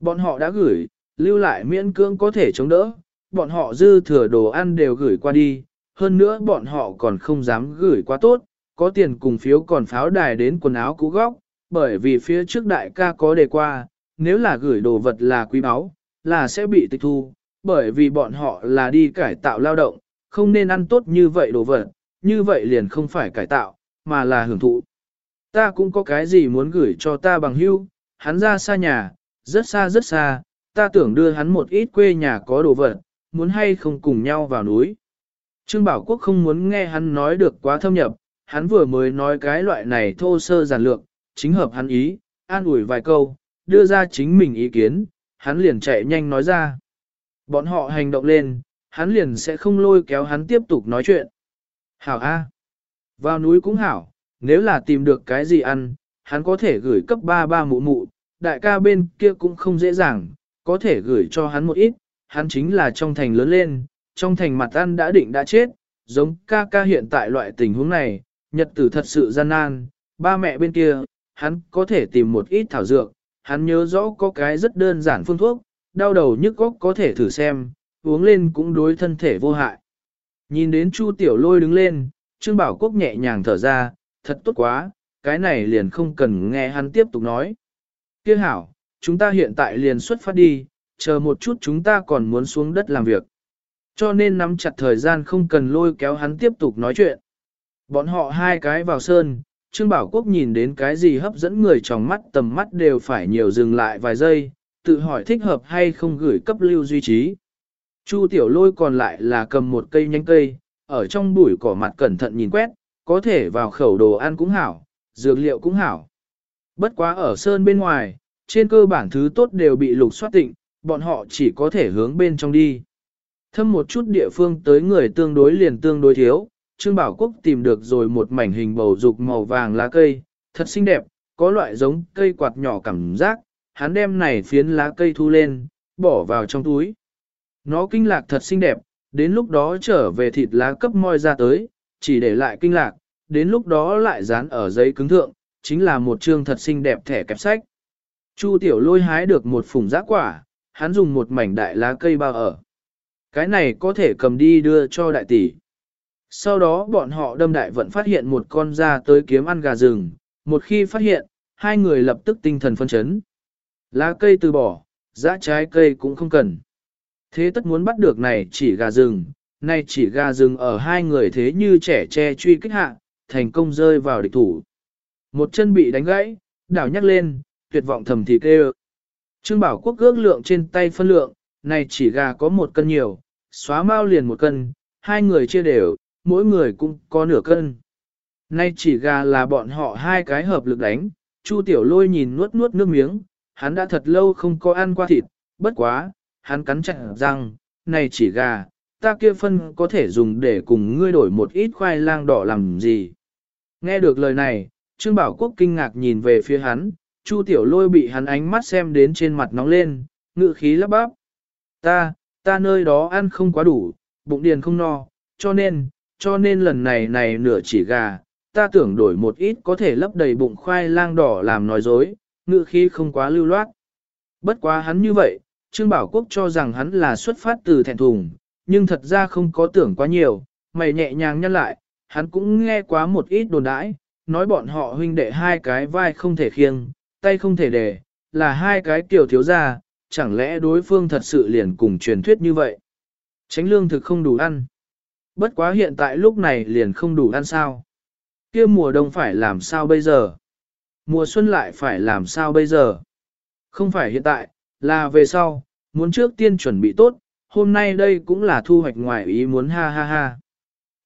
Bọn họ đã gửi, lưu lại miễn cưỡng có thể chống đỡ, bọn họ dư thừa đồ ăn đều gửi qua đi, hơn nữa bọn họ còn không dám gửi quá tốt, có tiền cùng phiếu còn pháo đài đến quần áo cũ góc, bởi vì phía trước đại ca có đề qua, nếu là gửi đồ vật là quý báu, là sẽ bị tịch thu, bởi vì bọn họ là đi cải tạo lao động, không nên ăn tốt như vậy đồ vật, như vậy liền không phải cải tạo, mà là hưởng thụ. Ta cũng có cái gì muốn gửi cho ta bằng hưu, hắn ra xa nhà, rất xa rất xa, ta tưởng đưa hắn một ít quê nhà có đồ vật, muốn hay không cùng nhau vào núi. Trương Bảo Quốc không muốn nghe hắn nói được quá thâm nhập, hắn vừa mới nói cái loại này thô sơ giản lược, chính hợp hắn ý, an ủi vài câu, đưa ra chính mình ý kiến, hắn liền chạy nhanh nói ra. Bọn họ hành động lên, hắn liền sẽ không lôi kéo hắn tiếp tục nói chuyện. Hảo A. Vào núi cũng hảo, nếu là tìm được cái gì ăn, hắn có thể gửi cấp ba ba mụ mụ, đại ca bên kia cũng không dễ dàng, có thể gửi cho hắn một ít, hắn chính là trong thành lớn lên, trong thành mặt ăn đã định đã chết, giống ca ca hiện tại loại tình huống này, nhật tử thật sự gian nan, ba mẹ bên kia, hắn có thể tìm một ít thảo dược, hắn nhớ rõ có cái rất đơn giản phương thuốc, đau đầu nhức góc có thể thử xem, uống lên cũng đối thân thể vô hại. Nhìn đến Chu Tiểu Lôi đứng lên, Trương Bảo Quốc nhẹ nhàng thở ra, thật tốt quá, cái này liền không cần nghe hắn tiếp tục nói. Kia hảo, chúng ta hiện tại liền xuất phát đi, chờ một chút chúng ta còn muốn xuống đất làm việc. Cho nên nắm chặt thời gian không cần lôi kéo hắn tiếp tục nói chuyện. Bọn họ hai cái vào sơn, Trương Bảo Quốc nhìn đến cái gì hấp dẫn người trong mắt tầm mắt đều phải nhiều dừng lại vài giây, tự hỏi thích hợp hay không gửi cấp lưu duy trí. Chu Tiểu Lôi còn lại là cầm một cây nhánh cây, ở trong bụi cỏ mặt cẩn thận nhìn quét, có thể vào khẩu đồ ăn cũng hảo, dược liệu cũng hảo. Bất quá ở sơn bên ngoài, trên cơ bản thứ tốt đều bị lục soát tịnh, bọn họ chỉ có thể hướng bên trong đi. Thâm một chút địa phương tới người tương đối liền tương đối thiếu, Trương Bảo Quốc tìm được rồi một mảnh hình bầu dục màu vàng lá cây, thật xinh đẹp, có loại giống cây quạt nhỏ cảm giác, hắn đem này phiến lá cây thu lên, bỏ vào trong túi. Nó kinh lạc thật xinh đẹp, đến lúc đó trở về thịt lá cấp moi ra tới, chỉ để lại kinh lạc, đến lúc đó lại dán ở giấy cứng thượng, chính là một chương thật xinh đẹp thẻ kẹp sách. Chu tiểu lôi hái được một phùng giá quả, hắn dùng một mảnh đại lá cây bao ở. Cái này có thể cầm đi đưa cho đại tỷ. Sau đó bọn họ đâm đại vận phát hiện một con ra tới kiếm ăn gà rừng, một khi phát hiện, hai người lập tức tinh thần phân chấn. Lá cây từ bỏ, giá trái cây cũng không cần. Thế tất muốn bắt được này chỉ gà rừng, nay chỉ gà rừng ở hai người thế như trẻ che truy kích hạ, thành công rơi vào địch thủ. Một chân bị đánh gãy, đảo nhắc lên, tuyệt vọng thầm thì kêu. Trương Bảo Quốc ước lượng trên tay phân lượng, này chỉ gà có một cân nhiều, xóa mau liền một cân, hai người chia đều, mỗi người cũng có nửa cân. Nay chỉ gà là bọn họ hai cái hợp lực đánh, Chu Tiểu Lôi nhìn nuốt nuốt nước miếng, hắn đã thật lâu không có ăn qua thịt, bất quá, hắn cắn chặt răng, này chỉ gà, ta kia phân có thể dùng để cùng ngươi đổi một ít khoai lang đỏ làm gì. Nghe được lời này, Trương Bảo Quốc kinh ngạc nhìn về phía hắn, Chu Tiểu Lôi bị hắn ánh mắt xem đến trên mặt nóng lên, ngự khí lắp bắp. Ta, ta nơi đó ăn không quá đủ, bụng điền không no, cho nên, cho nên lần này này nửa chỉ gà, ta tưởng đổi một ít có thể lấp đầy bụng khoai lang đỏ làm nói dối, ngựa khí không quá lưu loát. Bất quá hắn như vậy, Trương Bảo Quốc cho rằng hắn là xuất phát từ thẹn thùng, nhưng thật ra không có tưởng quá nhiều, mày nhẹ nhàng nhăn lại, hắn cũng nghe quá một ít đồn đãi, nói bọn họ huynh đệ hai cái vai không thể khiêng, tay không thể để, là hai cái tiểu thiếu gia, chẳng lẽ đối phương thật sự liền cùng truyền thuyết như vậy. Tránh lương thực không đủ ăn. Bất quá hiện tại lúc này liền không đủ ăn sao. kia mùa đông phải làm sao bây giờ? Mùa xuân lại phải làm sao bây giờ? Không phải hiện tại, là về sau, muốn trước tiên chuẩn bị tốt, hôm nay đây cũng là thu hoạch ngoài ý muốn ha ha ha.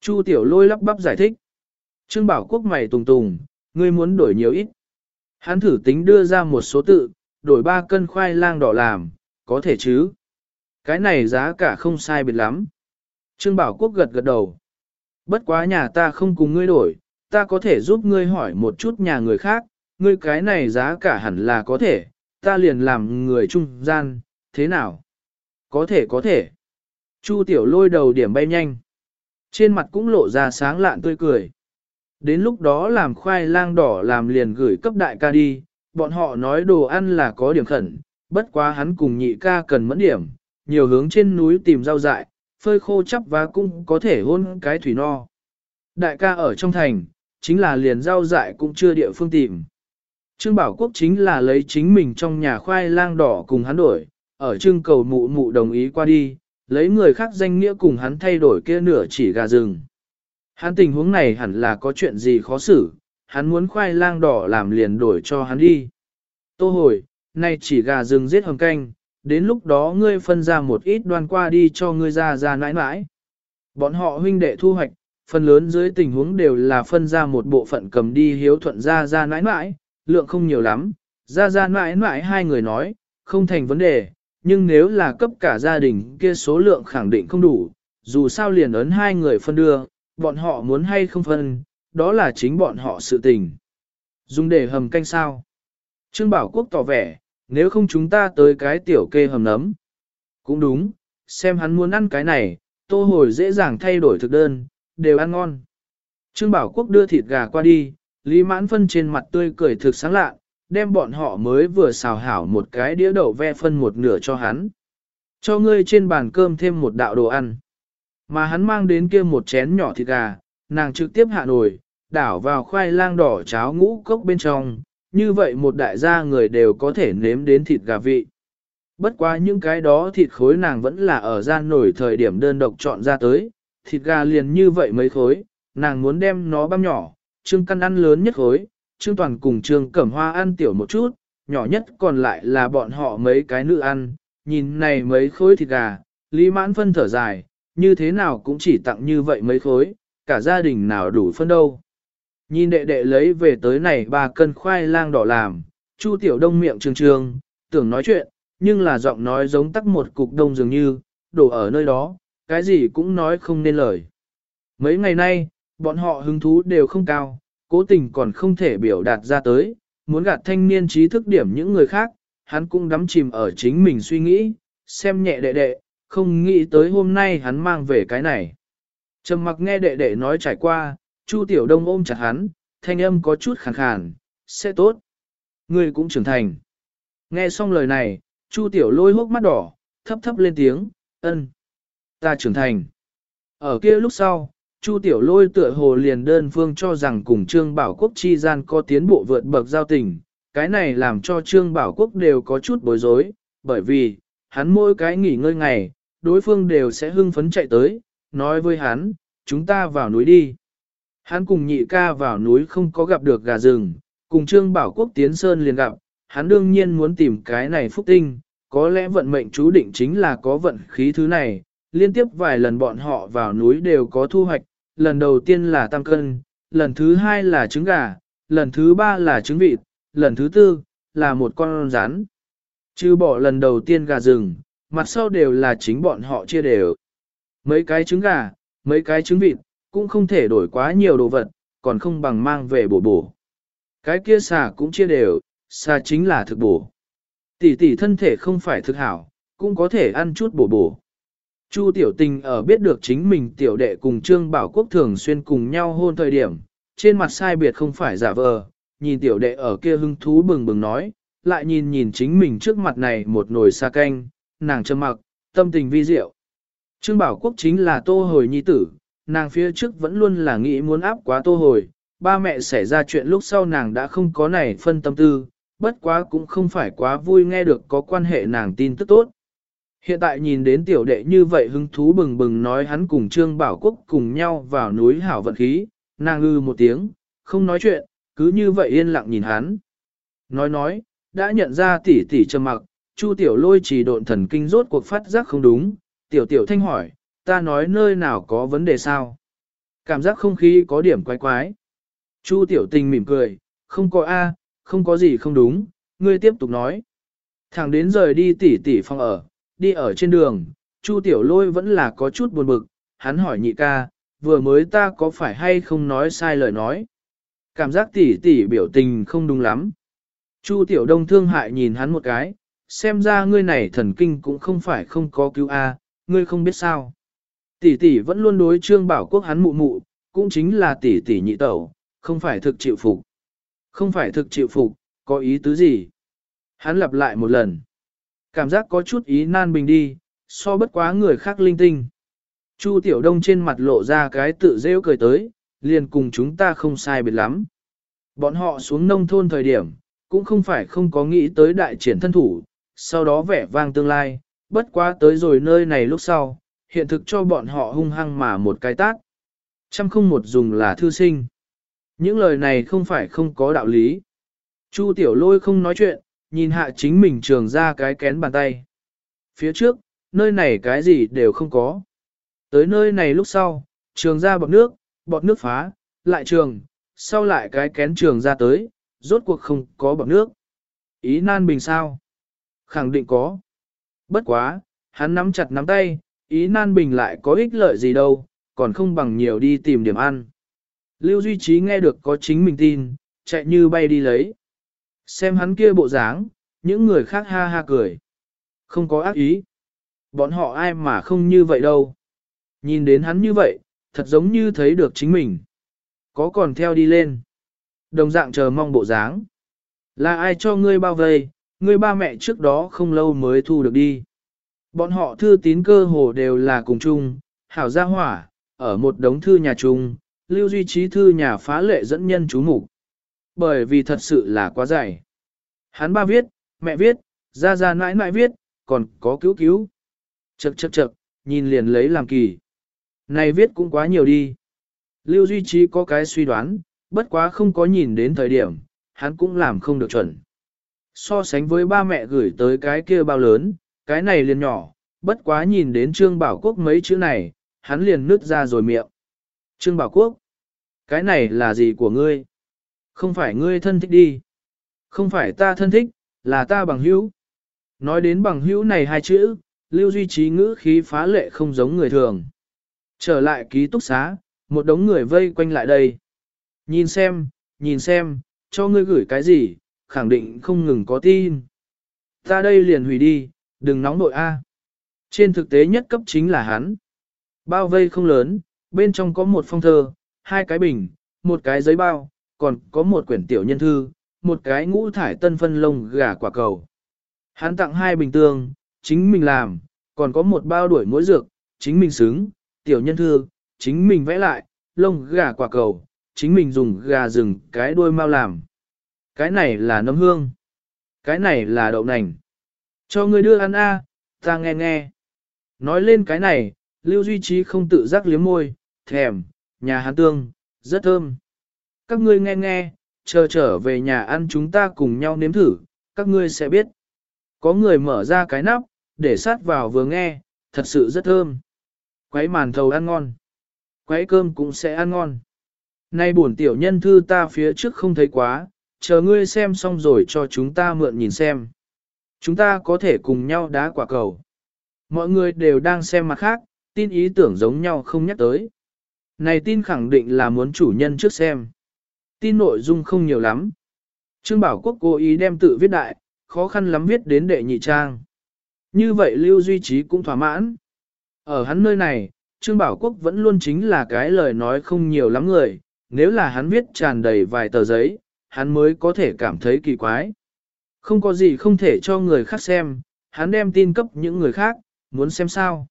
Chu tiểu lôi lắp bắp giải thích. Trương bảo quốc mày tùng tùng, ngươi muốn đổi nhiều ít. Hắn thử tính đưa ra một số tự, đổi ba cân khoai lang đỏ làm, có thể chứ. Cái này giá cả không sai biệt lắm. Trương Bảo Quốc gật gật đầu. Bất quá nhà ta không cùng ngươi đổi, ta có thể giúp ngươi hỏi một chút nhà người khác, ngươi cái này giá cả hẳn là có thể, ta liền làm người trung gian, thế nào? Có thể có thể. Chu tiểu lôi đầu điểm bay nhanh. Trên mặt cũng lộ ra sáng lạn tươi cười. Đến lúc đó làm khoai lang đỏ làm liền gửi cấp đại ca đi, bọn họ nói đồ ăn là có điểm khẩn, bất quá hắn cùng nhị ca cần mẫn điểm, nhiều hướng trên núi tìm rau dại, phơi khô chắp và cũng có thể hôn cái thủy no. Đại ca ở trong thành, chính là liền rau dại cũng chưa địa phương tìm. Trương Bảo Quốc chính là lấy chính mình trong nhà khoai lang đỏ cùng hắn đổi, ở trương cầu mụ mụ đồng ý qua đi, lấy người khác danh nghĩa cùng hắn thay đổi kia nửa chỉ gà rừng. Hắn tình huống này hẳn là có chuyện gì khó xử, hắn muốn khoai lang đỏ làm liền đổi cho hắn đi. Tô hồi, nay chỉ gà rừng giết hầm canh, đến lúc đó ngươi phân ra một ít đoan qua đi cho ngươi ra ra nãi nãi. Bọn họ huynh đệ thu hoạch, phần lớn dưới tình huống đều là phân ra một bộ phận cầm đi hiếu thuận ra ra nãi nãi, lượng không nhiều lắm, ra ra nãi nãi hai người nói, không thành vấn đề, nhưng nếu là cấp cả gia đình kia số lượng khẳng định không đủ, dù sao liền ấn hai người phân đưa, bọn họ muốn hay không phân, đó là chính bọn họ sự tình. Dùng để hầm canh sao? Trương Bảo Quốc tỏ vẻ, nếu không chúng ta tới cái tiểu kê hầm nấm. Cũng đúng, xem hắn muốn ăn cái này, tô hồi dễ dàng thay đổi thực đơn, đều ăn ngon. Trương Bảo Quốc đưa thịt gà qua đi, Lý Mãn Phân trên mặt tươi cười thực sáng lạ, đem bọn họ mới vừa xào hảo một cái đĩa đậu ve phân một nửa cho hắn. Cho ngươi trên bàn cơm thêm một đạo đồ ăn. Mà hắn mang đến kia một chén nhỏ thịt gà, nàng trực tiếp hạ nồi, đảo vào khoai lang đỏ cháo ngũ cốc bên trong, như vậy một đại gia người đều có thể nếm đến thịt gà vị. Bất quá những cái đó thịt khối nàng vẫn là ở gian nổi thời điểm đơn độc chọn ra tới, thịt gà liền như vậy mấy khối, nàng muốn đem nó băm nhỏ, trương căn ăn lớn nhất khối, trương toàn cùng trương cẩm hoa ăn tiểu một chút, nhỏ nhất còn lại là bọn họ mấy cái nữ ăn, nhìn này mấy khối thịt gà, lý mãn phân thở dài, như thế nào cũng chỉ tặng như vậy mấy khối, cả gia đình nào đủ phân đâu. Nhìn đệ đệ lấy về tới này ba cân khoai lang đỏ làm, Chu Tiểu Đông miệng trương trương, tưởng nói chuyện, nhưng là giọng nói giống tắc một cục đông dường như, đổ ở nơi đó, cái gì cũng nói không nên lời. Mấy ngày nay, bọn họ hứng thú đều không cao, cố tình còn không thể biểu đạt ra tới, muốn gạt thanh niên trí thức điểm những người khác, hắn cũng đắm chìm ở chính mình suy nghĩ, xem nhẹ đệ đệ, không nghĩ tới hôm nay hắn mang về cái này. Trầm mặc nghe đệ đệ nói trải qua, Chu Tiểu Đông ôm chặt hắn, thanh âm có chút khàn khàn, sẽ tốt. Ngươi cũng trưởng thành. Nghe xong lời này, Chu Tiểu lôi hốc mắt đỏ, thấp thấp lên tiếng, ân. Ta trưởng thành. Ở kia lúc sau, Chu Tiểu lôi tựa hồ liền đơn phương cho rằng cùng Trương Bảo Quốc chi gian có tiến bộ vượt bậc giao tình. Cái này làm cho Trương Bảo Quốc đều có chút bối rối, bởi vì, hắn mỗi cái nghỉ ngơi ngày, đối phương đều sẽ hưng phấn chạy tới, nói với hắn, chúng ta vào núi đi. Hắn cùng nhị ca vào núi không có gặp được gà rừng, cùng Trương Bảo Quốc tiến sơn liền gặp, hắn đương nhiên muốn tìm cái này phúc tinh, có lẽ vận mệnh chú định chính là có vận khí thứ này, liên tiếp vài lần bọn họ vào núi đều có thu hoạch, lần đầu tiên là tam cân, lần thứ hai là trứng gà, lần thứ ba là trứng vịt, lần thứ tư là một con rắn. Chứ bỏ lần đầu tiên gà rừng, mặt sau đều là chính bọn họ chia đều. Mấy cái trứng gà, mấy cái trứng vịt, cũng không thể đổi quá nhiều đồ vật, còn không bằng mang về bổ bổ. Cái kia xà cũng chia đều, xà chính là thực bổ. Tỷ tỷ thân thể không phải thực hảo, cũng có thể ăn chút bổ bổ. Chu tiểu tình ở biết được chính mình tiểu đệ cùng Trương Bảo Quốc thường xuyên cùng nhau hôn thời điểm, trên mặt sai biệt không phải giả vờ, nhìn tiểu đệ ở kia hưng thú bừng bừng nói, lại nhìn nhìn chính mình trước mặt này một nồi xa canh, nàng trầm mặc, tâm tình vi diệu. Trương Bảo Quốc chính là tô hồi nhi tử, nàng phía trước vẫn luôn là nghĩ muốn áp quá tô hồi, ba mẹ xảy ra chuyện lúc sau nàng đã không có này phân tâm tư, bất quá cũng không phải quá vui nghe được có quan hệ nàng tin tức tốt. Hiện tại nhìn đến tiểu đệ như vậy hứng thú bừng bừng nói hắn cùng Trương Bảo Quốc cùng nhau vào núi hảo vận khí, nàng ư một tiếng, không nói chuyện, cứ như vậy yên lặng nhìn hắn. Nói nói, đã nhận ra tỷ tỷ trầm mặc, Chu tiểu lôi chỉ độn thần kinh rốt cuộc phát giác không đúng, tiểu tiểu thanh hỏi, ta nói nơi nào có vấn đề sao? Cảm giác không khí có điểm quái quái. Chu tiểu tình mỉm cười, không có A, không có gì không đúng, ngươi tiếp tục nói. Thẳng đến rời đi tỉ tỉ phòng ở, đi ở trên đường, Chu tiểu lôi vẫn là có chút buồn bực, hắn hỏi nhị ca, vừa mới ta có phải hay không nói sai lời nói. Cảm giác tỉ tỉ biểu tình không đúng lắm. Chu tiểu đông thương hại nhìn hắn một cái, xem ra ngươi này thần kinh cũng không phải không có cứu A, ngươi không biết sao. Tỷ tỷ vẫn luôn đối trương bảo quốc hắn mụ mụ, cũng chính là tỷ tỷ nhị tẩu, không phải thực chịu phục. Không phải thực chịu phục, có ý tứ gì? Hắn lặp lại một lần. Cảm giác có chút ý nan bình đi, so bất quá người khác linh tinh. Chu Tiểu Đông trên mặt lộ ra cái tự rêu cười tới, liền cùng chúng ta không sai biệt lắm. Bọn họ xuống nông thôn thời điểm, cũng không phải không có nghĩ tới đại triển thân thủ, sau đó vẻ vang tương lai, bất quá tới rồi nơi này lúc sau, hiện thực cho bọn họ hung hăng mà một cái tát. Trăm không một dùng là thư sinh. Những lời này không phải không có đạo lý. Chu tiểu lôi không nói chuyện, nhìn hạ chính mình trường ra cái kén bàn tay. Phía trước, nơi này cái gì đều không có. Tới nơi này lúc sau, trường ra bọt nước, bọt nước phá, lại trường, sau lại cái kén trường ra tới, rốt cuộc không có bọt nước. Ý nan bình sao? Khẳng định có. Bất quá, hắn nắm chặt nắm tay, ý nan bình lại có ích lợi gì đâu, còn không bằng nhiều đi tìm điểm ăn. Lưu Duy Trí nghe được có chính mình tin, chạy như bay đi lấy. Xem hắn kia bộ dáng, những người khác ha ha cười. Không có ác ý. Bọn họ ai mà không như vậy đâu. Nhìn đến hắn như vậy, thật giống như thấy được chính mình. Có còn theo đi lên. Đồng dạng chờ mong bộ dáng. Là ai cho ngươi bao vây, Người ba mẹ trước đó không lâu mới thu được đi. Bọn họ thư tín cơ hồ đều là cùng chung, hảo gia hỏa, ở một đống thư nhà chung, lưu duy trí thư nhà phá lệ dẫn nhân chú mục Bởi vì thật sự là quá dài. Hắn ba viết, mẹ viết, ra ra nãi nãi viết, còn có cứu cứu. Chậc chậc chậc, nhìn liền lấy làm kỳ. Này viết cũng quá nhiều đi. Lưu Duy Trí có cái suy đoán, bất quá không có nhìn đến thời điểm, hắn cũng làm không được chuẩn. So sánh với ba mẹ gửi tới cái kia bao lớn, cái này liền nhỏ, bất quá nhìn đến Trương Bảo Quốc mấy chữ này, hắn liền nứt ra rồi miệng. Trương Bảo Quốc, cái này là gì của ngươi? Không phải ngươi thân thích đi. Không phải ta thân thích, là ta bằng hữu. Nói đến bằng hữu này hai chữ, lưu duy trí ngữ khí phá lệ không giống người thường. Trở lại ký túc xá, một đống người vây quanh lại đây. Nhìn xem, nhìn xem, cho ngươi gửi cái gì, khẳng định không ngừng có tin. Ta đây liền hủy đi, đừng nóng nội A. Trên thực tế nhất cấp chính là hắn. Bao vây không lớn, bên trong có một phong thơ, hai cái bình, một cái giấy bao, còn có một quyển tiểu nhân thư, một cái ngũ thải tân phân lông gà quả cầu. Hắn tặng hai bình tương, chính mình làm, còn có một bao đuổi mỗi dược, chính mình xứng, tiểu nhân thư, chính mình vẽ lại, lông gà quả cầu, chính mình dùng gà rừng cái đuôi mau làm. Cái này là nấm hương. Cái này là đậu nành. Cho ngươi đưa ăn a, ta nghe nghe. Nói lên cái này, Lưu Duy Trí không tự giác liếm môi, thèm, nhà hắn tương, rất thơm. Các ngươi nghe nghe, chờ trở về nhà ăn chúng ta cùng nhau nếm thử, các ngươi sẽ biết. Có người mở ra cái nắp, để sát vào vừa nghe, thật sự rất thơm. Quấy màn thầu ăn ngon. Quấy cơm cũng sẽ ăn ngon. Nay buồn tiểu nhân thư ta phía trước không thấy quá, chờ ngươi xem xong rồi cho chúng ta mượn nhìn xem. Chúng ta có thể cùng nhau đá quả cầu. Mọi người đều đang xem mặt khác, tin ý tưởng giống nhau không nhắc tới. Này tin khẳng định là muốn chủ nhân trước xem. Tin nội dung không nhiều lắm. Trương Bảo Quốc cố ý đem tự viết đại, khó khăn lắm viết đến đệ nhị trang. Như vậy Lưu Duy Trí cũng thỏa mãn. Ở hắn nơi này, Trương Bảo Quốc vẫn luôn chính là cái lời nói không nhiều lắm người, nếu là hắn viết tràn đầy vài tờ giấy, hắn mới có thể cảm thấy kỳ quái. Không có gì không thể cho người khác xem, hắn đem tin cấp những người khác, muốn xem sao.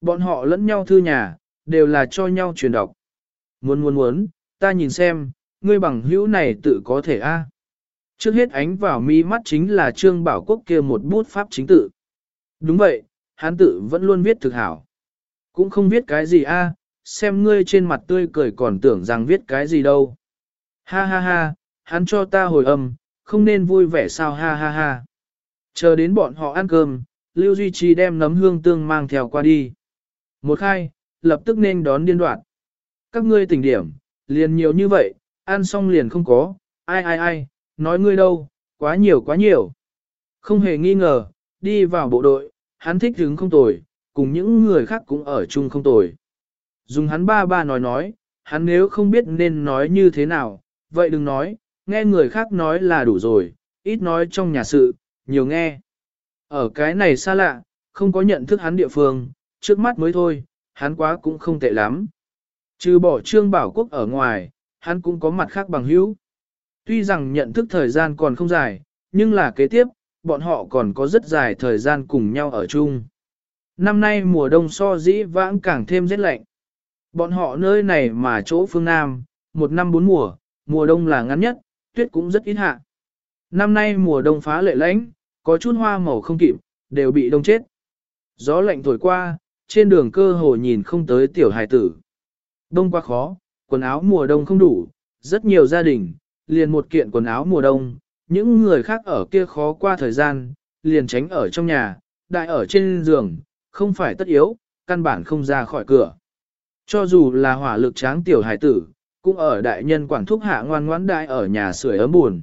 Bọn họ lẫn nhau thư nhà, đều là cho nhau truyền đọc. Muốn muốn muốn, ta nhìn xem, ngươi bằng hữu này tự có thể a. Trước hết ánh vào mi mắt chính là Trương Bảo Quốc kia một bút pháp chính tự. Đúng vậy, hắn tự vẫn luôn viết thực hảo. Cũng không viết cái gì a, xem ngươi trên mặt tươi cười còn tưởng rằng viết cái gì đâu. Ha ha ha, hắn cho ta hồi âm, không nên vui vẻ sao ha ha ha. Chờ đến bọn họ ăn cơm, Lưu Duy Trì đem nấm hương tương mang theo qua đi. Một khai, lập tức nên đón điên đoạn. Các ngươi tỉnh điểm, liền nhiều như vậy, ăn xong liền không có, ai ai ai, nói ngươi đâu, quá nhiều quá nhiều. Không hề nghi ngờ, đi vào bộ đội, hắn thích hứng không tồi, cùng những người khác cũng ở chung không tồi. Dùng hắn ba ba nói nói, hắn nếu không biết nên nói như thế nào, vậy đừng nói, nghe người khác nói là đủ rồi, ít nói trong nhà sự, nhiều nghe. Ở cái này xa lạ, không có nhận thức hắn địa phương, trước mắt mới thôi, hắn quá cũng không tệ lắm. Trừ bỏ trương bảo quốc ở ngoài, hắn cũng có mặt khác bằng hữu. Tuy rằng nhận thức thời gian còn không dài, nhưng là kế tiếp, bọn họ còn có rất dài thời gian cùng nhau ở chung. năm nay mùa đông so dĩ vãng càng thêm rét lạnh. Bọn họ nơi này mà chỗ phương Nam, một năm bốn mùa, mùa đông là ngắn nhất, tuyết cũng rất ít hạ. Năm nay mùa đông phá lệ lãnh, có chút hoa màu không kịp, đều bị đông chết. Gió lạnh thổi qua, trên đường cơ hồ nhìn không tới tiểu hài tử. Đông quá khó, quần áo mùa đông không đủ, rất nhiều gia đình, liền một kiện quần áo mùa đông, những người khác ở kia khó qua thời gian, liền tránh ở trong nhà, đại ở trên giường, không phải tất yếu, căn bản không ra khỏi cửa. Cho dù là hỏa lực tráng tiểu hải tử, cũng ở đại nhân quản thúc hạ ngoan ngoãn đại ở nhà sưởi ấm buồn.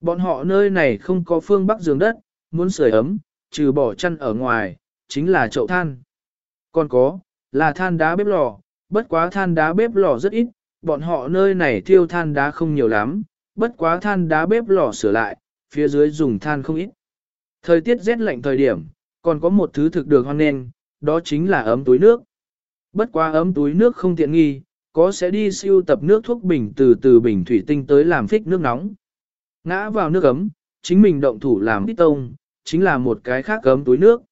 Bọn họ nơi này không có phương bắc giường đất, muốn sưởi ấm, trừ bỏ chăn ở ngoài, chính là chậu than. Còn có, là than đá bếp lò, bất quá than đá bếp lò rất ít, bọn họ nơi này thiêu than đá không nhiều lắm, bất quá than đá bếp lò sửa lại, phía dưới dùng than không ít. Thời tiết rét lạnh thời điểm, còn có một thứ thực được hoan nên, đó chính là ấm túi nước. Bất quá ấm túi nước không tiện nghi, có sẽ đi siêu tập nước thuốc bình từ từ bình thủy tinh tới làm phích nước nóng. Ngã vào nước ấm, chính mình động thủ làm ít tông, chính là một cái khác ấm túi nước.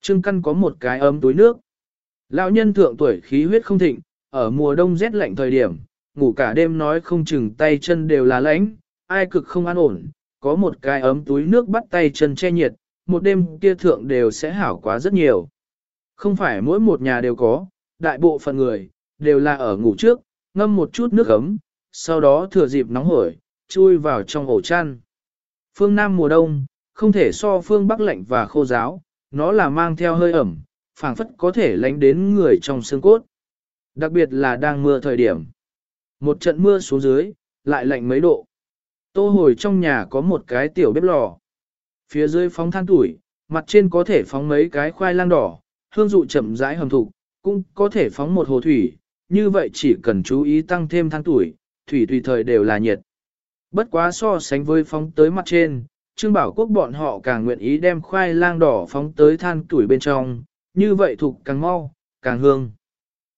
Trương Căn có một cái ấm túi nước. Lão nhân thượng tuổi khí huyết không thịnh, ở mùa đông rét lạnh thời điểm, ngủ cả đêm nói không chừng tay chân đều là lạnh, ai cực không an ổn, có một cái ấm túi nước bắt tay chân che nhiệt, một đêm kia thượng đều sẽ hảo quá rất nhiều. Không phải mỗi một nhà đều có, đại bộ phận người, đều là ở ngủ trước, ngâm một chút nước ấm, sau đó thừa dịp nóng hổi, chui vào trong ổ chăn. Phương Nam mùa đông, không thể so phương Bắc lạnh và khô giáo, nó là mang theo hơi ẩm, phảng phất có thể lánh đến người trong xương cốt. Đặc biệt là đang mưa thời điểm. Một trận mưa xuống dưới, lại lạnh mấy độ. Tô hồi trong nhà có một cái tiểu bếp lò. Phía dưới phóng than tuổi, mặt trên có thể phóng mấy cái khoai lang đỏ, hương dụ chậm rãi hầm thục, cũng có thể phóng một hồ thủy, như vậy chỉ cần chú ý tăng thêm tháng tuổi, thủy tùy thời đều là nhiệt. Bất quá so sánh với phóng tới mặt trên, Trương Bảo Quốc bọn họ càng nguyện ý đem khoai lang đỏ phóng tới than tuổi bên trong, như vậy thục càng mau, càng hương.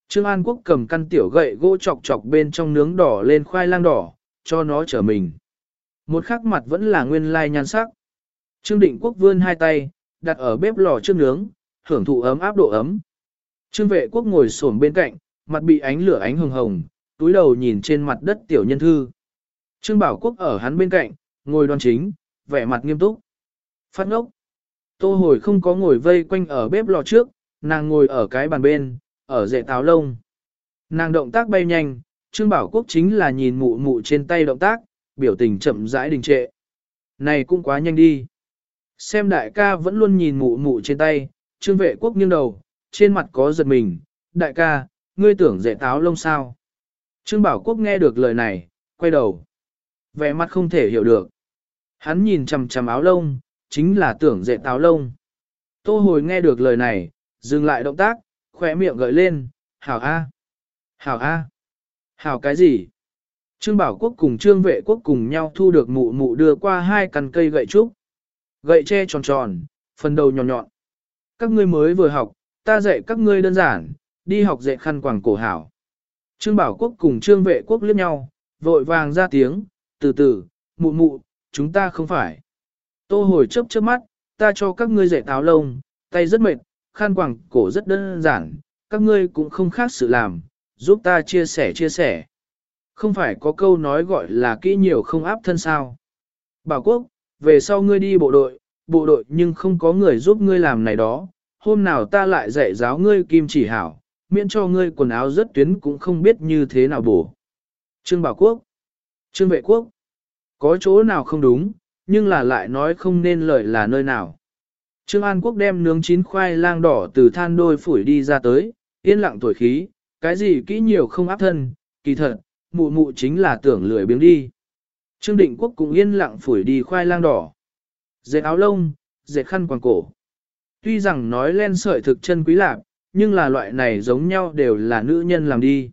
Trương An Quốc cầm căn tiểu gậy gỗ chọc chọc bên trong nướng đỏ lên khoai lang đỏ, cho nó trở mình. Một khắc mặt vẫn là nguyên lai nhan sắc. Trương Định Quốc vươn hai tay, đặt ở bếp lò trước nướng, hưởng thụ ấm áp độ ấm. Trương Vệ Quốc ngồi xổm bên cạnh, mặt bị ánh lửa ánh hồng hồng, túi đầu nhìn trên mặt đất tiểu nhân thư. Trương Bảo Quốc ở hắn bên cạnh, ngồi đoan chính, vẻ mặt nghiêm túc. Phát ngốc. Tô hồi không có ngồi vây quanh ở bếp lò trước, nàng ngồi ở cái bàn bên, ở dệ táo lông. Nàng động tác bay nhanh, Trương Bảo Quốc chính là nhìn mụ mụ trên tay động tác, biểu tình chậm rãi đình trệ. Này cũng quá nhanh đi. Xem đại ca vẫn luôn nhìn mụ mụ trên tay, Trương Vệ Quốc nghiêng đầu, trên mặt có giật mình, đại ca, ngươi tưởng dạy táo lông sao. Trương Bảo Quốc nghe được lời này, quay đầu. Vẻ mặt không thể hiểu được. Hắn nhìn chằm chằm áo lông, chính là tưởng dạy táo lông. Tô hồi nghe được lời này, dừng lại động tác, khỏe miệng gợi lên, hảo A. Hảo A. Hảo cái gì? Trương Bảo Quốc cùng Trương Vệ Quốc cùng nhau thu được mụ mụ đưa qua hai căn cây gậy trúc. Gậy tre tròn tròn, phần đầu nhọn nhọn. Các ngươi mới vừa học, ta dạy các ngươi đơn giản, đi học dạy khăn quàng cổ hảo. Trương Bảo Quốc cùng Trương Vệ Quốc liếc nhau, vội vàng ra tiếng, từ từ, mụ mụ, chúng ta không phải. Tô hồi chớp chớp mắt, ta cho các ngươi dạy táo lông, tay rất mệt, khăn quàng cổ rất đơn giản, các ngươi cũng không khác sự làm, giúp ta chia sẻ chia sẻ. Không phải có câu nói gọi là kỹ nhiều không áp thân sao. Bảo Quốc, về sau ngươi đi bộ đội, bộ đội nhưng không có người giúp ngươi làm này đó, hôm nào ta lại dạy giáo ngươi kim chỉ hảo, miễn cho ngươi quần áo rất tuyến cũng không biết như thế nào bổ. Trương Bảo Quốc, Trương Vệ Quốc, có chỗ nào không đúng, nhưng là lại nói không nên lời là nơi nào. Trương An Quốc đem nướng chín khoai lang đỏ từ than đôi phủi đi ra tới, yên lặng tuổi khí, cái gì kỹ nhiều không áp thân, kỳ thật, mụ mụ chính là tưởng lười biếng đi. Trương Định Quốc cũng yên lặng phủi đi khoai lang đỏ. Dệt áo lông, dệt khăn quàng cổ. Tuy rằng nói len sợi thực chân quý lạc, nhưng là loại này giống nhau đều là nữ nhân làm đi.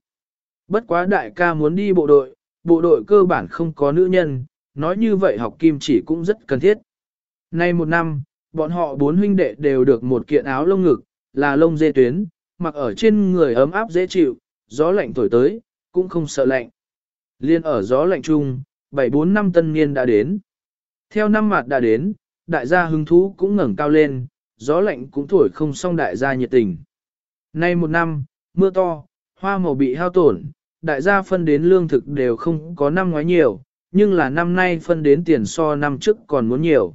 Bất quá đại ca muốn đi bộ đội, bộ đội cơ bản không có nữ nhân, nói như vậy học kim chỉ cũng rất cần thiết. Nay một năm, bọn họ bốn huynh đệ đều được một kiện áo lông ngực, là lông dê tuyến, mặc ở trên người ấm áp dễ chịu, gió lạnh thổi tới, cũng không sợ lạnh. Liên ở gió lạnh chung, 7-4 năm tân niên đã đến. Theo năm mặt đã đến, đại gia hứng thú cũng ngẩng cao lên, gió lạnh cũng thổi không xong đại gia nhiệt tình. Nay một năm, mưa to, hoa màu bị hao tổn, đại gia phân đến lương thực đều không có năm ngoái nhiều, nhưng là năm nay phân đến tiền so năm trước còn muốn nhiều.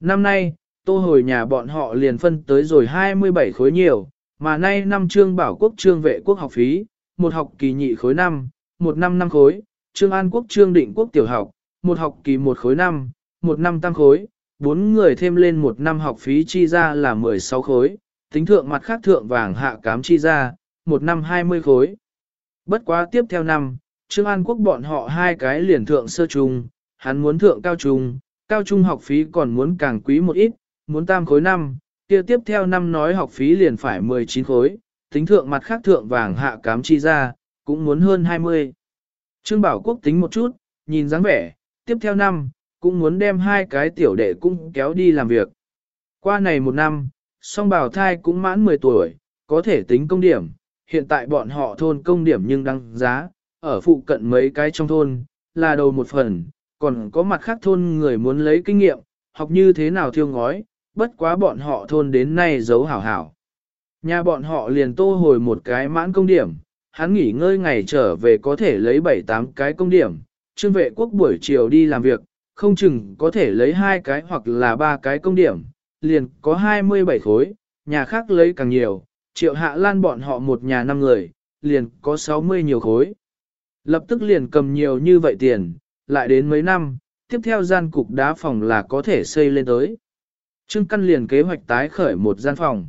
Năm nay, tô hồi nhà bọn họ liền phân tới rồi 27 khối nhiều, mà nay năm trương bảo quốc trương vệ quốc học phí, một học kỳ nhị khối năm, một năm năm khối, trương an quốc trương định quốc tiểu học, một học kỳ một khối năm, một năm tăng khối, bốn người thêm lên một năm học phí chi ra là 16 khối, tính thượng mặt khác thượng vàng hạ cám chi ra, một năm 20 khối. Bất quá tiếp theo năm, Trương An Quốc bọn họ hai cái liền thượng sơ trung, hắn muốn thượng cao trung, cao trung học phí còn muốn càng quý một ít, muốn tam khối năm, kia tiếp theo năm nói học phí liền phải 19 khối, tính thượng mặt khác thượng vàng hạ cám chi ra, cũng muốn hơn 20. Trương Bảo Quốc tính một chút, nhìn dáng vẻ, tiếp theo năm, cũng muốn đem hai cái tiểu đệ cũng kéo đi làm việc. Qua này một năm, song bảo thai cũng mãn 10 tuổi, có thể tính công điểm, hiện tại bọn họ thôn công điểm nhưng đăng giá, ở phụ cận mấy cái trong thôn, là đầu một phần, còn có mặt khác thôn người muốn lấy kinh nghiệm, học như thế nào thiêu ngói, bất quá bọn họ thôn đến nay giấu hảo hảo. Nhà bọn họ liền tô hồi một cái mãn công điểm, hắn nghỉ ngơi ngày trở về có thể lấy 7-8 cái công điểm, trương vệ quốc buổi chiều đi làm việc, không chừng có thể lấy hai cái hoặc là ba cái công điểm, liền có 27 khối, nhà khác lấy càng nhiều, triệu hạ lan bọn họ một nhà năm người, liền có 60 nhiều khối. Lập tức liền cầm nhiều như vậy tiền, lại đến mấy năm, tiếp theo gian cục đá phòng là có thể xây lên tới. Trương Căn liền kế hoạch tái khởi một gian phòng.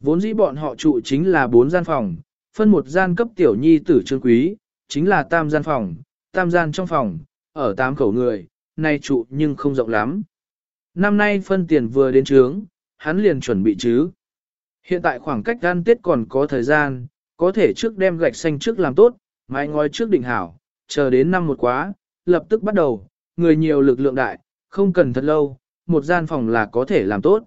Vốn dĩ bọn họ trụ chính là bốn gian phòng, phân một gian cấp tiểu nhi tử trương quý, chính là tam gian phòng, tam gian trong phòng, ở tám khẩu người, nay trụ nhưng không rộng lắm. Năm nay phân tiền vừa đến trướng, hắn liền chuẩn bị chứ. Hiện tại khoảng cách gian tết còn có thời gian, có thể trước đem gạch xanh trước làm tốt, mái ngói trước định hảo, chờ đến năm một quá, lập tức bắt đầu, người nhiều lực lượng đại, không cần thật lâu, một gian phòng là có thể làm tốt.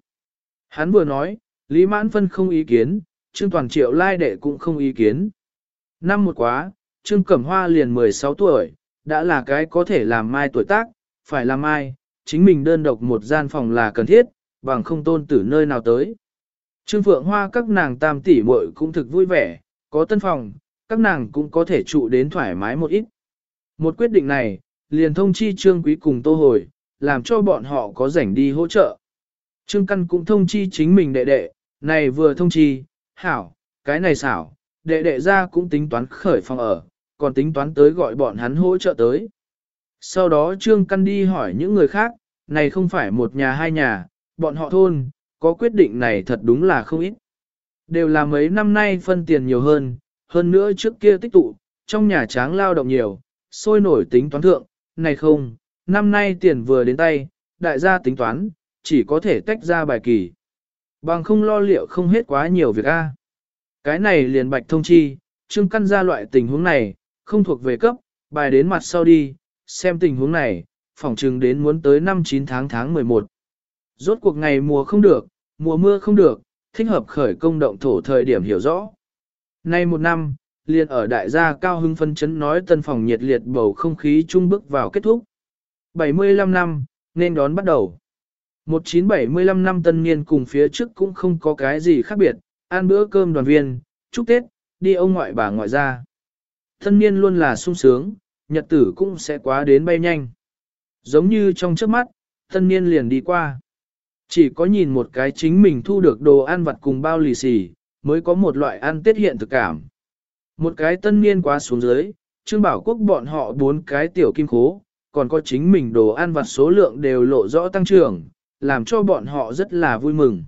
Hắn vừa nói, Lý Mãn Phân không ý kiến, Trương Toàn Triệu Lai Đệ cũng không ý kiến. Năm một quá, Trương Cẩm Hoa liền 16 tuổi, đã là cái có thể làm mai tuổi tác, phải làm mai, chính mình đơn độc một gian phòng là cần thiết, bằng không tôn tử nơi nào tới. Trương Phượng Hoa các nàng tam tỷ muội cũng thực vui vẻ, có tân phòng, các nàng cũng có thể trụ đến thoải mái một ít. Một quyết định này, liền thông chi Trương Quý cùng Tô Hồi, làm cho bọn họ có rảnh đi hỗ trợ. Trương Căn cũng thông chi chính mình đệ đệ, này vừa thông chi, hảo, cái này xảo, đệ đệ ra cũng tính toán khởi phòng ở, còn tính toán tới gọi bọn hắn hỗ trợ tới. Sau đó Trương Căn đi hỏi những người khác, này không phải một nhà hai nhà, bọn họ thôn, có quyết định này thật đúng là không ít. Đều là mấy năm nay phân tiền nhiều hơn, hơn nữa trước kia tích tụ, trong nhà tráng lao động nhiều, sôi nổi tính toán thượng, này không, năm nay tiền vừa đến tay, đại gia tính toán, chỉ có thể tách ra bài kỳ. Bằng không lo liệu không hết quá nhiều việc a. Cái này liền bạch thông chi, trương căn ra loại tình huống này, không thuộc về cấp, bài đến mặt sau đi, xem tình huống này, phỏng chừng đến muốn tới năm 9 tháng tháng 11. Rốt cuộc ngày mùa không được, mùa mưa không được, thích hợp khởi công động thổ thời điểm hiểu rõ. Nay một năm, liền ở đại gia cao hưng phân chấn nói tân phòng nhiệt liệt bầu không khí trung bước vào kết thúc. 75 năm, nên đón bắt đầu. 1975 năm tân niên cùng phía trước cũng không có cái gì khác biệt, ăn bữa cơm đoàn viên, chúc Tết, đi ông ngoại bà ngoại ra. Tân niên luôn là sung sướng, nhật tử cũng sẽ quá đến bay nhanh. Giống như trong trước mắt, tân niên liền đi qua. Chỉ có nhìn một cái chính mình thu được đồ ăn vặt cùng bao lì xì, mới có một loại ăn tết hiện thực cảm. Một cái tân niên quá xuống dưới, Trương Bảo Quốc bọn họ bốn cái tiểu kim khố, còn có chính mình đồ ăn vặt số lượng đều lộ rõ tăng trưởng, làm cho bọn họ rất là vui mừng.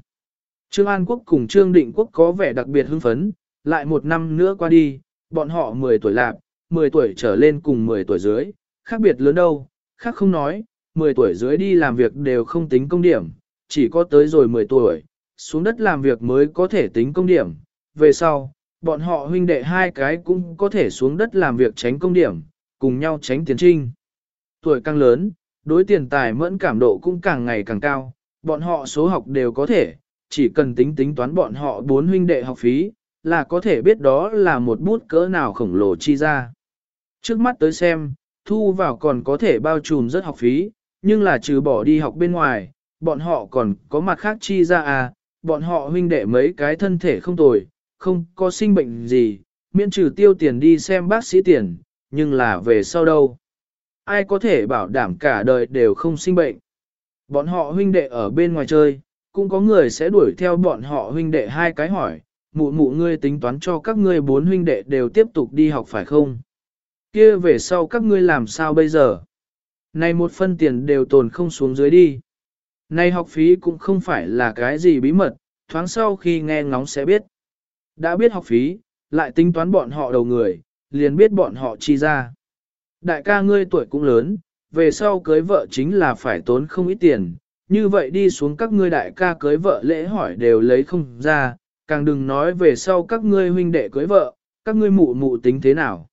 Trương An Quốc cùng Trương Định Quốc có vẻ đặc biệt hưng phấn, lại một năm nữa qua đi, bọn họ 10 tuổi lạc, 10 tuổi trở lên cùng 10 tuổi dưới, khác biệt lớn đâu, khác không nói, 10 tuổi dưới đi làm việc đều không tính công điểm, chỉ có tới rồi 10 tuổi, xuống đất làm việc mới có thể tính công điểm. Về sau, bọn họ huynh đệ hai cái cũng có thể xuống đất làm việc tránh công điểm, cùng nhau tránh tiến trinh. Tuổi càng lớn, đối tiền tài mẫn cảm độ cũng càng ngày càng cao, bọn họ số học đều có thể, chỉ cần tính tính toán bọn họ bốn huynh đệ học phí, là có thể biết đó là một bút cỡ nào khổng lồ chi ra. Trước mắt tới xem, thu vào còn có thể bao trùm rất học phí, nhưng là trừ bỏ đi học bên ngoài, bọn họ còn có mặt khác chi ra à, bọn họ huynh đệ mấy cái thân thể không tồi, không có sinh bệnh gì, miễn trừ tiêu tiền đi xem bác sĩ tiền, nhưng là về sau đâu. Ai có thể bảo đảm cả đời đều không sinh bệnh. Bọn họ huynh đệ ở bên ngoài chơi, cũng có người sẽ đuổi theo bọn họ huynh đệ hai cái hỏi, mụ mụ ngươi tính toán cho các ngươi bốn huynh đệ đều tiếp tục đi học phải không? Kia về sau các ngươi làm sao bây giờ? Này một phân tiền đều tồn không xuống dưới đi. Này học phí cũng không phải là cái gì bí mật, thoáng sau khi nghe ngóng sẽ biết. Đã biết học phí, lại tính toán bọn họ đầu người, liền biết bọn họ chi ra. Đại ca ngươi tuổi cũng lớn, về sau cưới vợ chính là phải tốn không ít tiền, như vậy đi xuống các ngươi đại ca cưới vợ lễ hỏi đều lấy không ra, càng đừng nói về sau các ngươi huynh đệ cưới vợ, các ngươi mụ mụ tính thế nào.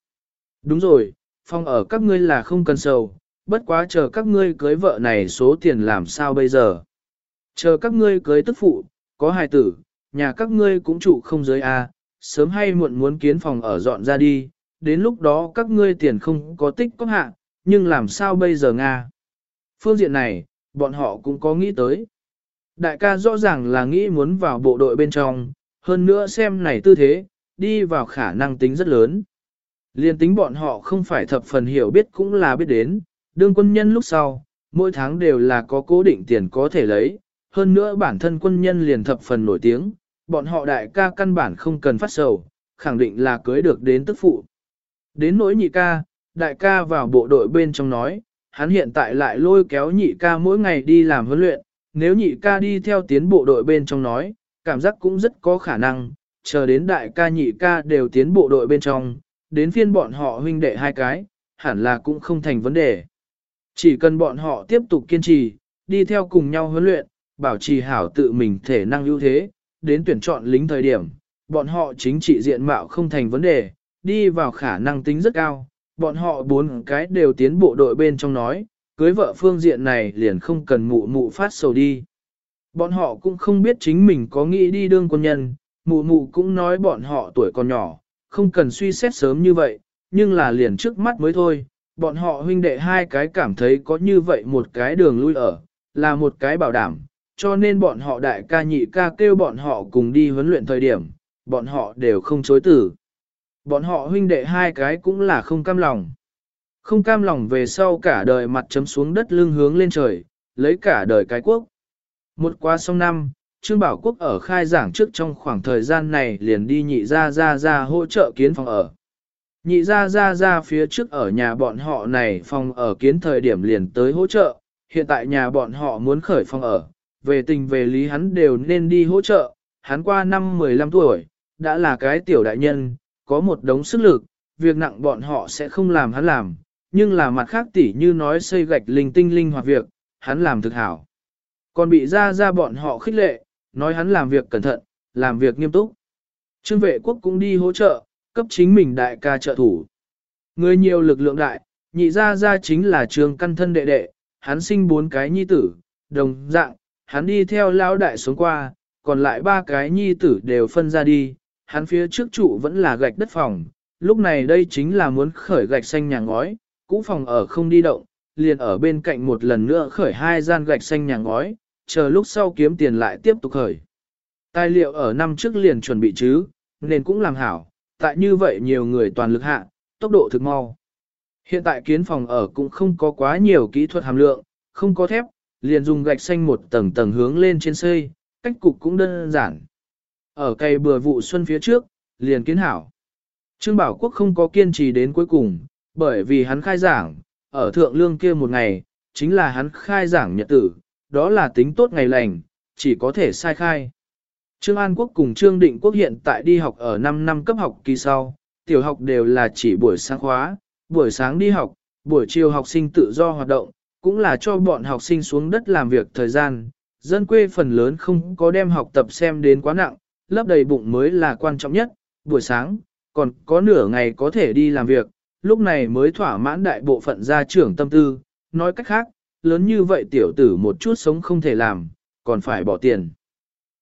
Đúng rồi, phong ở các ngươi là không cần sầu, bất quá chờ các ngươi cưới vợ này số tiền làm sao bây giờ. Chờ các ngươi cưới tức phụ, có hài tử, nhà các ngươi cũng trụ không giới A, sớm hay muộn muốn kiến phòng ở dọn ra đi, đến lúc đó các ngươi tiền không có tích có hạ, nhưng làm sao bây giờ Nga? Phương diện này, bọn họ cũng có nghĩ tới. Đại ca rõ ràng là nghĩ muốn vào bộ đội bên trong, hơn nữa xem này tư thế, đi vào khả năng tính rất lớn. Liên tính bọn họ không phải thập phần hiểu biết cũng là biết đến, đương quân nhân lúc sau, mỗi tháng đều là có cố định tiền có thể lấy, hơn nữa bản thân quân nhân liền thập phần nổi tiếng, bọn họ đại ca căn bản không cần phát sầu, khẳng định là cưới được đến tức phụ. Đến nỗi nhị ca, đại ca vào bộ đội bên trong nói, hắn hiện tại lại lôi kéo nhị ca mỗi ngày đi làm huấn luyện, nếu nhị ca đi theo tiến bộ đội bên trong nói, cảm giác cũng rất có khả năng, chờ đến đại ca nhị ca đều tiến bộ đội bên trong, đến phiên bọn họ huynh đệ hai cái, hẳn là cũng không thành vấn đề. Chỉ cần bọn họ tiếp tục kiên trì, đi theo cùng nhau huấn luyện, bảo trì hảo tự mình thể năng ưu thế, đến tuyển chọn lính thời điểm, bọn họ chính trị diện mạo không thành vấn đề, đi vào khả năng tính rất cao, bọn họ bốn cái đều tiến bộ đội bên trong nói, cưới vợ phương diện này liền không cần mụ mụ phát sầu đi. Bọn họ cũng không biết chính mình có nghĩ đi đương quân nhân, mụ mụ cũng nói bọn họ tuổi còn nhỏ, không cần suy xét sớm như vậy, nhưng là liền trước mắt mới thôi, bọn họ huynh đệ hai cái cảm thấy có như vậy một cái đường lui ở, là một cái bảo đảm, cho nên bọn họ đại ca nhị ca kêu bọn họ cùng đi huấn luyện thời điểm, bọn họ đều không chối tử. Bọn họ huynh đệ hai cái cũng là không cam lòng. Không cam lòng về sau cả đời mặt chấm xuống đất lưng hướng lên trời, lấy cả đời cái quốc. Một qua sông năm, Trương Bảo Quốc ở khai giảng trước trong khoảng thời gian này liền đi nhị ra ra ra hỗ trợ kiến phòng ở. Nhị ra ra ra phía trước ở nhà bọn họ này phòng ở kiến thời điểm liền tới hỗ trợ, hiện tại nhà bọn họ muốn khởi phòng ở, về tình về lý hắn đều nên đi hỗ trợ, hắn qua năm 15 tuổi, đã là cái tiểu đại nhân, có một đống sức lực, việc nặng bọn họ sẽ không làm hắn làm, nhưng là mặt khác tỉ như nói xây gạch linh tinh linh hoặc việc, hắn làm thực hảo. Còn bị ra ra bọn họ khích lệ, nói hắn làm việc cẩn thận, làm việc nghiêm túc. Trương vệ quốc cũng đi hỗ trợ, cấp chính mình đại ca trợ thủ. Người nhiều lực lượng đại, nhị ra ra chính là trường căn thân đệ đệ, hắn sinh bốn cái nhi tử, đồng dạng, hắn đi theo lão đại xuống qua, còn lại ba cái nhi tử đều phân ra đi, hắn phía trước trụ vẫn là gạch đất phòng, lúc này đây chính là muốn khởi gạch xanh nhà ngói, cũ phòng ở không đi động, liền ở bên cạnh một lần nữa khởi hai gian gạch xanh nhà ngói, chờ lúc sau kiếm tiền lại tiếp tục khởi. Tài liệu ở năm trước liền chuẩn bị chứ, nên cũng làm hảo, tại như vậy nhiều người toàn lực hạ, tốc độ thực mau. Hiện tại kiến phòng ở cũng không có quá nhiều kỹ thuật hàm lượng, không có thép, liền dùng gạch xanh một tầng tầng hướng lên trên xây, cách cục cũng đơn giản. Ở cây bừa vụ xuân phía trước, liền kiến hảo. Trương Bảo Quốc không có kiên trì đến cuối cùng, bởi vì hắn khai giảng, ở thượng lương kia một ngày, chính là hắn khai giảng nhật tử, đó là tính tốt ngày lành, chỉ có thể sai khai. Trương An Quốc cùng Trương Định Quốc hiện tại đi học ở 5 năm cấp học kỳ sau, tiểu học đều là chỉ buổi sáng khóa, buổi sáng đi học, buổi chiều học sinh tự do hoạt động, cũng là cho bọn học sinh xuống đất làm việc thời gian. Dân quê phần lớn không có đem học tập xem đến quá nặng, lấp đầy bụng mới là quan trọng nhất, buổi sáng, còn có nửa ngày có thể đi làm việc, lúc này mới thỏa mãn đại bộ phận gia trưởng tâm tư, nói cách khác, lớn như vậy tiểu tử một chút sống không thể làm, còn phải bỏ tiền.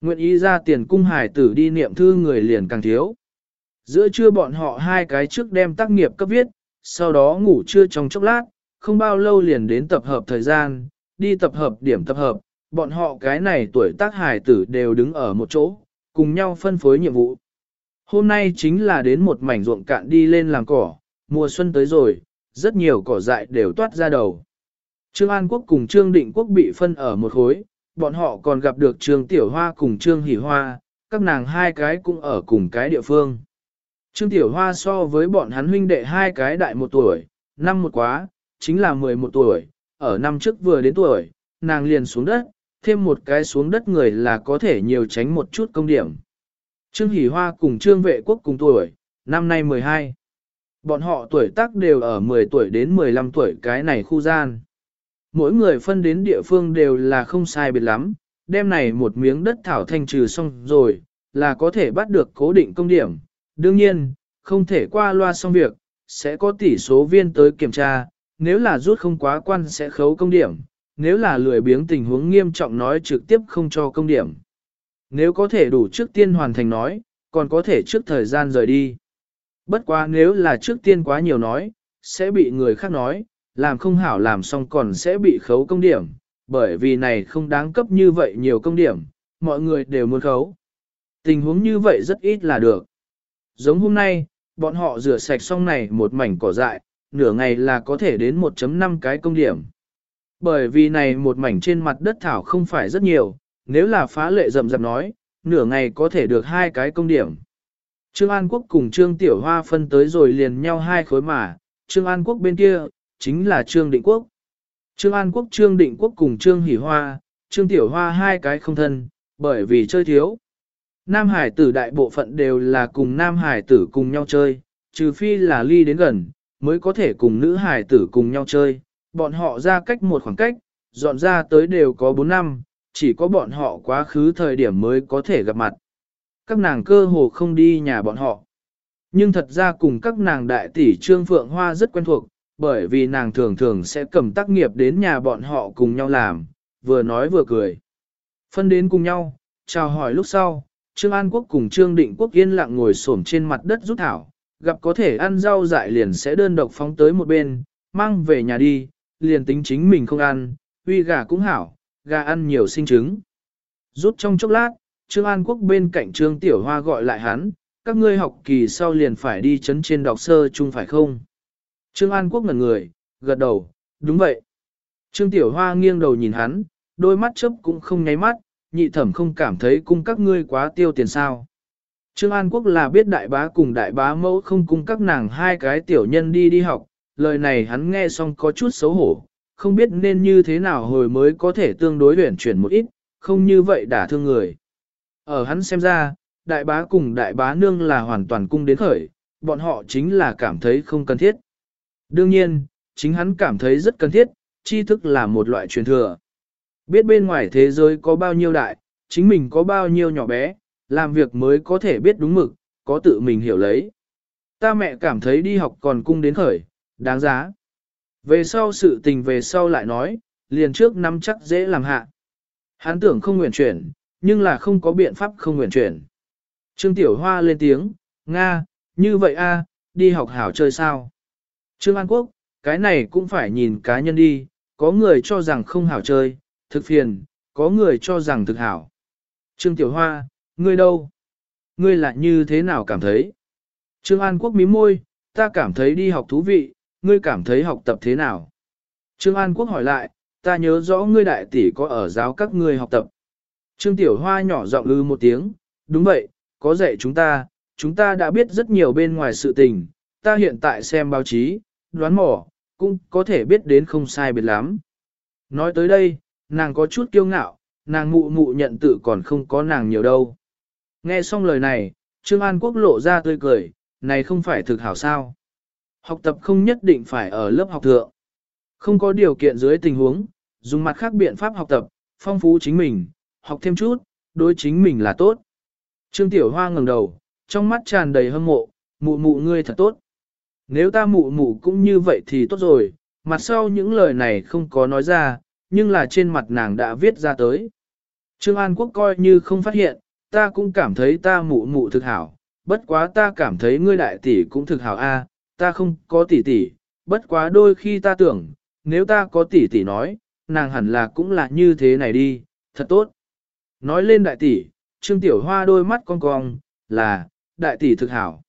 Nguyện ý ra tiền cung hải tử đi niệm thư người liền càng thiếu. Giữa trưa bọn họ hai cái trước đem tác nghiệp cấp viết, sau đó ngủ trưa trong chốc lát, không bao lâu liền đến tập hợp thời gian, đi tập hợp điểm tập hợp, bọn họ cái này tuổi tác hài tử đều đứng ở một chỗ, cùng nhau phân phối nhiệm vụ. Hôm nay chính là đến một mảnh ruộng cạn đi lên làm cỏ, mùa xuân tới rồi, rất nhiều cỏ dại đều toát ra đầu. Trương An Quốc cùng Trương Định Quốc bị phân ở một khối, bọn họ còn gặp được Trương Tiểu Hoa cùng Trương Hỷ Hoa, các nàng hai cái cũng ở cùng cái địa phương. Trương Tiểu Hoa so với bọn hắn huynh đệ hai cái đại một tuổi, năm một quá, chính là 11 tuổi, ở năm trước vừa đến tuổi, nàng liền xuống đất, thêm một cái xuống đất người là có thể nhiều tránh một chút công điểm. Trương Hỷ Hoa cùng Trương Vệ Quốc cùng tuổi, năm nay 12. Bọn họ tuổi tác đều ở 10 tuổi đến 15 tuổi cái này khu gian. Mỗi người phân đến địa phương đều là không sai biệt lắm, đêm này một miếng đất thảo thanh trừ xong rồi, là có thể bắt được cố định công điểm. Đương nhiên, không thể qua loa xong việc, sẽ có tỷ số viên tới kiểm tra, nếu là rút không quá quan sẽ khấu công điểm, nếu là lười biếng tình huống nghiêm trọng nói trực tiếp không cho công điểm. Nếu có thể đủ trước tiên hoàn thành nói, còn có thể trước thời gian rời đi. Bất quá nếu là trước tiên quá nhiều nói, sẽ bị người khác nói, làm không hảo làm xong còn sẽ bị khấu công điểm, bởi vì này không đáng cấp như vậy nhiều công điểm, mọi người đều muốn khấu. Tình huống như vậy rất ít là được. Giống hôm nay, bọn họ rửa sạch xong này một mảnh cỏ dại, nửa ngày là có thể đến 1.5 cái công điểm. Bởi vì này một mảnh trên mặt đất thảo không phải rất nhiều, nếu là phá lệ rậm rạp nói, nửa ngày có thể được hai cái công điểm. Trương An Quốc cùng Trương Tiểu Hoa phân tới rồi liền nhau hai khối mà, Trương An Quốc bên kia, chính là Trương Định Quốc. Trương An Quốc Trương Định Quốc cùng Trương Hỷ Hoa, Trương Tiểu Hoa hai cái không thân, bởi vì chơi thiếu. Nam Hải tử đại bộ phận đều là cùng Nam Hải tử cùng nhau chơi, trừ phi là ly đến gần, mới có thể cùng nữ Hải tử cùng nhau chơi. Bọn họ ra cách một khoảng cách, dọn ra tới đều có 4 năm, chỉ có bọn họ quá khứ thời điểm mới có thể gặp mặt. Các nàng cơ hồ không đi nhà bọn họ. Nhưng thật ra cùng các nàng đại tỷ Trương Phượng Hoa rất quen thuộc, bởi vì nàng thường thường sẽ cầm tác nghiệp đến nhà bọn họ cùng nhau làm, vừa nói vừa cười. Phân đến cùng nhau, chào hỏi lúc sau, Trương An Quốc cùng Trương Định Quốc yên lặng ngồi xổm trên mặt đất rút thảo, gặp có thể ăn rau dại liền sẽ đơn độc phóng tới một bên, mang về nhà đi, liền tính chính mình không ăn, uy gà cũng hảo, gà ăn nhiều sinh trứng. Rút trong chốc lát, Trương An Quốc bên cạnh Trương Tiểu Hoa gọi lại hắn, các ngươi học kỳ sau liền phải đi chấn trên đọc sơ chung phải không? Trương An Quốc ngẩn người, gật đầu, đúng vậy. Trương Tiểu Hoa nghiêng đầu nhìn hắn, đôi mắt chớp cũng không nháy mắt, nhị thẩm không cảm thấy cung các ngươi quá tiêu tiền sao. Trương An Quốc là biết đại bá cùng đại bá mẫu không cung các nàng hai cái tiểu nhân đi đi học, lời này hắn nghe xong có chút xấu hổ, không biết nên như thế nào hồi mới có thể tương đối luyện chuyển một ít, không như vậy đả thương người. Ở hắn xem ra, đại bá cùng đại bá nương là hoàn toàn cung đến khởi, bọn họ chính là cảm thấy không cần thiết. Đương nhiên, chính hắn cảm thấy rất cần thiết, tri thức là một loại truyền thừa. Biết bên ngoài thế giới có bao nhiêu đại, chính mình có bao nhiêu nhỏ bé, làm việc mới có thể biết đúng mực, có tự mình hiểu lấy. Ta mẹ cảm thấy đi học còn cung đến khởi, đáng giá. Về sau sự tình về sau lại nói, liền trước năm chắc dễ làm hạ. Hắn tưởng không nguyện chuyển, nhưng là không có biện pháp không nguyện chuyển. Trương Tiểu Hoa lên tiếng, Nga, như vậy a, đi học hảo chơi sao? Trương An Quốc, cái này cũng phải nhìn cá nhân đi, có người cho rằng không hảo chơi, thực phiền, có người cho rằng thực hảo. Trương Tiểu Hoa, ngươi đâu? Ngươi lại như thế nào cảm thấy? Trương An Quốc mím môi, ta cảm thấy đi học thú vị, ngươi cảm thấy học tập thế nào? Trương An Quốc hỏi lại, ta nhớ rõ ngươi đại tỷ có ở giáo các ngươi học tập. Trương Tiểu Hoa nhỏ giọng ư một tiếng, đúng vậy, có dạy chúng ta, chúng ta đã biết rất nhiều bên ngoài sự tình, ta hiện tại xem báo chí, đoán mò, cũng có thể biết đến không sai biệt lắm. Nói tới đây, nàng có chút kiêu ngạo, nàng mụ mụ nhận tự còn không có nàng nhiều đâu. Nghe xong lời này, Trương An Quốc lộ ra tươi cười, này không phải thực hảo sao. Học tập không nhất định phải ở lớp học thượng. Không có điều kiện dưới tình huống, dùng mặt khác biện pháp học tập, phong phú chính mình, học thêm chút, đối chính mình là tốt. Trương Tiểu Hoa ngẩng đầu, trong mắt tràn đầy hâm mộ, mụ mụ ngươi thật tốt. Nếu ta mụ mụ cũng như vậy thì tốt rồi, mặt sau những lời này không có nói ra, nhưng là trên mặt nàng đã viết ra tới. Trương An Quốc coi như không phát hiện, ta cũng cảm thấy ta mụ mụ thực hảo, bất quá ta cảm thấy ngươi đại tỷ cũng thực hảo a, ta không có tỷ tỷ, bất quá đôi khi ta tưởng, nếu ta có tỷ tỷ nói, nàng hẳn là cũng là như thế này đi, thật tốt. Nói lên đại tỷ, Trương Tiểu Hoa đôi mắt cong cong, là, đại tỷ thực hảo.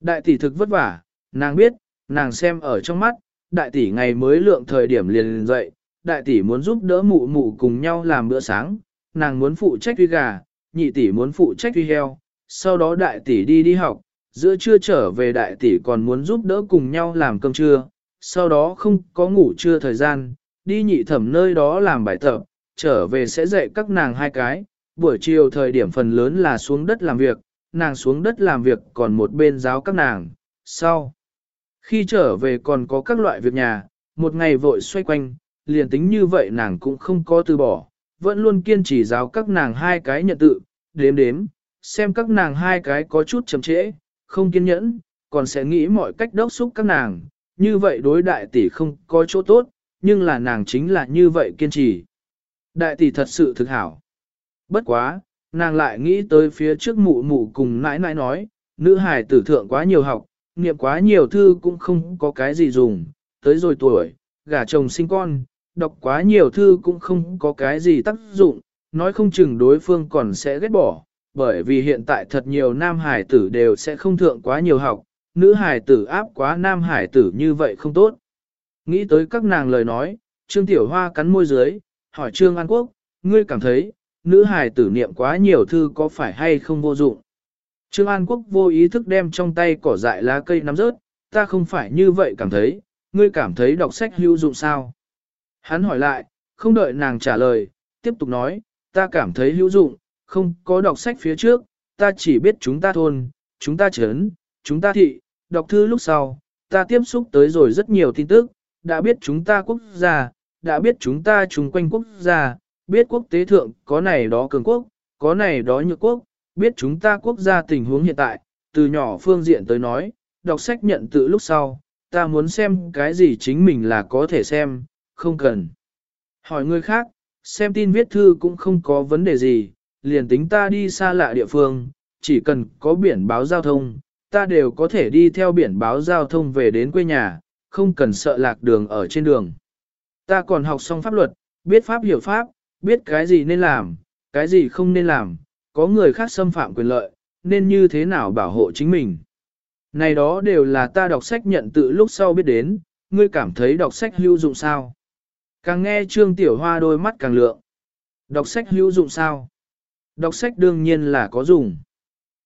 Đại tỷ thực vất vả, nàng biết, nàng xem ở trong mắt, đại tỷ ngày mới lượng thời điểm liền dậy, đại tỷ muốn giúp đỡ mụ mụ cùng nhau làm bữa sáng, nàng muốn phụ trách tuy gà, nhị tỷ muốn phụ trách tuy heo, sau đó đại tỷ đi đi học, giữa trưa trở về đại tỷ còn muốn giúp đỡ cùng nhau làm cơm trưa, sau đó không có ngủ trưa thời gian, đi nhị thẩm nơi đó làm bài tập, trở về sẽ dạy các nàng hai cái, buổi chiều thời điểm phần lớn là xuống đất làm việc, nàng xuống đất làm việc còn một bên giáo các nàng, sau. Khi trở về còn có các loại việc nhà, một ngày vội xoay quanh, liền tính như vậy nàng cũng không có từ bỏ, vẫn luôn kiên trì giáo các nàng hai cái nhận tự, đếm đếm, xem các nàng hai cái có chút chậm trễ, không kiên nhẫn, còn sẽ nghĩ mọi cách đốc xúc các nàng, như vậy đối đại tỷ không có chỗ tốt, nhưng là nàng chính là như vậy kiên trì. Đại tỷ thật sự thực hảo. Bất quá, nàng lại nghĩ tới phía trước mụ mụ cùng nãi nãi nói, nữ hài tử thượng quá nhiều học, niệm quá nhiều thư cũng không có cái gì dùng, tới rồi tuổi, gả chồng sinh con, đọc quá nhiều thư cũng không có cái gì tác dụng, nói không chừng đối phương còn sẽ ghét bỏ, bởi vì hiện tại thật nhiều nam hải tử đều sẽ không thượng quá nhiều học, nữ hải tử áp quá nam hải tử như vậy không tốt. Nghĩ tới các nàng lời nói, Trương Tiểu Hoa cắn môi dưới, hỏi Trương An Quốc, ngươi cảm thấy, nữ hải tử niệm quá nhiều thư có phải hay không vô dụng? Trương An Quốc vô ý thức đem trong tay cỏ dại lá cây nắm rớt, ta không phải như vậy cảm thấy, ngươi cảm thấy đọc sách hữu dụng sao? Hắn hỏi lại, không đợi nàng trả lời, tiếp tục nói, ta cảm thấy hữu dụng, không có đọc sách phía trước, ta chỉ biết chúng ta thôn, chúng ta chấn, chúng ta thị, đọc thư lúc sau, ta tiếp xúc tới rồi rất nhiều tin tức, đã biết chúng ta quốc gia, đã biết chúng ta chung quanh quốc gia, biết quốc tế thượng có này đó cường quốc, có này đó nhược quốc, biết chúng ta quốc gia tình huống hiện tại, từ nhỏ phương diện tới nói, đọc sách nhận tự lúc sau, ta muốn xem cái gì chính mình là có thể xem, không cần. Hỏi người khác, xem tin viết thư cũng không có vấn đề gì, liền tính ta đi xa lạ địa phương, chỉ cần có biển báo giao thông, ta đều có thể đi theo biển báo giao thông về đến quê nhà, không cần sợ lạc đường ở trên đường. Ta còn học xong pháp luật, biết pháp hiểu pháp, biết cái gì nên làm, cái gì không nên làm, có người khác xâm phạm quyền lợi, nên như thế nào bảo hộ chính mình. Này đó đều là ta đọc sách nhận tự lúc sau biết đến, ngươi cảm thấy đọc sách hữu dụng sao? Càng nghe Trương Tiểu Hoa đôi mắt càng lượng. Đọc sách hữu dụng sao? Đọc sách đương nhiên là có dùng.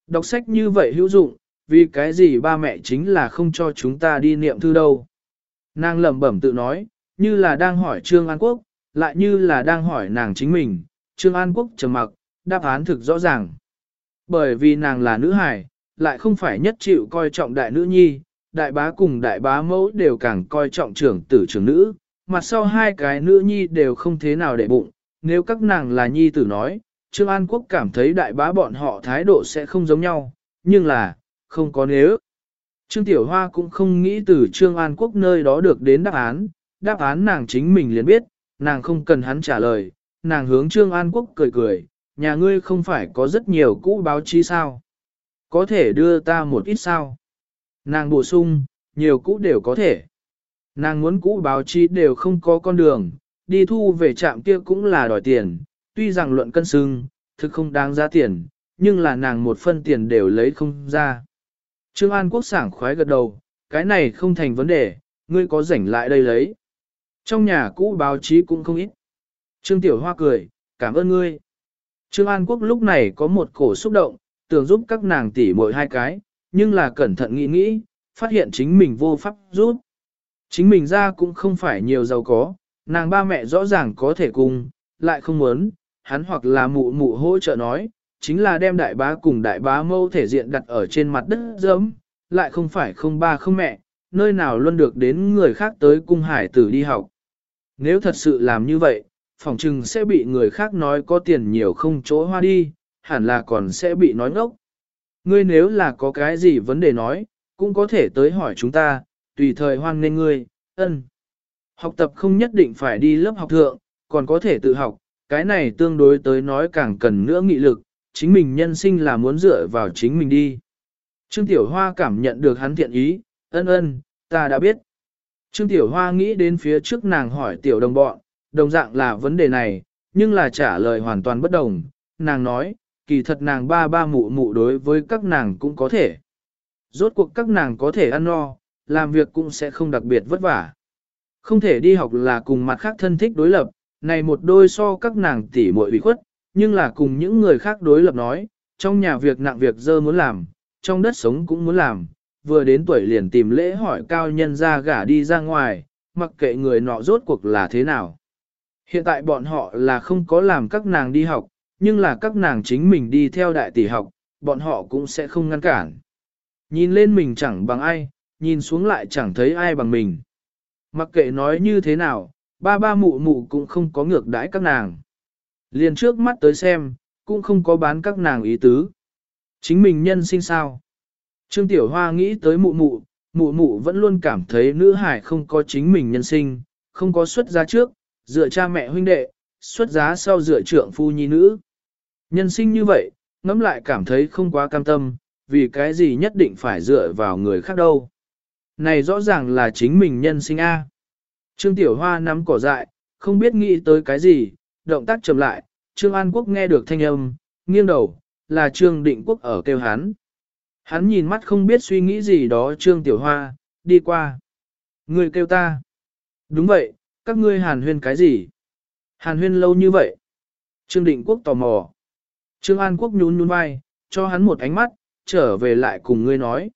Đọc sách như vậy hữu dụng, vì cái gì ba mẹ chính là không cho chúng ta đi niệm thư đâu. Nàng lẩm bẩm tự nói, như là đang hỏi Trương An Quốc, lại như là đang hỏi nàng chính mình, Trương An Quốc trầm mặc, đáp án thực rõ ràng. Bởi vì nàng là nữ hài, lại không phải nhất chịu coi trọng đại nữ nhi, đại bá cùng đại bá mẫu đều càng coi trọng trưởng tử trưởng nữ, mặt sau hai cái nữ nhi đều không thế nào để bụng, nếu các nàng là nhi tử nói, Trương An Quốc cảm thấy đại bá bọn họ thái độ sẽ không giống nhau, nhưng là, không có nếu. Trương Tiểu Hoa cũng không nghĩ từ Trương An Quốc nơi đó được đến đáp án, đáp án nàng chính mình liền biết, nàng không cần hắn trả lời, nàng hướng Trương An Quốc cười cười, nhà ngươi không phải có rất nhiều cũ báo chí sao? Có thể đưa ta một ít sao? Nàng bổ sung, nhiều cũ đều có thể. Nàng muốn cũ báo chí đều không có con đường, đi thu về trạm kia cũng là đòi tiền, tuy rằng luận cân xưng, thực không đáng giá tiền, nhưng là nàng một phân tiền đều lấy không ra. Trương An Quốc sảng khoái gật đầu, cái này không thành vấn đề, ngươi có rảnh lại đây lấy. Trong nhà cũ báo chí cũng không ít. Trương Tiểu Hoa cười, cảm ơn ngươi. Trương An Quốc lúc này có một cổ xúc động, tưởng giúp các nàng tỷ muội hai cái, nhưng là cẩn thận nghĩ nghĩ, phát hiện chính mình vô pháp giúp. Chính mình ra cũng không phải nhiều giàu có, nàng ba mẹ rõ ràng có thể cùng, lại không muốn, hắn hoặc là mụ mụ hỗ trợ nói, chính là đem đại bá cùng đại bá mâu thể diện đặt ở trên mặt đất dẫm, lại không phải không ba không mẹ, nơi nào luôn được đến người khác tới cung hải tử đi học. Nếu thật sự làm như vậy, phòng chừng sẽ bị người khác nói có tiền nhiều không chỗ hoa đi, hẳn là còn sẽ bị nói ngốc. Ngươi nếu là có cái gì vấn đề nói, cũng có thể tới hỏi chúng ta, tùy thời hoan nên ngươi, ân. Học tập không nhất định phải đi lớp học thượng, còn có thể tự học, cái này tương đối tới nói càng cần nữa nghị lực, chính mình nhân sinh là muốn dựa vào chính mình đi. Trương Tiểu Hoa cảm nhận được hắn thiện ý, ân ân, ta đã biết. Trương Tiểu Hoa nghĩ đến phía trước nàng hỏi Tiểu đồng bọn, đồng dạng là vấn đề này, nhưng là trả lời hoàn toàn bất đồng. Nàng nói, kỳ thật nàng ba ba mụ mụ đối với các nàng cũng có thể. Rốt cuộc các nàng có thể ăn no, làm việc cũng sẽ không đặc biệt vất vả. Không thể đi học là cùng mặt khác thân thích đối lập, này một đôi so các nàng tỉ muội bị khuất, nhưng là cùng những người khác đối lập nói, trong nhà việc nặng việc dơ muốn làm, trong đất sống cũng muốn làm, vừa đến tuổi liền tìm lễ hỏi cao nhân ra gả đi ra ngoài, mặc kệ người nọ rốt cuộc là thế nào. Hiện tại bọn họ là không có làm các nàng đi học, nhưng là các nàng chính mình đi theo đại tỷ học, bọn họ cũng sẽ không ngăn cản. Nhìn lên mình chẳng bằng ai, nhìn xuống lại chẳng thấy ai bằng mình. Mặc kệ nói như thế nào, ba ba mụ mụ cũng không có ngược đãi các nàng. Liền trước mắt tới xem, cũng không có bán các nàng ý tứ. Chính mình nhân sinh sao? Trương Tiểu Hoa nghĩ tới mụ mụ, mụ mụ vẫn luôn cảm thấy nữ hải không có chính mình nhân sinh, không có xuất ra trước, dựa cha mẹ huynh đệ, xuất giá sau dựa trượng phu nhi nữ. Nhân sinh như vậy, ngẫm lại cảm thấy không quá cam tâm, vì cái gì nhất định phải dựa vào người khác đâu. Này rõ ràng là chính mình nhân sinh A. Trương Tiểu Hoa nắm cỏ dại, không biết nghĩ tới cái gì, động tác chậm lại, Trương An Quốc nghe được thanh âm, nghiêng đầu, là Trương Định Quốc ở kêu hắn. Hắn nhìn mắt không biết suy nghĩ gì đó Trương Tiểu Hoa, đi qua. Người kêu ta. Đúng vậy, các ngươi hàn huyên cái gì? Hàn huyên lâu như vậy. Trương Định Quốc tò mò. Trương An Quốc nhún nhún vai, cho hắn một ánh mắt, trở về lại cùng ngươi nói.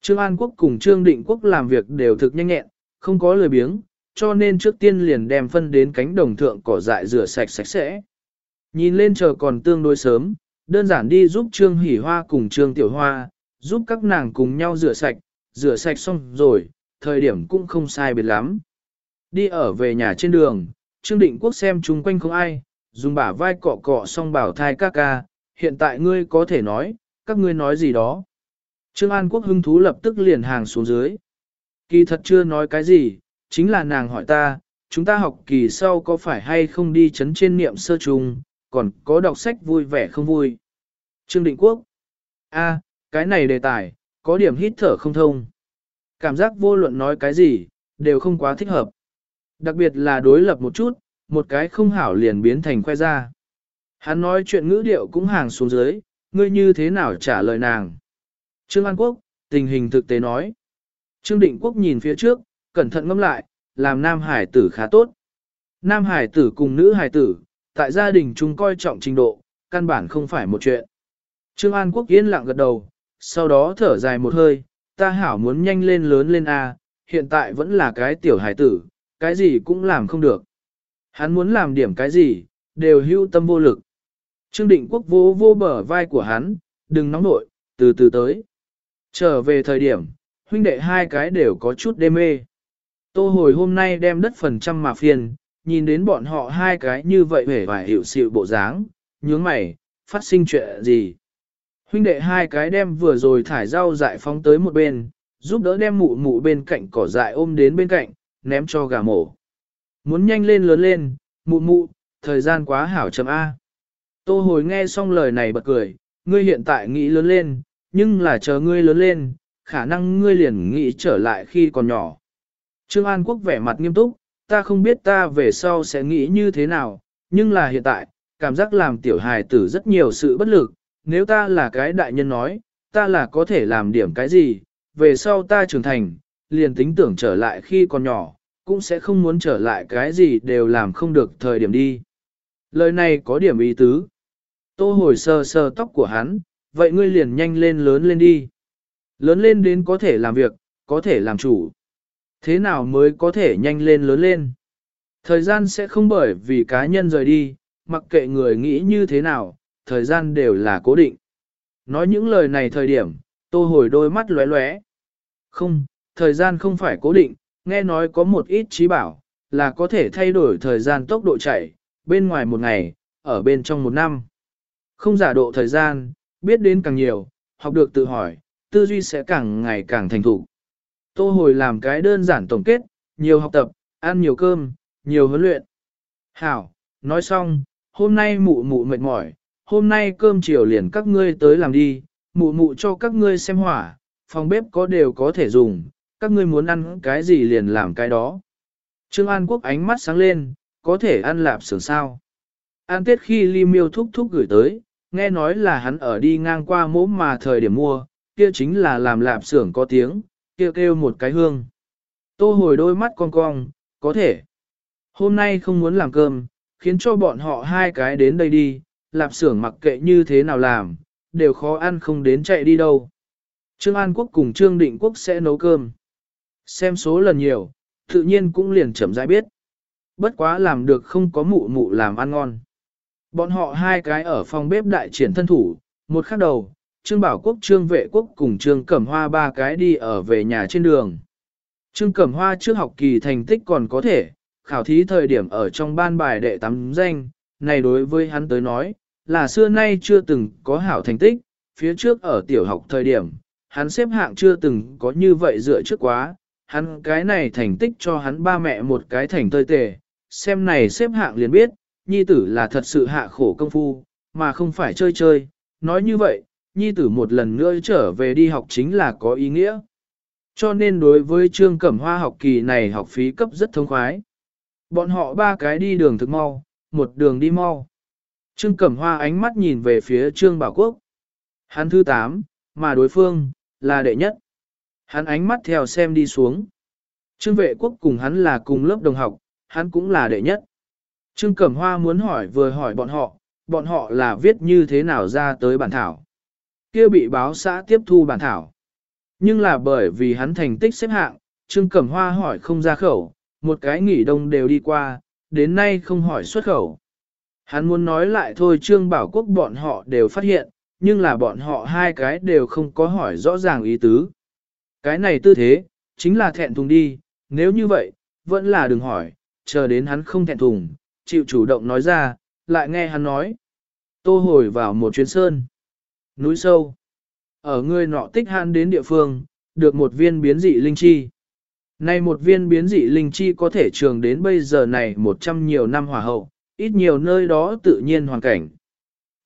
Trương An Quốc cùng Trương Định Quốc làm việc đều thực nhanh nhẹn, không có lời biếng, cho nên trước tiên liền đem phân đến cánh đồng thượng cỏ dại rửa sạch sạch sẽ. Nhìn lên chờ còn tương đối sớm, đơn giản đi giúp Trương Hỷ Hoa cùng Trương Tiểu Hoa, giúp các nàng cùng nhau rửa sạch, rửa sạch xong rồi, thời điểm cũng không sai biệt lắm. Đi ở về nhà trên đường, Trương Định Quốc xem chung quanh không ai, dùng bả vai cọ cọ xong bảo thai ca ca, hiện tại ngươi có thể nói, các ngươi nói gì đó. Trương An Quốc hưng thú lập tức liền hàng xuống dưới. Kỳ thật chưa nói cái gì, chính là nàng hỏi ta, chúng ta học kỳ sau có phải hay không đi chấn trên niệm sơ trùng, còn có đọc sách vui vẻ không vui. Trương Định Quốc. a cái này đề tài, có điểm hít thở không thông. Cảm giác vô luận nói cái gì, đều không quá thích hợp. Đặc biệt là đối lập một chút, một cái không hảo liền biến thành khoe ra. Hắn nói chuyện ngữ điệu cũng hàng xuống dưới, ngươi như thế nào trả lời nàng. Trương An Quốc, tình hình thực tế nói. Trương Định Quốc nhìn phía trước, cẩn thận ngâm lại, làm nam hải tử khá tốt. Nam hải tử cùng nữ hải tử, tại gia đình chúng coi trọng trình độ, căn bản không phải một chuyện. Trương An Quốc yên lặng gật đầu, sau đó thở dài một hơi, ta hảo muốn nhanh lên lớn lên A, hiện tại vẫn là cái tiểu hải tử, cái gì cũng làm không được. Hắn muốn làm điểm cái gì, đều hưu tâm vô lực. Trương Định Quốc vô vô bờ vai của hắn, đừng nóng nội, từ từ tới. Trở về thời điểm, huynh đệ hai cái đều có chút đê mê. Tô hồi hôm nay đem đất phần trăm mà phiền, nhìn đến bọn họ hai cái như vậy vẻ vài hiểu sự bộ dáng, nhướng mày, phát sinh chuyện gì. Huynh đệ hai cái đem vừa rồi thải rau dại phóng tới một bên, giúp đỡ đem mụ mụ bên cạnh cỏ dại ôm đến bên cạnh, ném cho gà mổ. Muốn nhanh lên lớn lên, mụ mụ, thời gian quá hảo chấm A. Tô hồi nghe xong lời này bật cười, ngươi hiện tại nghĩ lớn lên, nhưng là chờ ngươi lớn lên, khả năng ngươi liền nghĩ trở lại khi còn nhỏ. Trương An Quốc vẻ mặt nghiêm túc, ta không biết ta về sau sẽ nghĩ như thế nào, nhưng là hiện tại, cảm giác làm tiểu hài tử rất nhiều sự bất lực, nếu ta là cái đại nhân nói, ta là có thể làm điểm cái gì, về sau ta trưởng thành, liền tính tưởng trở lại khi còn nhỏ, cũng sẽ không muốn trở lại cái gì đều làm không được thời điểm đi. Lời này có điểm ý tứ. Tô hồi sờ sờ tóc của hắn, vậy ngươi liền nhanh lên lớn lên đi. Lớn lên đến có thể làm việc, có thể làm chủ. Thế nào mới có thể nhanh lên lớn lên? Thời gian sẽ không bởi vì cá nhân rời đi, mặc kệ người nghĩ như thế nào, thời gian đều là cố định. Nói những lời này thời điểm, tô hồi đôi mắt lóe lóe. Không, thời gian không phải cố định, nghe nói có một ít trí bảo, là có thể thay đổi thời gian tốc độ chạy, bên ngoài một ngày, ở bên trong một năm. Không giả độ thời gian, biết đến càng nhiều, học được tự hỏi, tư duy sẽ càng ngày càng thành thục. Tô hồi làm cái đơn giản tổng kết, nhiều học tập, ăn nhiều cơm, nhiều huấn luyện. Hảo, nói xong, hôm nay mụ mụ mệt mỏi, hôm nay cơm chiều liền các ngươi tới làm đi, mụ mụ cho các ngươi xem hỏa, phòng bếp có đều có thể dùng, các ngươi muốn ăn cái gì liền làm cái đó. Trương An Quốc ánh mắt sáng lên, có thể ăn lạp sưởng sao. An tết khi ly miêu thúc thúc gửi tới, nghe nói là hắn ở đi ngang qua mỗ mà thời điểm mua, kia chính là làm lạp xưởng có tiếng, kia kêu, kêu một cái hương. Tô hồi đôi mắt cong cong, có thể. Hôm nay không muốn làm cơm, khiến cho bọn họ hai cái đến đây đi, lạp xưởng mặc kệ như thế nào làm, đều khó ăn không đến chạy đi đâu. Trương An Quốc cùng Trương Định Quốc sẽ nấu cơm. Xem số lần nhiều, tự nhiên cũng liền chậm rãi biết. Bất quá làm được không có mụ mụ làm ăn ngon. Bọn họ hai cái ở phòng bếp đại triển thân thủ, một khắc đầu, Trương Bảo Quốc Trương Vệ Quốc cùng Trương Cẩm Hoa ba cái đi ở về nhà trên đường. Trương Cẩm Hoa trước học kỳ thành tích còn có thể, khảo thí thời điểm ở trong ban bài đệ tắm danh, này đối với hắn tới nói, là xưa nay chưa từng có hảo thành tích, phía trước ở tiểu học thời điểm, hắn xếp hạng chưa từng có như vậy dựa trước quá, hắn cái này thành tích cho hắn ba mẹ một cái thành tơi tề, xem này xếp hạng liền biết, nhi tử là thật sự hạ khổ công phu, mà không phải chơi chơi, nói như vậy, nhi tử một lần nữa trở về đi học chính là có ý nghĩa. Cho nên đối với trương cẩm hoa học kỳ này học phí cấp rất thông khoái. Bọn họ ba cái đi đường thực mau, một đường đi mau. Trương cẩm hoa ánh mắt nhìn về phía trương bảo quốc. Hắn thứ 8, mà đối phương, là đệ nhất. Hắn ánh mắt theo xem đi xuống. Trương vệ quốc cùng hắn là cùng lớp đồng học, hắn cũng là đệ nhất. Trương Cẩm Hoa muốn hỏi vừa hỏi bọn họ, bọn họ là viết như thế nào ra tới bản thảo. kia bị báo xã tiếp thu bản thảo. Nhưng là bởi vì hắn thành tích xếp hạng, Trương Cẩm Hoa hỏi không ra khẩu, một cái nghỉ đông đều đi qua, đến nay không hỏi xuất khẩu. Hắn muốn nói lại thôi Trương Bảo Quốc bọn họ đều phát hiện, nhưng là bọn họ hai cái đều không có hỏi rõ ràng ý tứ. Cái này tư thế, chính là thẹn thùng đi, nếu như vậy, vẫn là đừng hỏi, chờ đến hắn không thẹn thùng, chịu chủ động nói ra, lại nghe hắn nói. Tô hồi vào một chuyến sơn. Núi sâu. Ở người nọ tích hạn đến địa phương, được một viên biến dị linh chi. Này một viên biến dị linh chi có thể trường đến bây giờ này một trăm nhiều năm hòa hậu, ít nhiều nơi đó tự nhiên hoàn cảnh.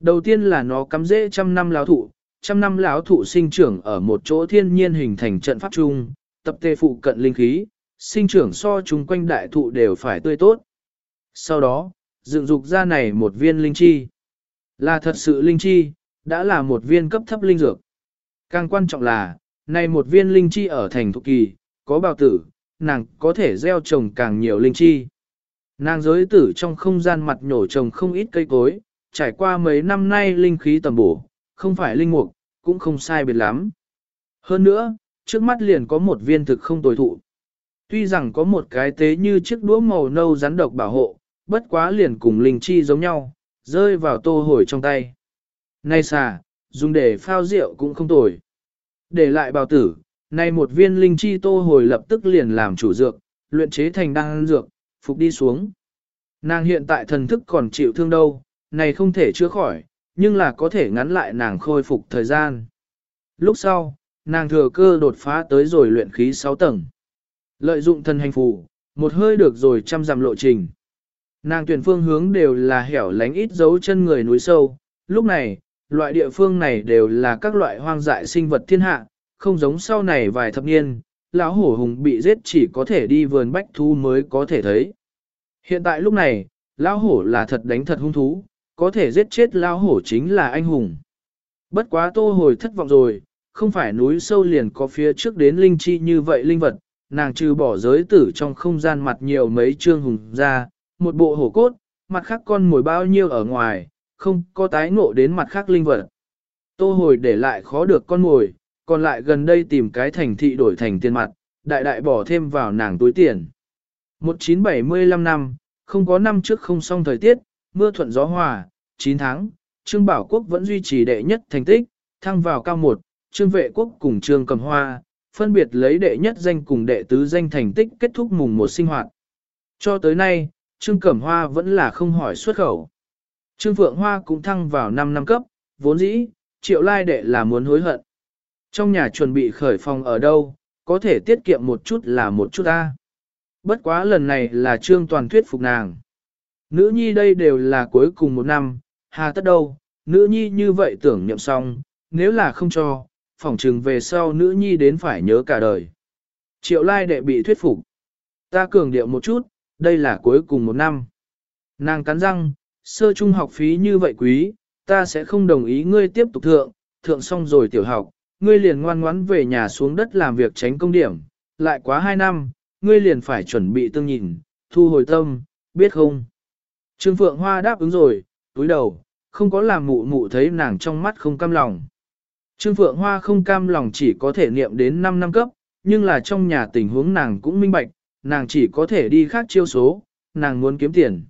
Đầu tiên là nó cắm rễ trăm năm lão thụ, trăm năm lão thụ sinh trưởng ở một chỗ thiên nhiên hình thành trận pháp chung, tập tê phụ cận linh khí, sinh trưởng so chúng quanh đại thụ đều phải tươi tốt. Sau đó, dựng dục ra này một viên linh chi. Là thật sự linh chi, đã là một viên cấp thấp linh dược. Càng quan trọng là, này một viên linh chi ở thành thụ kỳ, có bào tử, nàng có thể gieo trồng càng nhiều linh chi. Nàng giới tử trong không gian mặt nhổ trồng không ít cây cối, trải qua mấy năm nay linh khí tầm bổ, không phải linh mục, cũng không sai biệt lắm. Hơn nữa, trước mắt liền có một viên thực không tồi thụ. Tuy rằng có một cái tế như chiếc đũa màu nâu rắn độc bảo hộ, bất quá liền cùng linh chi giống nhau, rơi vào tô hồi trong tay. Nay xà, dùng để phao rượu cũng không tồi. Để lại bào tử, nay một viên linh chi tô hồi lập tức liền làm chủ dược, luyện chế thành đan dược, phục đi xuống. Nàng hiện tại thần thức còn chịu thương đâu, này không thể chữa khỏi, nhưng là có thể ngắn lại nàng khôi phục thời gian. Lúc sau, nàng thừa cơ đột phá tới rồi luyện khí 6 tầng. Lợi dụng thân hành phù, một hơi được rồi trăm dặm lộ trình. Nàng tuyển phương hướng đều là hẻo lánh ít dấu chân người núi sâu, lúc này, loại địa phương này đều là các loại hoang dại sinh vật thiên hạ, không giống sau này vài thập niên, lão hổ hùng bị giết chỉ có thể đi vườn bách thu mới có thể thấy. Hiện tại lúc này, lão hổ là thật đánh thật hung thú, có thể giết chết lão hổ chính là anh hùng. Bất quá tô hồi thất vọng rồi, không phải núi sâu liền có phía trước đến linh chi như vậy linh vật, nàng trừ bỏ giới tử trong không gian mặt nhiều mấy trương hùng ra, một bộ hổ cốt, mặt khác con mồi bao nhiêu ở ngoài, không có tái ngộ đến mặt khác linh vật. Tô hồi để lại khó được con mồi, còn lại gần đây tìm cái thành thị đổi thành tiền mặt, đại đại bỏ thêm vào nàng túi tiền. 1975 năm, không có năm trước không xong thời tiết, mưa thuận gió hòa, 9 tháng, Trương Bảo Quốc vẫn duy trì đệ nhất thành tích, thăng vào cao 1, Trương Vệ Quốc cùng Trương Cầm Hoa, phân biệt lấy đệ nhất danh cùng đệ tứ danh thành tích kết thúc mùng một sinh hoạt. Cho tới nay, Trương Cẩm Hoa vẫn là không hỏi xuất khẩu. Trương Phượng Hoa cũng thăng vào 5 năm cấp, vốn dĩ, triệu lai đệ là muốn hối hận. Trong nhà chuẩn bị khởi phòng ở đâu, có thể tiết kiệm một chút là một chút ta. Bất quá lần này là Trương Toàn thuyết phục nàng. Nữ nhi đây đều là cuối cùng một năm, hà tất đâu, nữ nhi như vậy tưởng nhậm xong, nếu là không cho, phỏng trừng về sau nữ nhi đến phải nhớ cả đời. Triệu lai đệ bị thuyết phục. Ta cường điệu một chút, đây là cuối cùng một năm. Nàng cắn răng, Sơ trung học phí như vậy quý, ta sẽ không đồng ý ngươi tiếp tục thượng, thượng xong rồi tiểu học, ngươi liền ngoan ngoãn về nhà xuống đất làm việc tránh công điểm, lại quá hai năm, ngươi liền phải chuẩn bị tương nhìn, thu hồi tâm, biết không? Trương Phượng Hoa đáp ứng rồi, túi đầu, không có làm mụ mụ thấy nàng trong mắt không cam lòng. Trương Phượng Hoa không cam lòng chỉ có thể niệm đến 5 năm cấp, nhưng là trong nhà tình huống nàng cũng minh bạch, nàng chỉ có thể đi khác chiêu số, nàng muốn kiếm tiền.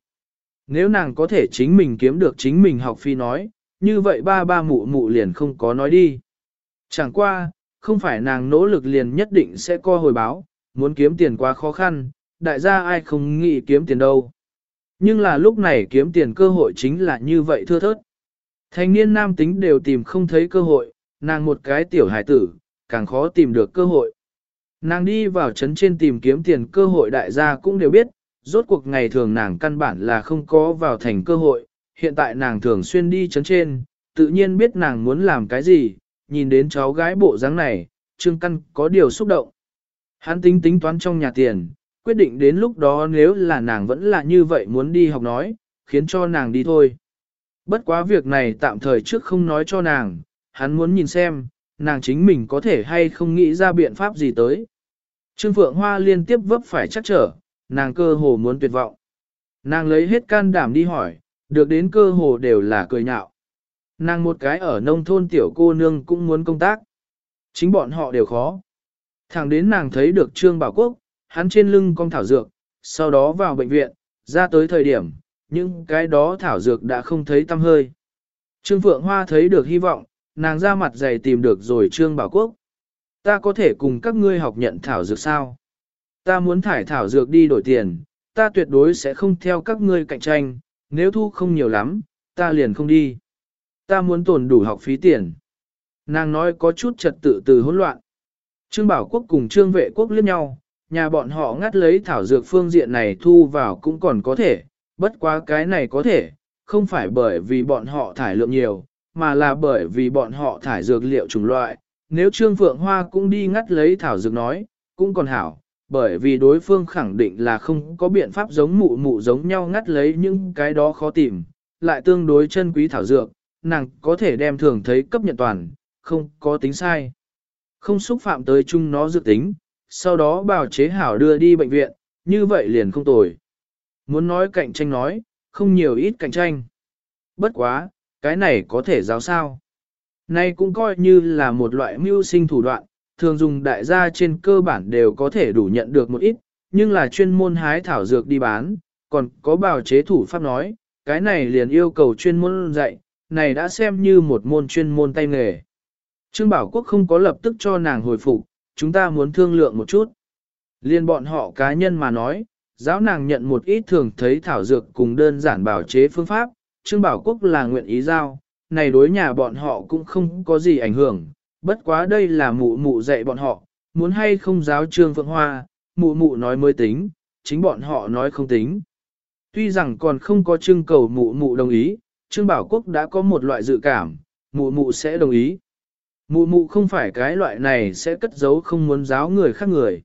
Nếu nàng có thể chính mình kiếm được chính mình học phi nói, như vậy ba ba mụ mụ liền không có nói đi. Chẳng qua, không phải nàng nỗ lực liền nhất định sẽ co hồi báo, muốn kiếm tiền quá khó khăn, đại gia ai không nghĩ kiếm tiền đâu. Nhưng là lúc này kiếm tiền cơ hội chính là như vậy thưa thớt. Thanh niên nam tính đều tìm không thấy cơ hội, nàng một cái tiểu hải tử, càng khó tìm được cơ hội. Nàng đi vào trấn trên tìm kiếm tiền cơ hội đại gia cũng đều biết, rốt cuộc ngày thường nàng căn bản là không có vào thành cơ hội, hiện tại nàng thường xuyên đi trấn trên, tự nhiên biết nàng muốn làm cái gì, nhìn đến cháu gái bộ dáng này, Trương Căn có điều xúc động. Hắn tính tính toán trong nhà tiền, quyết định đến lúc đó nếu là nàng vẫn là như vậy muốn đi học nói, khiến cho nàng đi thôi. Bất quá việc này tạm thời trước không nói cho nàng, hắn muốn nhìn xem, nàng chính mình có thể hay không nghĩ ra biện pháp gì tới. Trương Phượng Hoa liên tiếp vấp phải chắc trở, nàng cơ hồ muốn tuyệt vọng. Nàng lấy hết can đảm đi hỏi, được đến cơ hồ đều là cười nhạo. Nàng một cái ở nông thôn tiểu cô nương cũng muốn công tác. Chính bọn họ đều khó. Thẳng đến nàng thấy được Trương Bảo Quốc, hắn trên lưng con thảo dược, sau đó vào bệnh viện, ra tới thời điểm, nhưng cái đó thảo dược đã không thấy tâm hơi. Trương Phượng Hoa thấy được hy vọng, nàng ra mặt dày tìm được rồi Trương Bảo Quốc. Ta có thể cùng các ngươi học nhận thảo dược sao? Ta muốn thải thảo dược đi đổi tiền, ta tuyệt đối sẽ không theo các ngươi cạnh tranh, nếu thu không nhiều lắm, ta liền không đi. Ta muốn tồn đủ học phí tiền. Nàng nói có chút trật tự từ hỗn loạn. Trương Bảo Quốc cùng Trương Vệ Quốc liếc nhau, nhà bọn họ ngắt lấy thảo dược phương diện này thu vào cũng còn có thể, bất quá cái này có thể, không phải bởi vì bọn họ thải lượng nhiều, mà là bởi vì bọn họ thải dược liệu chủng loại. Nếu Trương Phượng Hoa cũng đi ngắt lấy thảo dược nói, cũng còn hảo, bởi vì đối phương khẳng định là không có biện pháp giống mụ mụ giống nhau ngắt lấy những cái đó khó tìm, lại tương đối chân quý thảo dược, nàng có thể đem thường thấy cấp nhận toàn, không có tính sai. Không xúc phạm tới chung nó dự tính, sau đó bào chế hảo đưa đi bệnh viện, như vậy liền không tồi. Muốn nói cạnh tranh nói, không nhiều ít cạnh tranh. Bất quá, cái này có thể giáo sao. Nay cũng coi như là một loại mưu sinh thủ đoạn, thường dùng đại gia trên cơ bản đều có thể đủ nhận được một ít, nhưng là chuyên môn hái thảo dược đi bán, còn có bào chế thủ pháp nói, cái này liền yêu cầu chuyên môn dạy, này đã xem như một môn chuyên môn tay nghề. Trương Bảo Quốc không có lập tức cho nàng hồi phục, chúng ta muốn thương lượng một chút. Liên bọn họ cá nhân mà nói, giáo nàng nhận một ít thường thấy thảo dược cùng đơn giản bảo chế phương pháp, Trương Bảo Quốc là nguyện ý giao, này đối nhà bọn họ cũng không có gì ảnh hưởng, bất quá đây là mụ mụ dạy bọn họ, muốn hay không giáo Trương Phượng Hoa, mụ mụ nói mới tính, chính bọn họ nói không tính. Tuy rằng còn không có trưng cầu mụ mụ đồng ý, Trương Bảo Quốc đã có một loại dự cảm, mụ mụ sẽ đồng ý. Mụ mụ không phải cái loại này sẽ cất giấu không muốn giáo người khác người.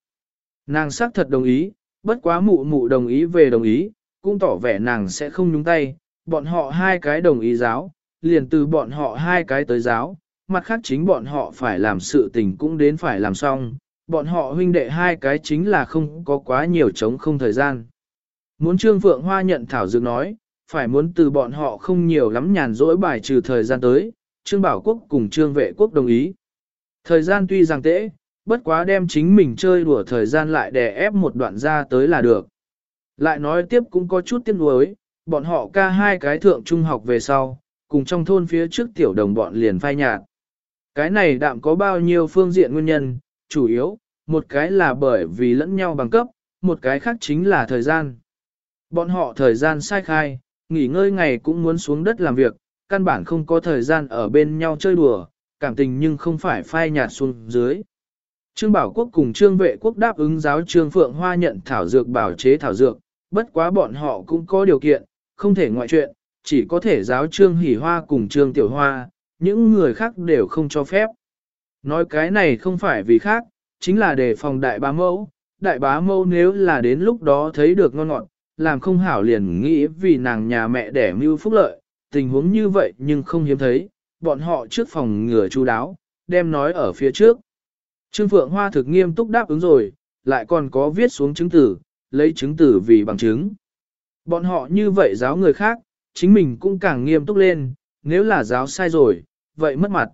Nàng xác thật đồng ý, bất quá mụ mụ đồng ý về đồng ý, cũng tỏ vẻ nàng sẽ không nhúng tay, bọn họ hai cái đồng ý giáo, liền từ bọn họ hai cái tới giáo, mặt khác chính bọn họ phải làm sự tình cũng đến phải làm xong, bọn họ huynh đệ hai cái chính là không có quá nhiều chống không thời gian. Muốn Trương Phượng Hoa nhận Thảo Dược nói, phải muốn từ bọn họ không nhiều lắm nhàn rỗi bài trừ thời gian tới, Trương Bảo Quốc cùng Trương Vệ Quốc đồng ý. Thời gian tuy rằng tễ, bất quá đem chính mình chơi đùa thời gian lại đè ép một đoạn ra tới là được. Lại nói tiếp cũng có chút tiếc nuối, bọn họ ca hai cái thượng trung học về sau, cùng trong thôn phía trước tiểu đồng bọn liền phai nhạt. Cái này đạm có bao nhiêu phương diện nguyên nhân, chủ yếu, một cái là bởi vì lẫn nhau bằng cấp, một cái khác chính là thời gian. Bọn họ thời gian sai khai, nghỉ ngơi ngày cũng muốn xuống đất làm việc, căn bản không có thời gian ở bên nhau chơi đùa, cảm tình nhưng không phải phai nhạt xuống dưới. Trương Bảo Quốc cùng Trương Vệ Quốc đáp ứng giáo Trương Phượng Hoa nhận thảo dược bảo chế thảo dược, bất quá bọn họ cũng có điều kiện, không thể ngoại chuyện, chỉ có thể giáo Trương Hỷ Hoa cùng Trương Tiểu Hoa, những người khác đều không cho phép. Nói cái này không phải vì khác, chính là để phòng đại bá mẫu, đại bá mẫu nếu là đến lúc đó thấy được ngon ngọt, làm không hảo liền nghĩ vì nàng nhà mẹ đẻ mưu phúc lợi, tình huống như vậy nhưng không hiếm thấy, bọn họ trước phòng ngừa chú đáo, đem nói ở phía trước. Trương Phượng Hoa thực nghiêm túc đáp ứng rồi, lại còn có viết xuống chứng tử, lấy chứng tử vì bằng chứng. Bọn họ như vậy giáo người khác, chính mình cũng càng nghiêm túc lên, nếu là giáo sai rồi, vậy mất mặt.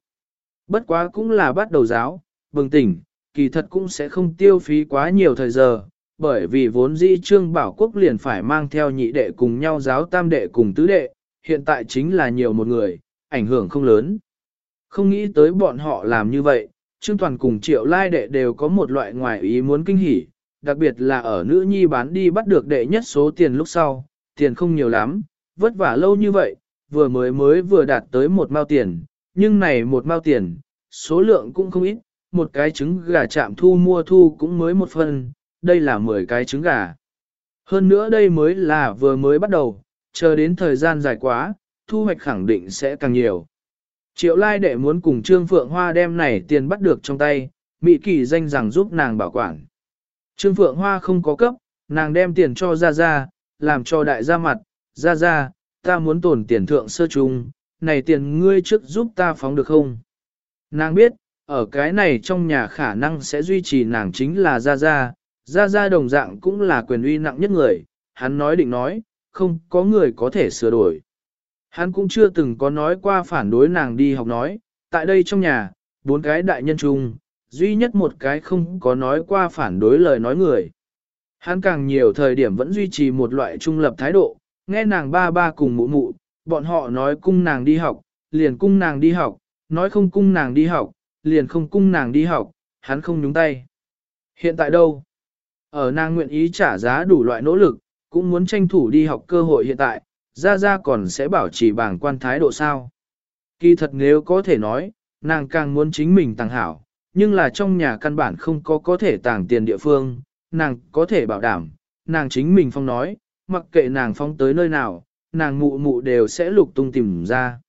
Bất quá cũng là bắt đầu giáo, bừng tỉnh, kỳ thật cũng sẽ không tiêu phí quá nhiều thời giờ, bởi vì vốn dĩ trương bảo quốc liền phải mang theo nhị đệ cùng nhau giáo tam đệ cùng tứ đệ, hiện tại chính là nhiều một người, ảnh hưởng không lớn. Không nghĩ tới bọn họ làm như vậy, trương toàn cùng triệu lai đệ đều có một loại ngoài ý muốn kinh hỉ, đặc biệt là ở nữ nhi bán đi bắt được đệ nhất số tiền lúc sau, tiền không nhiều lắm, vất vả lâu như vậy, vừa mới mới vừa đạt tới một mao tiền, nhưng này một mao tiền, số lượng cũng không ít, một cái trứng gà chạm thu mua thu cũng mới một phần, đây là 10 cái trứng gà. Hơn nữa đây mới là vừa mới bắt đầu, chờ đến thời gian dài quá, thu hoạch khẳng định sẽ càng nhiều. Triệu lai đệ muốn cùng Trương Phượng Hoa đem này tiền bắt được trong tay, Mỹ kỳ danh rằng giúp nàng bảo quản. Trương Phượng Hoa không có cấp, nàng đem tiền cho gia gia, làm cho đại gia mặt, gia gia, ta muốn tổn tiền thượng sơ trung, này tiền ngươi trước giúp ta phóng được không? Nàng biết, ở cái này trong nhà khả năng sẽ duy trì nàng chính là Gia Gia, Gia Gia đồng dạng cũng là quyền uy nặng nhất người, hắn nói định nói, không có người có thể sửa đổi. Hắn cũng chưa từng có nói qua phản đối nàng đi học nói, tại đây trong nhà, bốn cái đại nhân chung, duy nhất một cái không có nói qua phản đối lời nói người. Hắn càng nhiều thời điểm vẫn duy trì một loại trung lập thái độ, nghe nàng ba ba cùng mụ mụ, bọn họ nói cung nàng đi học, liền cung nàng đi học, nói không cung nàng đi học, liền không cung nàng đi học, hắn không nhúng tay. Hiện tại đâu? Ở nàng nguyện ý trả giá đủ loại nỗ lực, cũng muốn tranh thủ đi học cơ hội hiện tại, ra ra còn sẽ bảo trì bảng quan thái độ sao. Kỳ thật nếu có thể nói, nàng càng muốn chính mình tàng hảo, nhưng là trong nhà căn bản không có có thể tàng tiền địa phương, nàng có thể bảo đảm, nàng chính mình phong nói, mặc kệ nàng phong tới nơi nào, nàng mụ mụ đều sẽ lục tung tìm ra.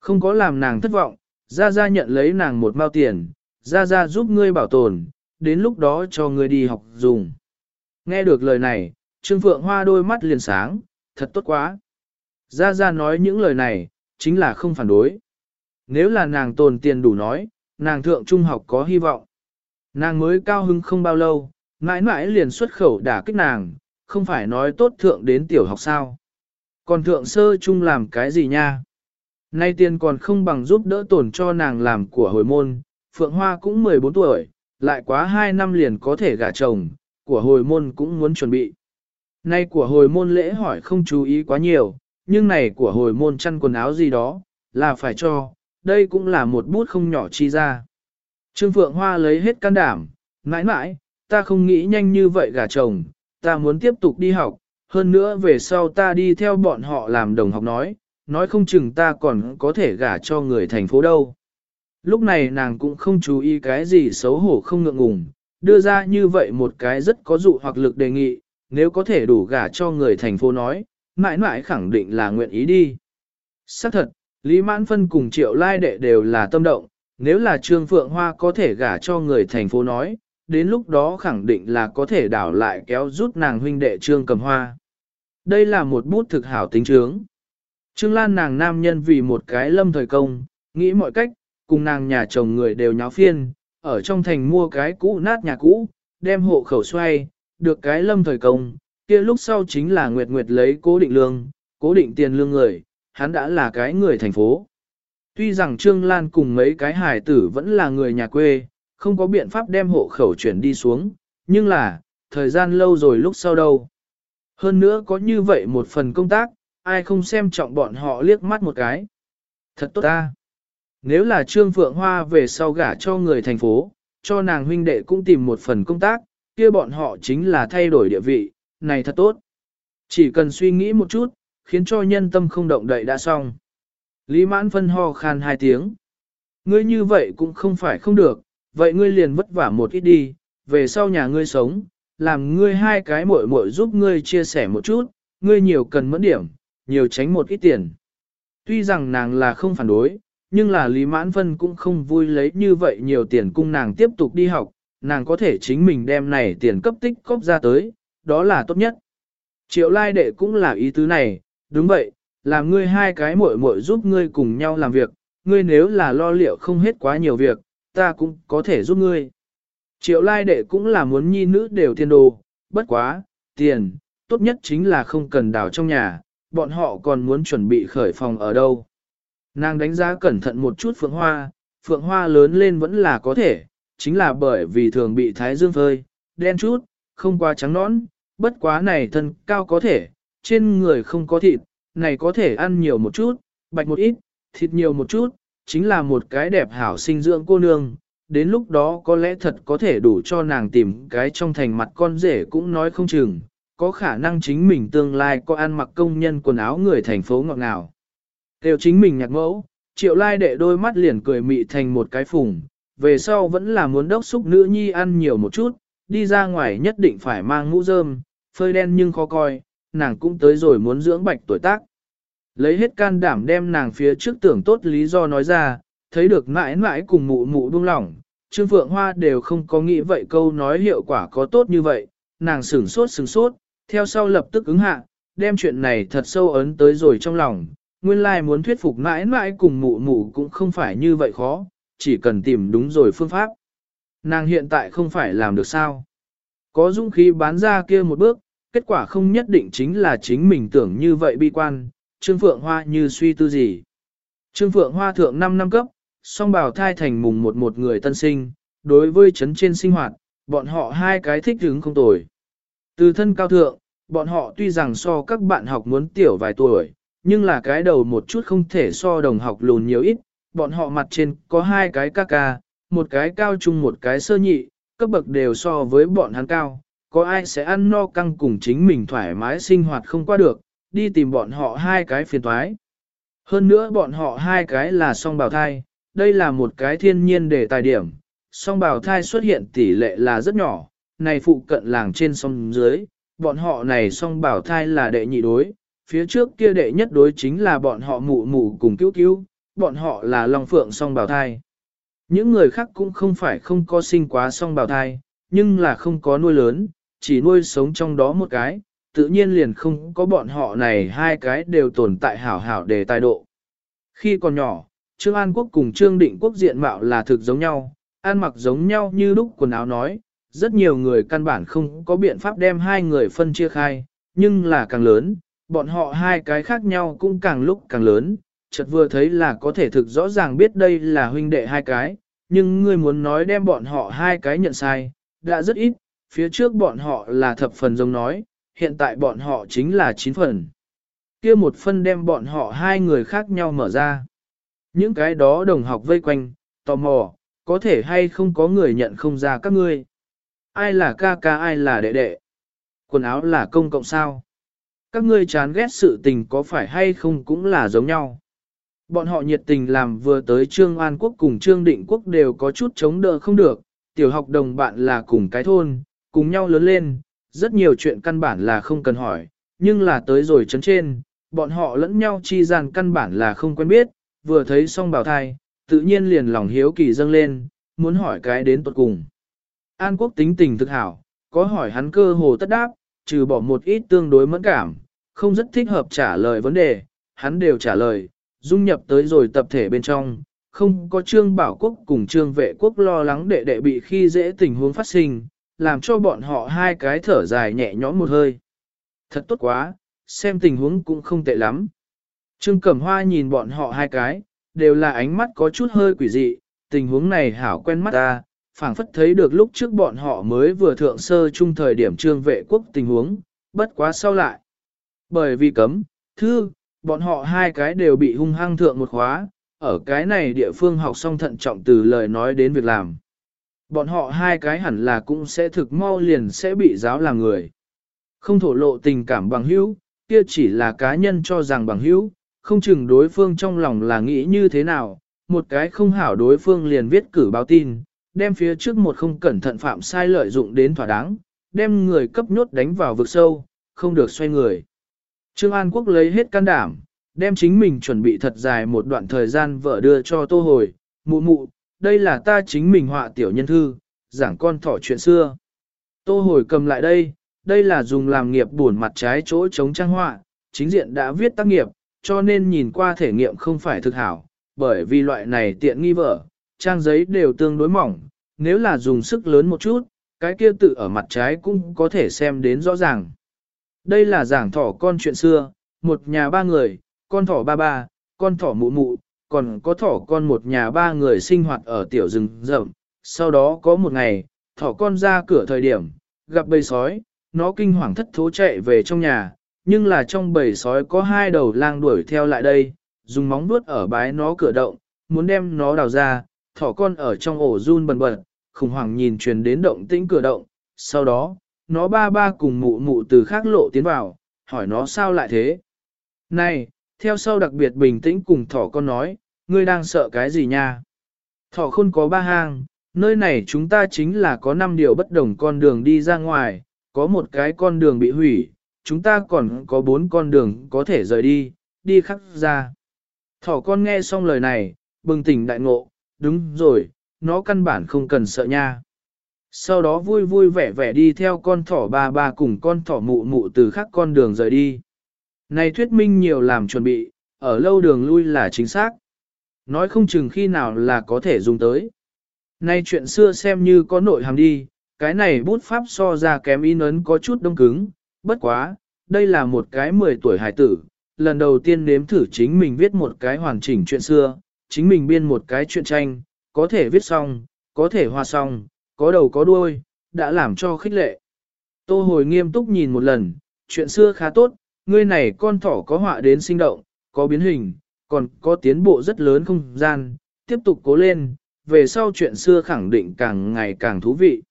Không có làm nàng thất vọng, ra ra nhận lấy nàng một mao tiền, ra ra giúp ngươi bảo tồn, đến lúc đó cho ngươi đi học dùng. Nghe được lời này, Trương Phượng Hoa đôi mắt liền sáng, thật tốt quá. Ra ra nói những lời này, chính là không phản đối. Nếu là nàng tồn tiền đủ nói, nàng thượng trung học có hy vọng. Nàng mới cao hứng không bao lâu, mãi mãi liền xuất khẩu đả kích nàng, không phải nói tốt thượng đến tiểu học sao. Còn thượng sơ trung làm cái gì nha? Nay tiền còn không bằng giúp đỡ tổn cho nàng làm của hồi môn, Phượng Hoa cũng 14 tuổi, lại quá 2 năm liền có thể gả chồng, của hồi môn cũng muốn chuẩn bị. Nay của hồi môn lễ hỏi không chú ý quá nhiều, nhưng này của hồi môn chăn quần áo gì đó, là phải cho, đây cũng là một bút không nhỏ chi ra. Trương Phượng Hoa lấy hết can đảm, mãi mãi, ta không nghĩ nhanh như vậy gả chồng, ta muốn tiếp tục đi học, hơn nữa về sau ta đi theo bọn họ làm đồng học nói, nói không chừng ta còn có thể gả cho người thành phố đâu. Lúc này nàng cũng không chú ý cái gì xấu hổ không ngượng ngùng, đưa ra như vậy một cái rất có dụ hoặc lực đề nghị, nếu có thể đủ gả cho người thành phố nói, mãi mãi khẳng định là nguyện ý đi. Xác thật, Lý Mãn Phân cùng Triệu Lai Đệ đều là tâm động, nếu là Trương Phượng Hoa có thể gả cho người thành phố nói, đến lúc đó khẳng định là có thể đảo lại kéo rút nàng huynh đệ Trương Cầm Hoa. Đây là một bút thực hảo tính trướng. Trương Lan nàng nam nhân vì một cái lâm thời công, nghĩ mọi cách, cùng nàng nhà chồng người đều nháo phiên, ở trong thành mua cái cũ nát nhà cũ, đem hộ khẩu xoay, được cái lâm thời công, kia lúc sau chính là Nguyệt Nguyệt lấy cố định lương, cố định tiền lương người, hắn đã là cái người thành phố. Tuy rằng Trương Lan cùng mấy cái hài tử vẫn là người nhà quê, không có biện pháp đem hộ khẩu chuyển đi xuống, nhưng là, thời gian lâu rồi lúc sau đâu. Hơn nữa có như vậy một phần công tác, ai không xem trọng bọn họ liếc mắt một cái. Thật tốt ta. Nếu là Trương Phượng Hoa về sau gả cho người thành phố, cho nàng huynh đệ cũng tìm một phần công tác, kia bọn họ chính là thay đổi địa vị, này thật tốt. Chỉ cần suy nghĩ một chút, khiến cho nhân tâm không động đậy đã xong. Lý mãn phân ho khan hai tiếng. Ngươi như vậy cũng không phải không được, vậy ngươi liền vất vả một ít đi, về sau nhà ngươi sống, làm ngươi hai cái muội muội giúp ngươi chia sẻ một chút, ngươi nhiều cần mẫn điểm, nhiều tránh một ít tiền. Tuy rằng nàng là không phản đối, nhưng là Lý Mãn Vân cũng không vui lấy như vậy nhiều tiền cung nàng tiếp tục đi học, nàng có thể chính mình đem này tiền cấp tích cóp ra tới, đó là tốt nhất. Triệu lai đệ cũng là ý tứ này, đúng vậy, làm ngươi hai cái muội muội giúp ngươi cùng nhau làm việc, ngươi nếu là lo liệu không hết quá nhiều việc, ta cũng có thể giúp ngươi. Triệu lai đệ cũng là muốn nhi nữ đều tiền đồ, bất quá, tiền, tốt nhất chính là không cần đào trong nhà, bọn họ còn muốn chuẩn bị khởi phòng ở đâu. Nàng đánh giá cẩn thận một chút phượng hoa, phượng hoa lớn lên vẫn là có thể, chính là bởi vì thường bị thái dương phơi, đen chút, không quá trắng nõn, bất quá này thân cao có thể, trên người không có thịt, này có thể ăn nhiều một chút, bạch một ít, thịt nhiều một chút, chính là một cái đẹp hảo sinh dưỡng cô nương, đến lúc đó có lẽ thật có thể đủ cho nàng tìm cái trong thành mặt con rể cũng nói không chừng, có khả năng chính mình tương lai có ăn mặc công nhân quần áo người thành phố ngọt ngào. Đều chính mình nhạc mẫu, triệu lai đệ đôi mắt liền cười mị thành một cái phùng, về sau vẫn là muốn đốc xúc nữ nhi ăn nhiều một chút, đi ra ngoài nhất định phải mang mũ rơm, phơi đen nhưng khó coi, nàng cũng tới rồi muốn dưỡng bạch tuổi tác. Lấy hết can đảm đem nàng phía trước tưởng tốt lý do nói ra, thấy được mãi mãi cùng mụ mụ buông lỏng, Trương Phượng Hoa đều không có nghĩ vậy câu nói hiệu quả có tốt như vậy, nàng sửng sốt sửng sốt, theo sau lập tức ứng hạ, đem chuyện này thật sâu ấn tới rồi trong lòng, nguyên lai muốn thuyết phục mãi mãi cùng mụ mụ cũng không phải như vậy khó, chỉ cần tìm đúng rồi phương pháp. Nàng hiện tại không phải làm được sao. Có dũng khí bán ra kia một bước, kết quả không nhất định chính là chính mình tưởng như vậy bi quan, Trương Phượng Hoa như suy tư gì. Trương Phượng Hoa thượng 5 năm cấp, song bào thai thành mùng một một người tân sinh, đối với chấn trên sinh hoạt, bọn họ hai cái thích hứng không tồi. Từ thân cao thượng, bọn họ tuy rằng so các bạn học muốn tiểu vài tuổi, nhưng là cái đầu một chút không thể so đồng học lùn nhiều ít, bọn họ mặt trên có hai cái ca ca, một cái cao trung một cái sơ nhị, cấp bậc đều so với bọn hắn cao, có ai sẽ ăn no căng cùng chính mình thoải mái sinh hoạt không qua được, đi tìm bọn họ hai cái phiền toái. Hơn nữa bọn họ hai cái là song bào thai, đây là một cái thiên nhiên để tài điểm, song bào thai xuất hiện tỷ lệ là rất nhỏ, này phụ cận làng trên sông dưới, bọn họ này song bào thai là đệ nhị đối, phía trước kia đệ nhất đối chính là bọn họ mụ mụ cùng cứu cứu, bọn họ là long phượng song bào thai. Những người khác cũng không phải không có sinh quá song bào thai, nhưng là không có nuôi lớn, chỉ nuôi sống trong đó một cái, tự nhiên liền không có bọn họ này hai cái đều tồn tại hảo hảo để tài độ. Khi còn nhỏ, Trương An Quốc cùng Trương Định Quốc diện mạo là thực giống nhau, ăn mặc giống nhau như lúc quần áo nói, rất nhiều người căn bản không có biện pháp đem hai người phân chia khai, nhưng là càng lớn, bọn họ hai cái khác nhau cũng càng lúc càng lớn, chợt vừa thấy là có thể thực rõ ràng biết đây là huynh đệ hai cái, nhưng ngươi muốn nói đem bọn họ hai cái nhận sai, đã rất ít, phía trước bọn họ là thập phần giống nói, hiện tại bọn họ chính là chín phần. kia một phân đem bọn họ hai người khác nhau mở ra. Những cái đó đồng học vây quanh, tò mò, có thể hay không có người nhận không ra các ngươi. Ai là ca ca ai là đệ đệ. Quần áo là công cộng sao. Các ngươi chán ghét sự tình có phải hay không cũng là giống nhau. Bọn họ nhiệt tình làm vừa tới Trương An Quốc cùng Trương Định Quốc đều có chút chống đỡ không được, tiểu học đồng bạn là cùng cái thôn, cùng nhau lớn lên, rất nhiều chuyện căn bản là không cần hỏi, nhưng là tới rồi chấn trên, bọn họ lẫn nhau chi gian căn bản là không quen biết, vừa thấy xong bảo thai, tự nhiên liền lòng hiếu kỳ dâng lên, muốn hỏi cái đến tuột cùng. An Quốc tính tình thực hảo, có hỏi hắn cơ hồ tất đáp, trừ bỏ một ít tương đối mẫn cảm, không rất thích hợp trả lời vấn đề, hắn đều trả lời, dung nhập tới rồi tập thể bên trong, không có trương bảo quốc cùng trương vệ quốc lo lắng đệ đệ bị khi dễ tình huống phát sinh, làm cho bọn họ hai cái thở dài nhẹ nhõm một hơi. Thật tốt quá, xem tình huống cũng không tệ lắm. Trương Cẩm Hoa nhìn bọn họ hai cái, đều là ánh mắt có chút hơi quỷ dị, tình huống này hảo quen mắt ta, phảng phất thấy được lúc trước bọn họ mới vừa thượng sơ chung thời điểm trương vệ quốc tình huống, bất quá sau lại. Bởi vì cấm, thư, bọn họ hai cái đều bị hung hăng thượng một khóa, ở cái này địa phương học xong thận trọng từ lời nói đến việc làm. Bọn họ hai cái hẳn là cũng sẽ thực mau liền sẽ bị giáo làm người. Không thổ lộ tình cảm bằng hữu, kia chỉ là cá nhân cho rằng bằng hữu, không chừng đối phương trong lòng là nghĩ như thế nào, một cái không hảo đối phương liền viết cử báo tin, đem phía trước một không cẩn thận phạm sai lợi dụng đến thỏa đáng, đem người cấp nhốt đánh vào vực sâu, không được xoay người. Trương An Quốc lấy hết can đảm, đem chính mình chuẩn bị thật dài một đoạn thời gian vợ đưa cho tô hồi, mụ mụ, đây là ta chính mình họa tiểu nhân thư, giảng con thỏ chuyện xưa. Tô hồi cầm lại đây, đây là dùng làm nghiệp buồn mặt trái chỗ chống trang họa, chính diện đã viết tác nghiệp, cho nên nhìn qua thể nghiệm không phải thực hảo, bởi vì loại này tiện nghi vở, trang giấy đều tương đối mỏng, nếu là dùng sức lớn một chút, cái kia tự ở mặt trái cũng có thể xem đến rõ ràng. Đây là giảng thỏ con chuyện xưa, một nhà ba người, con thỏ ba ba, con thỏ mụ mụ, còn có thỏ con một nhà ba người sinh hoạt ở tiểu rừng rậm. Sau đó có một ngày, thỏ con ra cửa thời điểm, gặp bầy sói, nó kinh hoàng thất thố chạy về trong nhà, nhưng là trong bầy sói có hai đầu lang đuổi theo lại đây, dùng móng vuốt ở bái nó cửa động, muốn đem nó đào ra, thỏ con ở trong ổ run bần bật, khủng hoảng nhìn truyền đến động tĩnh cửa động, sau đó, nó ba ba cùng mụ mụ từ khác lộ tiến vào, hỏi nó sao lại thế. Này, theo sau đặc biệt bình tĩnh cùng thỏ con nói, ngươi đang sợ cái gì nha? Thỏ khôn có ba hang, nơi này chúng ta chính là có năm điều bất đồng con đường đi ra ngoài, có một cái con đường bị hủy, chúng ta còn có bốn con đường có thể rời đi, đi khắc ra. Thỏ con nghe xong lời này, bừng tỉnh đại ngộ, đúng rồi, nó căn bản không cần sợ nha. Sau đó vui vui vẻ vẻ đi theo con thỏ ba ba cùng con thỏ mụ mụ từ khắc con đường rời đi. Này thuyết minh nhiều làm chuẩn bị, ở lâu đường lui là chính xác. Nói không chừng khi nào là có thể dùng tới. Nay chuyện xưa xem như có nội hàm đi, cái này bút pháp so ra kém in ấn có chút đông cứng, bất quá, đây là một cái 10 tuổi hải tử, lần đầu tiên nếm thử chính mình viết một cái hoàn chỉnh chuyện xưa, chính mình biên một cái chuyện tranh, có thể viết xong, có thể hoa xong, có đầu có đuôi, đã làm cho khích lệ. Tô hồi nghiêm túc nhìn một lần, chuyện xưa khá tốt, ngươi này con thỏ có họa đến sinh động, có biến hình, còn có tiến bộ rất lớn không gian, tiếp tục cố lên, về sau chuyện xưa khẳng định càng ngày càng thú vị.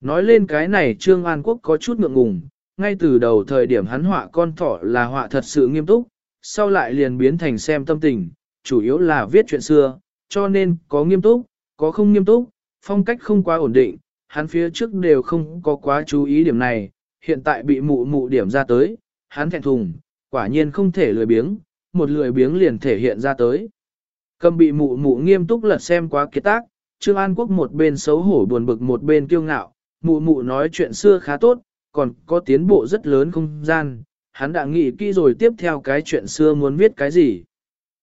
Nói lên cái này Trương An Quốc có chút ngượng ngùng, ngay từ đầu thời điểm hắn họa con thỏ là họa thật sự nghiêm túc, sau lại liền biến thành xem tâm tình, chủ yếu là viết chuyện xưa, cho nên có nghiêm túc, có không nghiêm túc, phong cách không quá ổn định, hắn phía trước đều không có quá chú ý điểm này, hiện tại bị mụ mụ điểm ra tới, hắn thẹn thùng, quả nhiên không thể lười biếng, một lười biếng liền thể hiện ra tới. Cầm bị mụ mụ nghiêm túc lật xem quá kiệt tác, Trương An Quốc một bên xấu hổ buồn bực một bên kiêu ngạo, mụ mụ nói chuyện xưa khá tốt, còn có tiến bộ rất lớn không gian, hắn đã nghĩ kỹ rồi tiếp theo cái chuyện xưa muốn viết cái gì.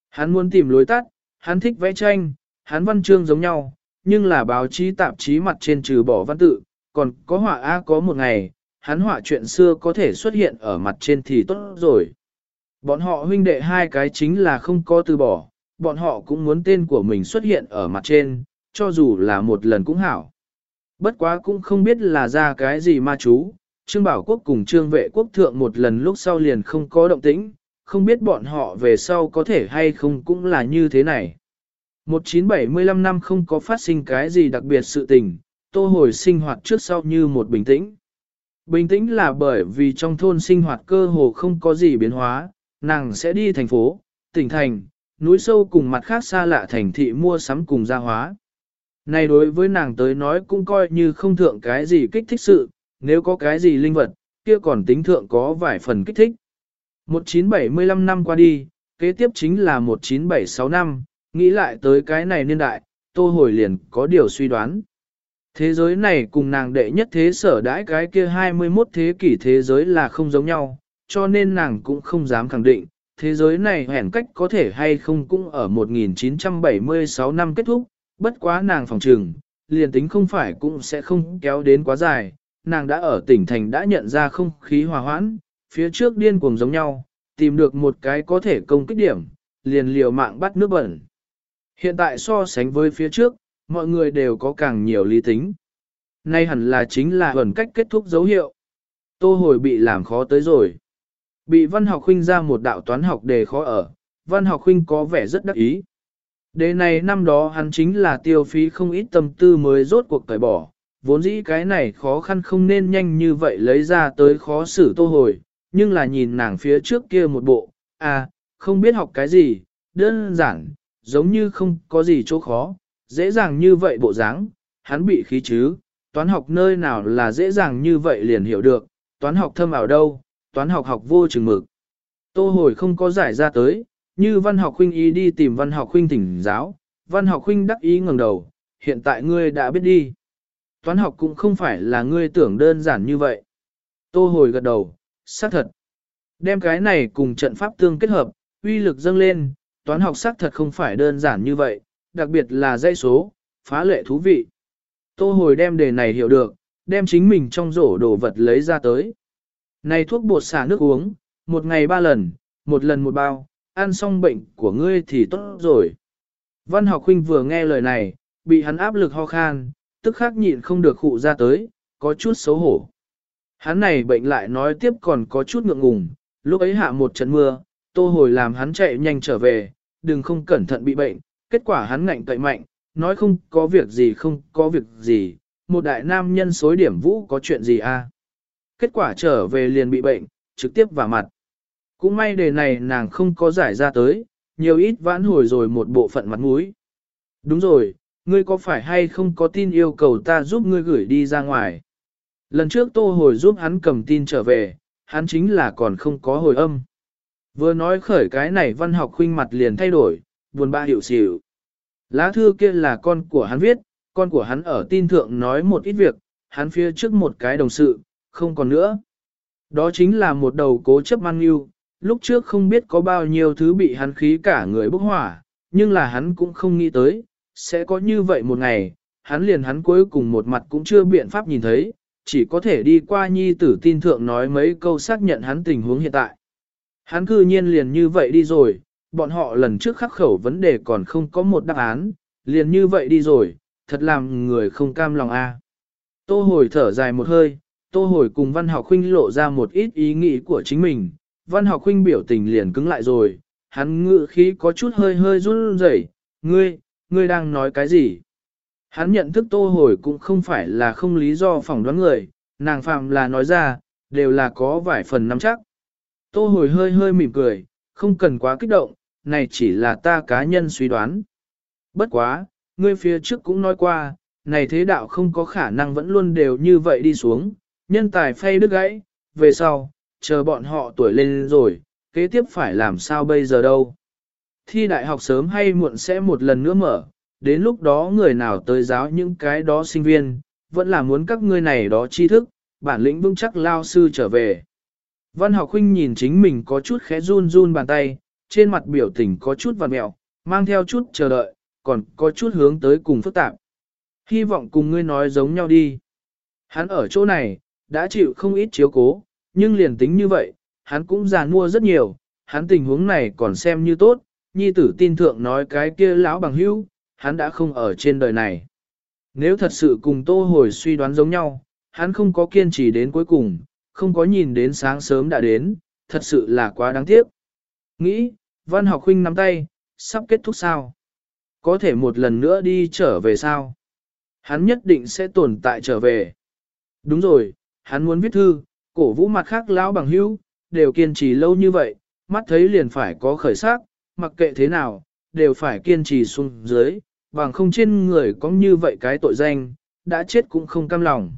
Hắn muốn tìm lối tắt, hắn thích vẽ tranh, hắn văn chương giống nhau, nhưng là báo chí tạp chí mặt trên trừ bỏ văn tự, còn có họa A có một ngày, hắn họa chuyện xưa có thể xuất hiện ở mặt trên thì tốt rồi. Bọn họ huynh đệ hai cái chính là không có từ bỏ, bọn họ cũng muốn tên của mình xuất hiện ở mặt trên, cho dù là một lần cũng hảo. Bất quá cũng không biết là ra cái gì ma chú, Trương Bảo Quốc cùng Trương Vệ Quốc thượng một lần lúc sau liền không có động tĩnh, không biết bọn họ về sau có thể hay không cũng là như thế này. 1975 năm không có phát sinh cái gì đặc biệt sự tình, tô hồi sinh hoạt trước sau như một bình tĩnh. Bình tĩnh là bởi vì trong thôn sinh hoạt cơ hồ không có gì biến hóa, nàng sẽ đi thành phố, tỉnh thành, núi sâu cùng mặt khác xa lạ thành thị mua sắm cùng gia hóa. Này đối với nàng tới nói cũng coi như không thượng cái gì kích thích sự, nếu có cái gì linh vật, kia còn tính thượng có vài phần kích thích. 1975 năm qua đi, kế tiếp chính là 1976 năm, nghĩ lại tới cái này niên đại, tô hồi liền có điều suy đoán. Thế giới này cùng nàng đệ nhất thế sở đãi cái kia 21 thế kỷ thế giới là không giống nhau, cho nên nàng cũng không dám khẳng định, thế giới này hẹn cách có thể hay không cũng ở 1976 năm kết thúc, bất quá nàng phòng trừng, liền tính không phải cũng sẽ không kéo đến quá dài, nàng đã ở tỉnh thành đã nhận ra không khí hòa hoãn, phía trước điên cuồng giống nhau, tìm được một cái có thể công kích điểm, liền liều mạng bắt nước bẩn. Hiện tại so sánh với phía trước, mọi người đều có càng nhiều lý tính. Nay hẳn là chính là ẩn cách kết thúc dấu hiệu. Tô hồi bị làm khó tới rồi. Bị văn học huynh ra một đạo toán học đề khó ở, văn học huynh có vẻ rất đắc ý. Đề này năm đó hắn chính là tiêu phí không ít tâm tư mới rốt cuộc cải bỏ, vốn dĩ cái này khó khăn không nên nhanh như vậy lấy ra tới khó xử tô hồi, nhưng là nhìn nàng phía trước kia một bộ, à, không biết học cái gì, đơn giản, giống như không có gì chỗ khó, dễ dàng như vậy bộ dáng, hắn bị khí chứ, toán học nơi nào là dễ dàng như vậy liền hiểu được, toán học thâm ảo đâu, toán học học vô chừng mực. Tô hồi không có giải ra tới, như văn học huynh ý đi tìm văn học huynh thỉnh giáo, văn học huynh đắc ý ngẩng đầu, hiện tại ngươi đã biết đi. Toán học cũng không phải là ngươi tưởng đơn giản như vậy. Tô hồi gật đầu, xác thật. Đem cái này cùng trận pháp tương kết hợp, uy lực dâng lên, toán học xác thật không phải đơn giản như vậy, đặc biệt là dãy số, phá lệ thú vị. Tô hồi đem đề này hiểu được, đem chính mình trong rổ đồ vật lấy ra tới. Này thuốc bột xả nước uống, một ngày ba lần, một lần một bao, ăn xong bệnh của ngươi thì tốt rồi. Văn học huynh vừa nghe lời này, bị hắn áp lực ho khan, tức khắc nhịn không được khụ ra tới, có chút xấu hổ. Hắn này bệnh lại nói tiếp còn có chút ngượng ngùng, lúc ấy hạ một trận mưa, tô hồi làm hắn chạy nhanh trở về, đừng không cẩn thận bị bệnh, kết quả hắn ngạnh cậy mạnh, nói không có việc gì không có việc gì, một đại nam nhân xối điểm vũ có chuyện gì a? À? Kết quả trở về liền bị bệnh, trực tiếp vào mặt. Cũng may đề này nàng không có giải ra tới, nhiều ít vãn hồi rồi một bộ phận mặt mũi. Đúng rồi, ngươi có phải hay không có tin yêu cầu ta giúp ngươi gửi đi ra ngoài? Lần trước tô hồi giúp hắn cầm tin trở về, hắn chính là còn không có hồi âm. Vừa nói khởi cái này văn học khuynh mặt liền thay đổi, buồn bã hiểu xỉu. Lá thư kia là con của hắn viết, con của hắn ở tin thượng nói một ít việc, hắn phía trước một cái đồng sự, không còn nữa. Đó chính là một đầu cố chấp mang yêu, lúc trước không biết có bao nhiêu thứ bị hắn khí cả người bốc hỏa, nhưng là hắn cũng không nghĩ tới, sẽ có như vậy một ngày, hắn liền hắn cuối cùng một mặt cũng chưa biện pháp nhìn thấy, chỉ có thể đi qua nhi tử tin thượng nói mấy câu xác nhận hắn tình huống hiện tại. Hắn cư nhiên liền như vậy đi rồi, bọn họ lần trước khắc khẩu vấn đề còn không có một đáp án, liền như vậy đi rồi, thật làm người không cam lòng a. Tô hồi thở dài một hơi, tô hồi cùng văn học huynh lộ ra một ít ý nghĩ của chính mình, văn học huynh biểu tình liền cứng lại rồi, hắn ngự khí có chút hơi hơi run rẩy, ngươi, ngươi đang nói cái gì? Hắn nhận thức tô hồi cũng không phải là không lý do phỏng đoán người, nàng phạm là nói ra, đều là có vài phần nắm chắc. Tô hồi hơi hơi mỉm cười, không cần quá kích động, này chỉ là ta cá nhân suy đoán. Bất quá, ngươi phía trước cũng nói qua, này thế đạo không có khả năng vẫn luôn đều như vậy đi xuống, nhân tài phay đứt gãy, về sau, chờ bọn họ tuổi lên rồi, kế tiếp phải làm sao bây giờ đâu. Thi đại học sớm hay muộn sẽ một lần nữa mở, đến lúc đó người nào tới giáo những cái đó sinh viên, vẫn là muốn các ngươi này đó tri thức, bản lĩnh vững chắc lao sư trở về. Văn học huynh nhìn chính mình có chút khẽ run run bàn tay, trên mặt biểu tình có chút vằn mẹo, mang theo chút chờ đợi, còn có chút hướng tới cùng phức tạp. Hy vọng cùng ngươi nói giống nhau đi. Hắn ở chỗ này, đã chịu không ít chiếu cố, nhưng liền tính như vậy, hắn cũng già mua rất nhiều, hắn tình huống này còn xem như tốt, nhi tử tin thượng nói cái kia lão bằng hữu, hắn đã không ở trên đời này. Nếu thật sự cùng tô hồi suy đoán giống nhau, hắn không có kiên trì đến cuối cùng, không có nhìn đến sáng sớm đã đến, thật sự là quá đáng tiếc. Nghĩ, văn học huynh nắm tay, sắp kết thúc sao? Có thể một lần nữa đi trở về sao? Hắn nhất định sẽ tồn tại trở về. Đúng rồi, hắn muốn viết thư, cổ vũ mặt khác lão bằng hữu, đều kiên trì lâu như vậy, mắt thấy liền phải có khởi sắc, mặc kệ thế nào, đều phải kiên trì xuống dưới, bằng không trên người có như vậy cái tội danh, đã chết cũng không cam lòng.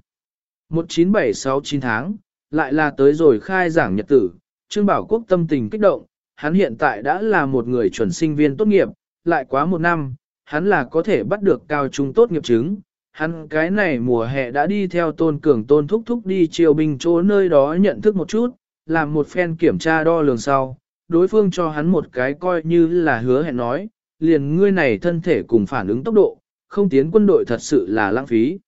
1976-9 tháng, lại là tới rồi khai giảng nhật tử, Trương Bảo Quốc tâm tình kích động, hắn hiện tại đã là một người chuẩn sinh viên tốt nghiệp, lại quá một năm, hắn là có thể bắt được cao trung tốt nghiệp chứng. Hắn cái này mùa hè đã đi theo tôn cường tôn thúc thúc đi triều binh chỗ nơi đó nhận thức một chút, làm một phen kiểm tra đo lường sau, đối phương cho hắn một cái coi như là hứa hẹn nói, liền ngươi này thân thể cùng phản ứng tốc độ, không tiến quân đội thật sự là lãng phí.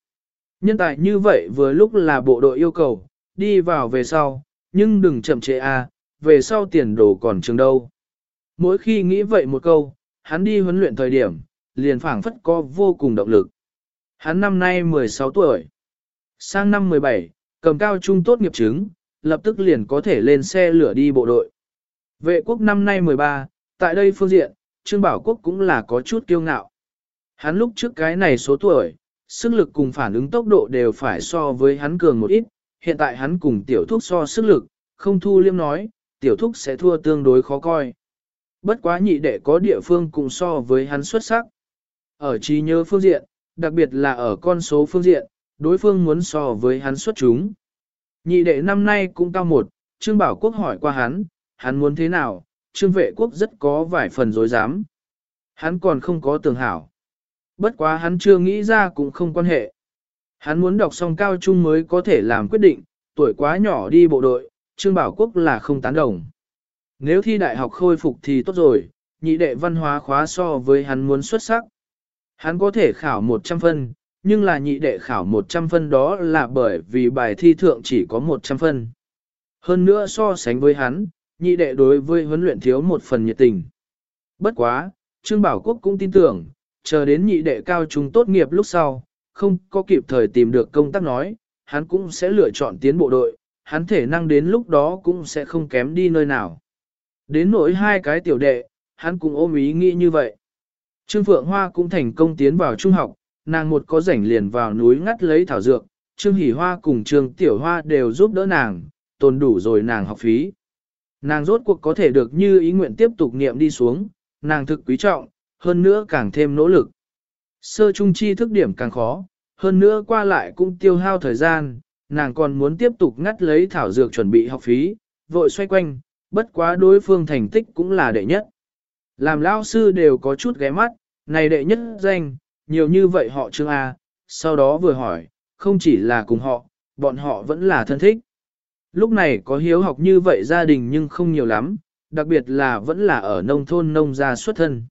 Nhân tài như vậy vừa lúc là bộ đội yêu cầu, đi vào về sau, nhưng đừng chậm trễ a, về sau tiền đồ còn trường đâu. Mỗi khi nghĩ vậy một câu, hắn đi huấn luyện thời điểm, liền phảng phất có vô cùng động lực. Hắn năm nay 16 tuổi. Sang năm 17, cầm cao trung tốt nghiệp chứng, lập tức liền có thể lên xe lửa đi bộ đội. Vệ quốc năm nay 13, tại đây phương diện, Trương Bảo Quốc cũng là có chút kiêu ngạo. Hắn lúc trước cái này số tuổi, sức lực cùng phản ứng tốc độ đều phải so với hắn cường một ít, hiện tại hắn cùng tiểu thúc so sức lực, không thu liêm nói, tiểu thúc sẽ thua tương đối khó coi. Bất quá nhị đệ có địa phương cùng so với hắn xuất sắc. Ở trí nhớ phương diện, đặc biệt là ở con số phương diện, đối phương muốn so với hắn xuất chúng. Nhị đệ năm nay cũng cao một, Trương Bảo Quốc hỏi qua hắn, hắn muốn thế nào, Trương Vệ Quốc rất có vài phần dối dám. Hắn còn không có tường hảo. Bất quá hắn chưa nghĩ ra cũng không quan hệ. Hắn muốn đọc xong cao trung mới có thể làm quyết định, tuổi quá nhỏ đi bộ đội, Trương Bảo Quốc là không tán đồng. Nếu thi đại học khôi phục thì tốt rồi, nhị đệ văn hóa khóa so với hắn muốn xuất sắc. Hắn có thể khảo 100 phân, nhưng là nhị đệ khảo 100 phân đó là bởi vì bài thi thượng chỉ có 100 phân. Hơn nữa so sánh với hắn, nhị đệ đối với huấn luyện thiếu một phần nhiệt tình. Bất quá, Trương Bảo Quốc cũng tin tưởng, chờ đến nhị đệ cao trung tốt nghiệp lúc sau, không có kịp thời tìm được công tác nói, hắn cũng sẽ lựa chọn tiến bộ đội, hắn thể năng đến lúc đó cũng sẽ không kém đi nơi nào. Đến nỗi hai cái tiểu đệ, hắn cũng ôm ý nghĩ như vậy. Trương Phượng Hoa cũng thành công tiến vào trung học, nàng một có rảnh liền vào núi ngắt lấy thảo dược, Trương Hỷ Hoa cùng Trương Tiểu Hoa đều giúp đỡ nàng, tồn đủ rồi nàng học phí. Nàng rốt cuộc có thể được như ý nguyện tiếp tục niệm đi xuống, nàng thực quý trọng, hơn nữa càng thêm nỗ lực. Sơ trung chi thức điểm càng khó, hơn nữa qua lại cũng tiêu hao thời gian, nàng còn muốn tiếp tục ngắt lấy thảo dược chuẩn bị học phí, vội xoay quanh, bất quá đối phương thành tích cũng là đệ nhất. Làm lao sư đều có chút ghé mắt, này đệ nhất danh, nhiều như vậy họ trương A, sau đó vừa hỏi, không chỉ là cùng họ, bọn họ vẫn là thân thích. Lúc này có hiếu học như vậy gia đình nhưng không nhiều lắm, đặc biệt là vẫn là ở nông thôn nông gia xuất thân.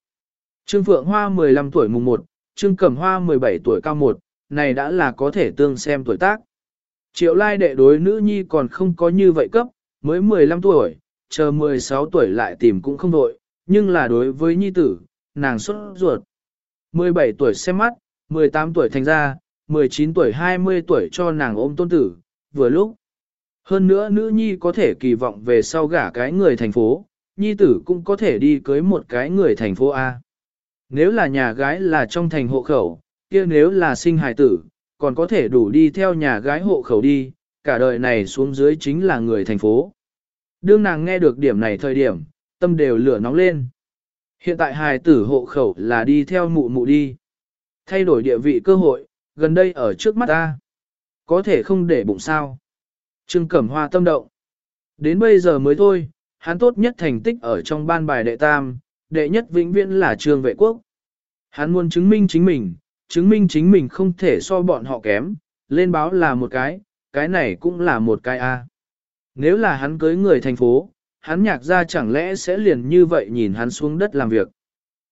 Trương Phượng Hoa 15 tuổi mùng 1, Trương Cẩm Hoa 17 tuổi cao một, này đã là có thể tương xem tuổi tác. Triệu lai đệ đối nữ nhi còn không có như vậy cấp, mới 15 tuổi, chờ 16 tuổi lại tìm cũng không đội, nhưng là đối với nhi tử, nàng xuất ruột. 17 tuổi xem mắt, 18 tuổi thành ra, 19 tuổi 20 tuổi cho nàng ôm tôn tử, vừa lúc. Hơn nữa nữ nhi có thể kỳ vọng về sau gả cái người thành phố, nhi tử cũng có thể đi cưới một cái người thành phố A. Nếu là nhà gái là trong thành hộ khẩu, kia nếu là sinh hài tử, còn có thể đủ đi theo nhà gái hộ khẩu đi, cả đời này xuống dưới chính là người thành phố. Đương nàng nghe được điểm này thời điểm, tâm đều lửa nóng lên. Hiện tại hài tử hộ khẩu là đi theo mụ mụ đi. Thay đổi địa vị cơ hội, gần đây ở trước mắt ta. Có thể không để bụng sao. Trương Cẩm Hoa tâm động. Đến bây giờ mới thôi, hắn tốt nhất thành tích ở trong ban bài đệ tam, đệ nhất vĩnh viễn là Trương Vệ Quốc. Hắn muốn chứng minh chính mình, chứng minh chính mình không thể so bọn họ kém, lên báo là một cái, cái này cũng là một cái A. Nếu là hắn cưới người thành phố, hắn nhạc ra chẳng lẽ sẽ liền như vậy nhìn hắn xuống đất làm việc.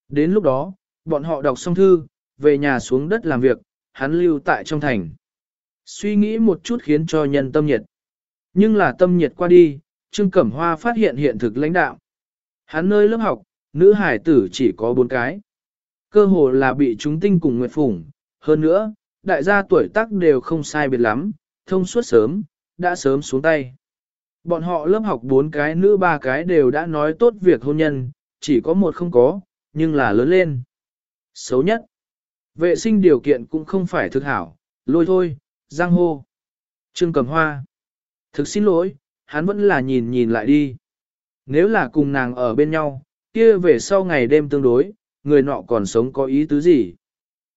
Đến lúc đó, bọn họ đọc xong thư, về nhà xuống đất làm việc, hắn lưu tại trong thành. Suy nghĩ một chút khiến cho nhân tâm nhiệt. Nhưng là tâm nhiệt qua đi, Trương Cẩm Hoa phát hiện hiện thực lãnh đạo. Hắn nơi lớp học, nữ hải tử chỉ có bốn cái. Cơ hồ là bị chúng tinh cùng nguyệt phủng. Hơn nữa, đại gia tuổi tác đều không sai biệt lắm, thông suốt sớm, đã sớm xuống tay. Bọn họ lớp học bốn cái nữ ba cái đều đã nói tốt việc hôn nhân, chỉ có một không có, nhưng là lớn lên. Xấu nhất, vệ sinh điều kiện cũng không phải thực hảo, lôi thôi, giang hô. Trương cầm hoa. Thực xin lỗi, hắn vẫn là nhìn nhìn lại đi. Nếu là cùng nàng ở bên nhau, kia về sau ngày đêm tương đối, người nọ còn sống có ý tứ gì.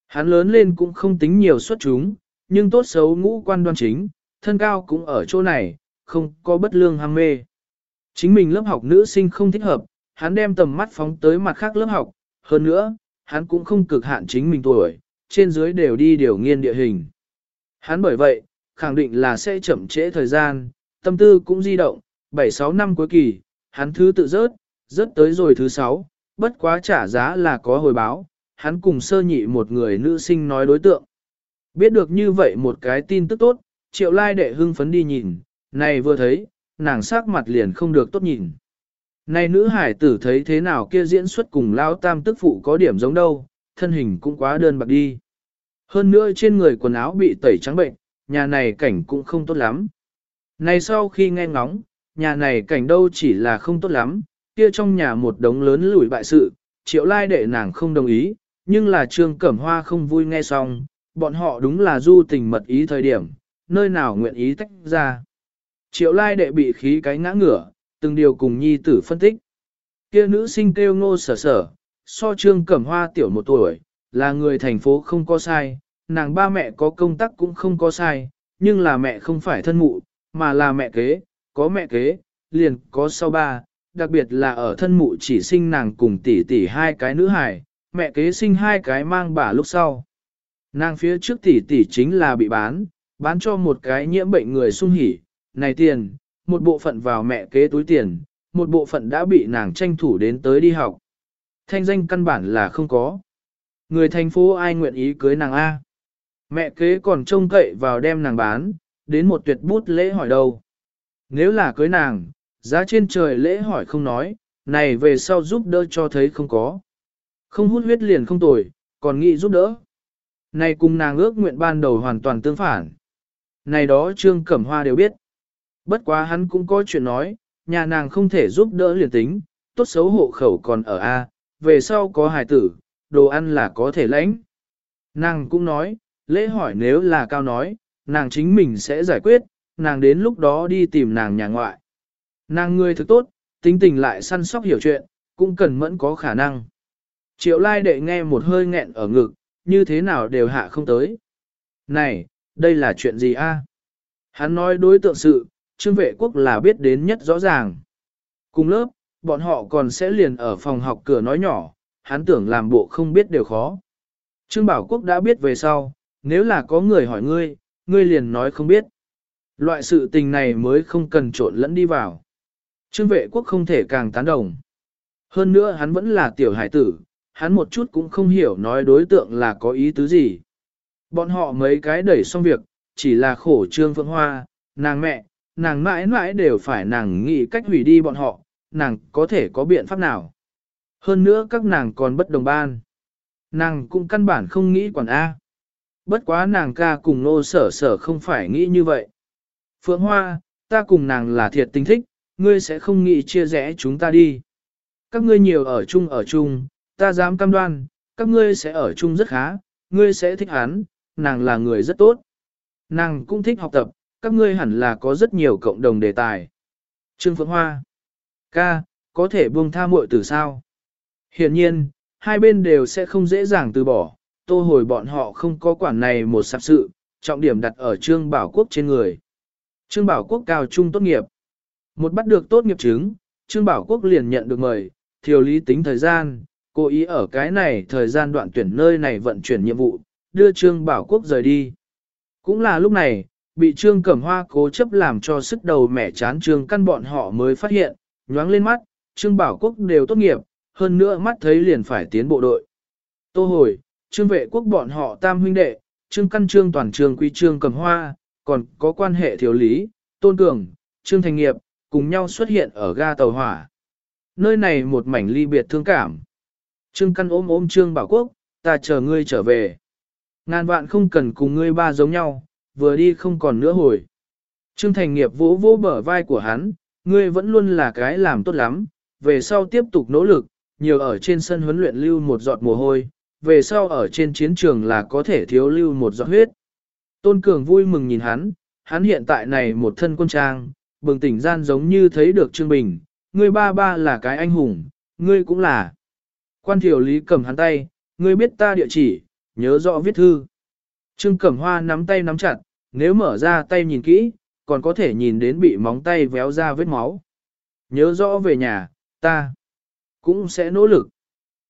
Hắn lớn lên cũng không tính nhiều xuất chúng, nhưng tốt xấu ngũ quan đoan chính, thân cao cũng ở chỗ này, không có bất lương ham mê. Chính mình lớp học nữ sinh không thích hợp, hắn đem tầm mắt phóng tới mặt khác lớp học, hơn nữa, hắn cũng không cực hạn chính mình tuổi, trên dưới đều đi điều nghiên địa hình. Hắn bởi vậy, khẳng định là sẽ chậm trễ thời gian, tâm tư cũng di động, 7-6 năm cuối kỳ, hắn thứ tự rớt, rất tới rồi thứ sáu, bất quá trả giá là có hồi báo, hắn cùng sơ nhị một người nữ sinh nói đối tượng. Biết được như vậy một cái tin tức tốt, triệu lai đệ hưng phấn đi nhìn, này vừa thấy, nàng sắc mặt liền không được tốt nhìn. Này nữ hải tử thấy thế nào kia diễn xuất cùng lao tam tức phụ có điểm giống đâu, thân hình cũng quá đơn bạc đi. Hơn nữa trên người quần áo bị tẩy trắng bệnh, nhà này cảnh cũng không tốt lắm. Này sau khi nghe ngóng, nhà này cảnh đâu chỉ là không tốt lắm, kia trong nhà một đống lớn lùi bại sự, triệu lai đệ nàng không đồng ý, nhưng là trương cẩm hoa không vui nghe xong, bọn họ đúng là du tình mật ý thời điểm, nơi nào nguyện ý tách ra. Triệu lai đệ bị khí cái ngã ngửa, từng điều cùng nhi tử phân tích. Kia nữ sinh kêu ngô sở sở, so trương cẩm hoa tiểu một tuổi, là người thành phố không có sai, nàng ba mẹ có công tác cũng không có sai, nhưng là mẹ không phải thân mụ, mà là mẹ kế, có mẹ kế, liền có sau ba, đặc biệt là ở thân mụ chỉ sinh nàng cùng tỷ tỷ hai cái nữ hài, mẹ kế sinh hai cái mang bà lúc sau. Nàng phía trước tỷ tỷ chính là bị bán, bán cho một cái nhiễm bệnh người sung hỉ, này tiền, một bộ phận vào mẹ kế túi tiền, một bộ phận đã bị nàng tranh thủ đến tới đi học. Thanh danh căn bản là không có. Người thành phố ai nguyện ý cưới nàng A. Mẹ kế còn trông cậy vào đem nàng bán, đến một tuyệt bút lễ hỏi đâu. Nếu là cưới nàng, giá trên trời lễ hỏi không nói, này về sau giúp đỡ cho thấy không có. Không hút huyết liền không tồi, còn nghĩ giúp đỡ. Này cùng nàng ước nguyện ban đầu hoàn toàn tương phản. Này đó Trương Cẩm Hoa đều biết. Bất quá hắn cũng có chuyện nói, nhà nàng không thể giúp đỡ liền tính, tốt xấu hộ khẩu còn ở A, về sau có hài tử, đồ ăn là có thể lãnh. Nàng cũng nói, lễ hỏi nếu là cao nói, nàng chính mình sẽ giải quyết, nàng đến lúc đó đi tìm nàng nhà ngoại. Nàng người thực tốt, tính tình lại săn sóc hiểu chuyện, cũng cần mẫn có khả năng. Triệu lai đệ nghe một hơi nghẹn ở ngực, như thế nào đều hạ không tới. Này, đây là chuyện gì a? Hắn nói đối tượng sự, trương vệ quốc là biết đến nhất rõ ràng. Cùng lớp, bọn họ còn sẽ liền ở phòng học cửa nói nhỏ, hắn tưởng làm bộ không biết đều khó. Trương Bảo Quốc đã biết về sau, nếu là có người hỏi ngươi, ngươi liền nói không biết. Loại sự tình này mới không cần trộn lẫn đi vào. Trương vệ quốc không thể càng tán đồng. Hơn nữa hắn vẫn là tiểu hải tử, hắn một chút cũng không hiểu nói đối tượng là có ý tứ gì. Bọn họ mấy cái đẩy xong việc, chỉ là khổ trương phượng hoa, nàng mẹ, nàng mãi mãi đều phải nàng nghĩ cách hủy đi bọn họ, nàng có thể có biện pháp nào. Hơn nữa các nàng còn bất đồng ban. Nàng cũng căn bản không nghĩ quản A. Bất quá nàng ca cùng nô sở sở không phải nghĩ như vậy. Phượng Hoa, ta cùng nàng là thiệt tình thích, ngươi sẽ không nghĩ chia rẽ chúng ta đi. Các ngươi nhiều ở chung ở chung, ta dám cam đoan, các ngươi sẽ ở chung rất khá, ngươi sẽ thích hắn, nàng là người rất tốt. Nàng cũng thích học tập, các ngươi hẳn là có rất nhiều cộng đồng đề tài. Trương Phượng Hoa Ca, có thể buông tha muội từ sao? Hiện nhiên, hai bên đều sẽ không dễ dàng từ bỏ, tô hồi bọn họ không có quản này một sạp sự, trọng điểm đặt ở Trương Bảo Quốc trên người. Trương Bảo Quốc cao trung tốt nghiệp. Một bắt được tốt nghiệp chứng, Trương Bảo Quốc liền nhận được mời, thiều lý tính thời gian, cố ý ở cái này thời gian đoạn tuyển nơi này vận chuyển nhiệm vụ, đưa Trương Bảo Quốc rời đi. Cũng là lúc này, bị Trương Cẩm Hoa cố chấp làm cho sức đầu mẻ chán Trương căn bọn họ mới phát hiện, nhoáng lên mắt, Trương Bảo Quốc đều tốt nghiệp, hơn nữa mắt thấy liền phải tiến bộ đội. Tô hồi, Trương vệ quốc bọn họ tam huynh đệ, Trương căn Trương toàn trương quy Trương Cẩm Hoa, còn có quan hệ thiếu lý, Tôn Cường, Trương Thành Nghiệp, cùng nhau xuất hiện ở ga tàu hỏa. Nơi này một mảnh ly biệt thương cảm. Trương Căn ôm ôm Trương Bảo Quốc, ta chờ ngươi trở về. Ngàn vạn không cần cùng ngươi ba giống nhau, vừa đi không còn nữa hồi. Trương Thành Nghiệp vỗ vỗ bờ vai của hắn, ngươi vẫn luôn là cái làm tốt lắm, về sau tiếp tục nỗ lực, nhiều ở trên sân huấn luyện lưu một giọt mồ hôi, về sau ở trên chiến trường là có thể thiếu lưu một giọt huyết. Tôn Cường vui mừng nhìn hắn, hắn hiện tại này một thân quân trang, bừng tỉnh gian giống như thấy được Trương Bình, ngươi ba ba là cái anh hùng, ngươi cũng là. Quan thiểu lý cầm hắn tay, ngươi biết ta địa chỉ, nhớ rõ viết thư. Trương Cẩm Hoa nắm tay nắm chặt, nếu mở ra tay nhìn kỹ, còn có thể nhìn đến bị móng tay véo ra vết máu. Nhớ rõ về nhà, ta cũng sẽ nỗ lực.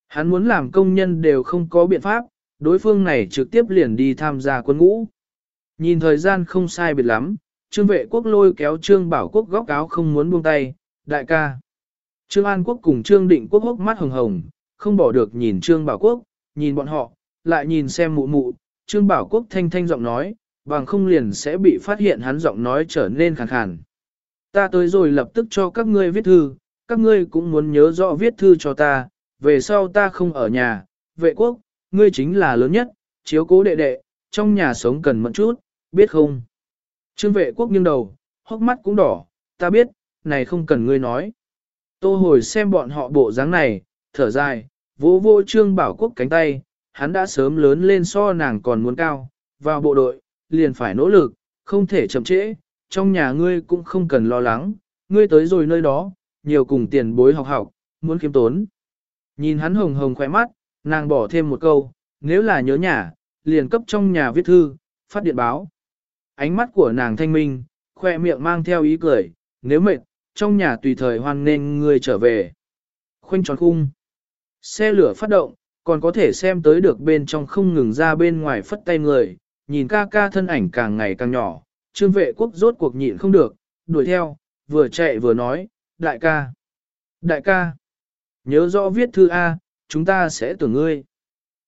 Hắn muốn làm công nhân đều không có biện pháp, đối phương này trực tiếp liền đi tham gia quân ngũ. Nhìn thời gian không sai biệt lắm, Trương vệ quốc lôi kéo Trương bảo quốc góc áo không muốn buông tay, đại ca. Trương An quốc cùng Trương định quốc hốc mắt hồng hồng, không bỏ được nhìn Trương bảo quốc, nhìn bọn họ, lại nhìn xem mụ mụ, Trương bảo quốc thanh thanh giọng nói, bằng không liền sẽ bị phát hiện hắn giọng nói trở nên khàn khàn. Ta tới rồi lập tức cho các ngươi viết thư, các ngươi cũng muốn nhớ rõ viết thư cho ta, về sau ta không ở nhà, vệ quốc, ngươi chính là lớn nhất, chiếu cố đệ đệ, trong nhà sống cần mẫn chút, biết không? Trương vệ quốc nghiêng đầu, hốc mắt cũng đỏ, ta biết, này không cần ngươi nói. Tô hồi xem bọn họ bộ dáng này, thở dài, vỗ vô trương bảo quốc cánh tay, hắn đã sớm lớn lên so nàng còn muốn cao, vào bộ đội, liền phải nỗ lực, không thể chậm trễ, trong nhà ngươi cũng không cần lo lắng, ngươi tới rồi nơi đó, nhiều cùng tiền bối học học, muốn kiếm tốn. Nhìn hắn hồng hồng khỏe mắt, nàng bỏ thêm một câu, nếu là nhớ nhà, liền cấp trong nhà viết thư, phát điện báo. Ánh mắt của nàng thanh minh, khoe miệng mang theo ý cười, nếu mệt, trong nhà tùy thời hoan nên người trở về. Khoanh tròn khung. Xe lửa phát động, còn có thể xem tới được bên trong không ngừng ra bên ngoài phất tay người, nhìn ca ca thân ảnh càng ngày càng nhỏ, trương vệ quốc rốt cuộc nhịn không được, đuổi theo, vừa chạy vừa nói, đại ca, đại ca, nhớ rõ viết thư A, chúng ta sẽ tưởng ngươi.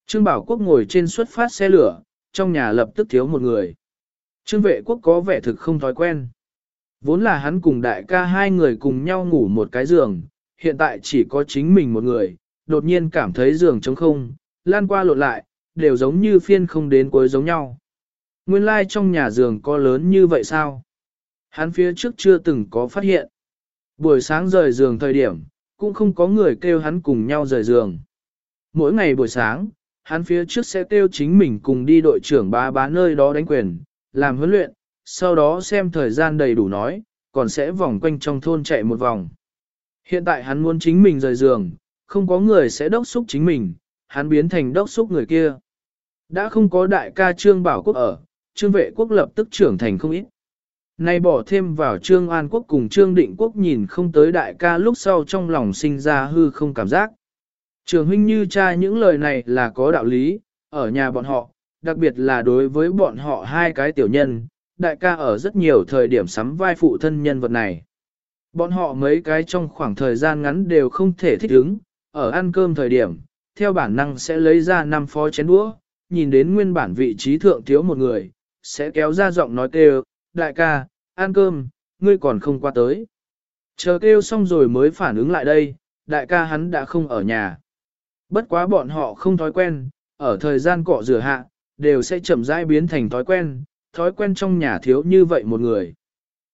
Trương Bảo Quốc ngồi trên xuất phát xe lửa, trong nhà lập tức thiếu một người. Trương vệ quốc có vẻ thực không thói quen. Vốn là hắn cùng đại ca hai người cùng nhau ngủ một cái giường, hiện tại chỉ có chính mình một người, đột nhiên cảm thấy giường trống không, lan qua lộn lại, đều giống như phiên không đến cuối giống nhau. Nguyên lai like trong nhà giường có lớn như vậy sao? Hắn phía trước chưa từng có phát hiện. Buổi sáng rời giường thời điểm, cũng không có người kêu hắn cùng nhau rời giường. Mỗi ngày buổi sáng, hắn phía trước sẽ kêu chính mình cùng đi đội trưởng ba bá nơi đó đánh quyền, làm huấn luyện, sau đó xem thời gian đầy đủ nói, còn sẽ vòng quanh trong thôn chạy một vòng. Hiện tại hắn muốn chính mình rời giường, không có người sẽ đốc xúc chính mình, hắn biến thành đốc xúc người kia. Đã không có đại ca Trương Bảo Quốc ở, Trương Vệ Quốc lập tức trưởng thành không ít. Nay bỏ thêm vào Trương An Quốc cùng Trương Định Quốc nhìn không tới đại ca lúc sau trong lòng sinh ra hư không cảm giác. Trường huynh như cha những lời này là có đạo lý, ở nhà bọn họ, đặc biệt là đối với bọn họ hai cái tiểu nhân, đại ca ở rất nhiều thời điểm sắm vai phụ thân nhân vật này. Bọn họ mấy cái trong khoảng thời gian ngắn đều không thể thích ứng, ở ăn cơm thời điểm, theo bản năng sẽ lấy ra năm phó chén đũa, nhìn đến nguyên bản vị trí thượng thiếu một người, sẽ kéo ra giọng nói kêu, đại ca, ăn cơm, ngươi còn không qua tới. Chờ kêu xong rồi mới phản ứng lại đây, đại ca hắn đã không ở nhà. Bất quá bọn họ không thói quen, ở thời gian cọ rửa hạ, đều sẽ chậm rãi biến thành thói quen, thói quen trong nhà thiếu như vậy một người.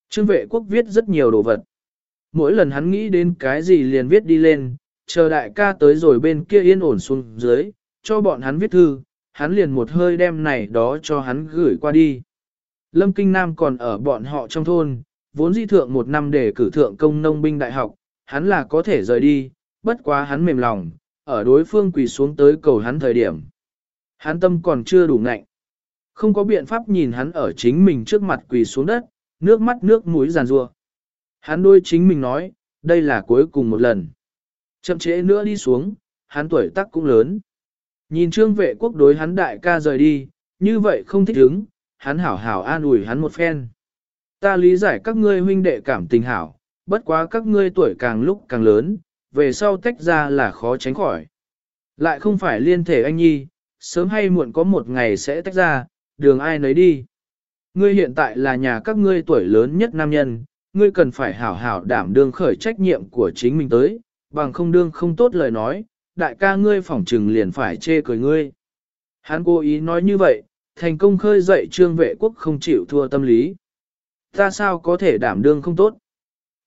Trương vệ quốc viết rất nhiều đồ vật. Mỗi lần hắn nghĩ đến cái gì liền viết đi lên, chờ đại ca tới rồi bên kia yên ổn xuống dưới, cho bọn hắn viết thư, hắn liền một hơi đem này đó cho hắn gửi qua đi. Lâm Kinh Nam còn ở bọn họ trong thôn, vốn di thượng một năm để cử thượng công nông binh đại học, hắn là có thể rời đi, bất quá hắn mềm lòng, ở đối phương quỳ xuống tới cầu hắn thời điểm. Hắn tâm còn chưa đủ ngạnh. Không có biện pháp nhìn hắn ở chính mình trước mặt quỳ xuống đất, nước mắt nước mũi giàn rua. Hắn đôi chính mình nói, đây là cuối cùng một lần. Chậm trễ nữa đi xuống, hắn tuổi tác cũng lớn. Nhìn trương vệ quốc đối hắn đại ca rời đi, như vậy không thích ứng, hắn hảo hảo an ủi hắn một phen. Ta lý giải các ngươi huynh đệ cảm tình hảo, bất quá các ngươi tuổi càng lúc càng lớn, về sau tách ra là khó tránh khỏi. Lại không phải liên thể anh nhi, sớm hay muộn có một ngày sẽ tách ra, đường ai nấy đi. Ngươi hiện tại là nhà các ngươi tuổi lớn nhất nam nhân, ngươi cần phải hảo hảo đảm đương khởi trách nhiệm của chính mình tới, bằng không đương không tốt lời nói, đại ca ngươi phỏng trừng liền phải chê cười ngươi. Hắn cố ý nói như vậy, thành công khơi dậy trương vệ quốc không chịu thua tâm lý. Ta sao có thể đảm đương không tốt?